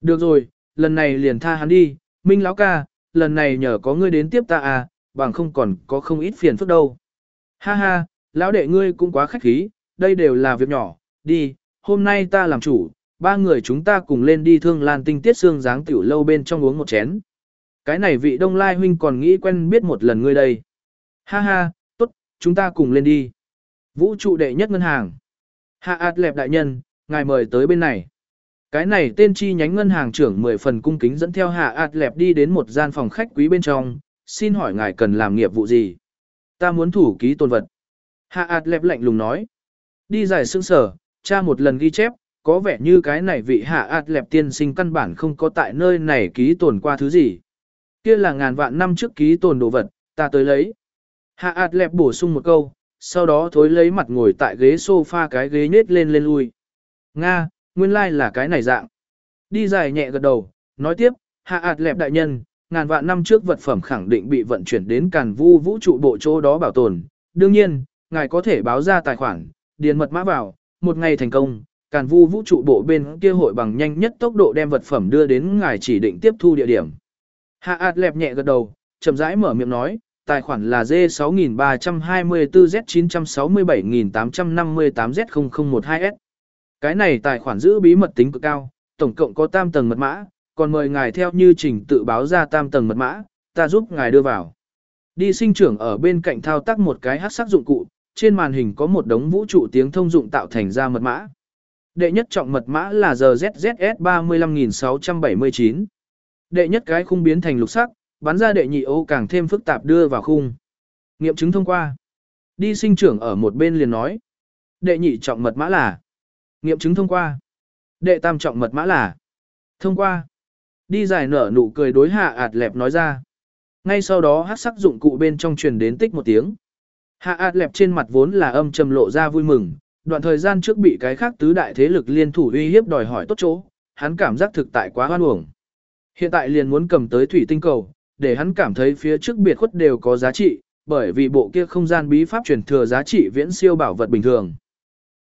Được rồi, lần này liền tha hắn đi, Minh lão ca, lần này nhờ có ngươi đến tiếp ta à, bằng không còn có không ít phiền phức đâu. Ha ha, lão đệ ngươi cũng quá khách khí, đây đều là việc nhỏ, đi, hôm nay ta làm chủ, ba người chúng ta cùng lên đi thương lan tinh tiết xương dáng tiểu lâu bên trong uống một chén. Cái này vị đông lai huynh còn nghĩ quen biết một lần ngươi đây. Ha ha, tốt, chúng ta cùng lên đi. Vũ trụ đệ nhất ngân hàng. Hạ ạt lẹp đại nhân, ngài mời tới bên này. Cái này tên chi nhánh ngân hàng trưởng 10 phần cung kính dẫn theo hạ ạt lẹp đi đến một gian phòng khách quý bên trong, xin hỏi ngài cần làm nghiệp vụ gì? Ta muốn thủ ký tôn vật. Hạ ạt lẹp lạnh lùng nói. Đi giải sương sở, cha một lần ghi chép, có vẻ như cái này vị hạ ạt lẹp tiên sinh căn bản không có tại nơi này ký tồn qua thứ gì. Kia là ngàn vạn năm trước ký tồn đồ vật, ta tới lấy. Hạ ạt lẹp bổ sung một câu, sau đó thối lấy mặt ngồi tại ghế sofa cái ghế nết lên lên lui. Nga, nguyên lai like là cái này dạng. Đi dài nhẹ gật đầu, nói tiếp, hạ ạt lẹp đại nhân, ngàn vạn năm trước vật phẩm khẳng định bị vận chuyển đến càn vu vũ trụ bộ chỗ đó bảo tồn. Đương nhiên, ngài có thể báo ra tài khoản, điền mật mã vào, một ngày thành công, càn vu vũ trụ bộ bên kia hội bằng nhanh nhất tốc độ đem vật phẩm đưa đến ngài chỉ định tiếp thu địa điểm. Hạ ạt lẹp nhẹ gật đầu, chậm rãi mở miệng nói, tài khoản là D6324Z967858Z0012S. Cái này tài khoản giữ bí mật tính cực cao, tổng cộng có tam tầng mật mã, còn mời ngài theo như trình tự báo ra tam tầng mật mã, ta giúp ngài đưa vào. Đi sinh trưởng ở bên cạnh thao tác một cái hát sắc dụng cụ, trên màn hình có một đống vũ trụ tiếng thông dụng tạo thành ra mật mã. Đệ nhất trọng mật mã là GZZS 35679. Đệ nhất cái khung biến thành lục sắc, bắn ra đệ nhị ô càng thêm phức tạp đưa vào khung. Nghiệm chứng thông qua. Đi sinh trưởng ở một bên liền nói. Đệ nhị trọng mật mã là. Nghiệm chứng thông qua. Đệ tam trọng mật mã là. Thông qua. Đi giải nở nụ cười đối hạ ạt lẹp nói ra. Ngay sau đó hát sắc dụng cụ bên trong truyền đến tích một tiếng. Hạ ạt lẹp trên mặt vốn là âm trầm lộ ra vui mừng, đoạn thời gian trước bị cái khác tứ đại thế lực liên thủ uy hiếp đòi hỏi tốt chỗ, hắn cảm giác thực tại quá hoan uổng. Hiện tại liền muốn cầm tới thủy tinh cầu, để hắn cảm thấy phía trước biệt khuất đều có giá trị, bởi vì bộ kia không gian bí pháp truyền thừa giá trị viễn siêu bảo vật bình thường.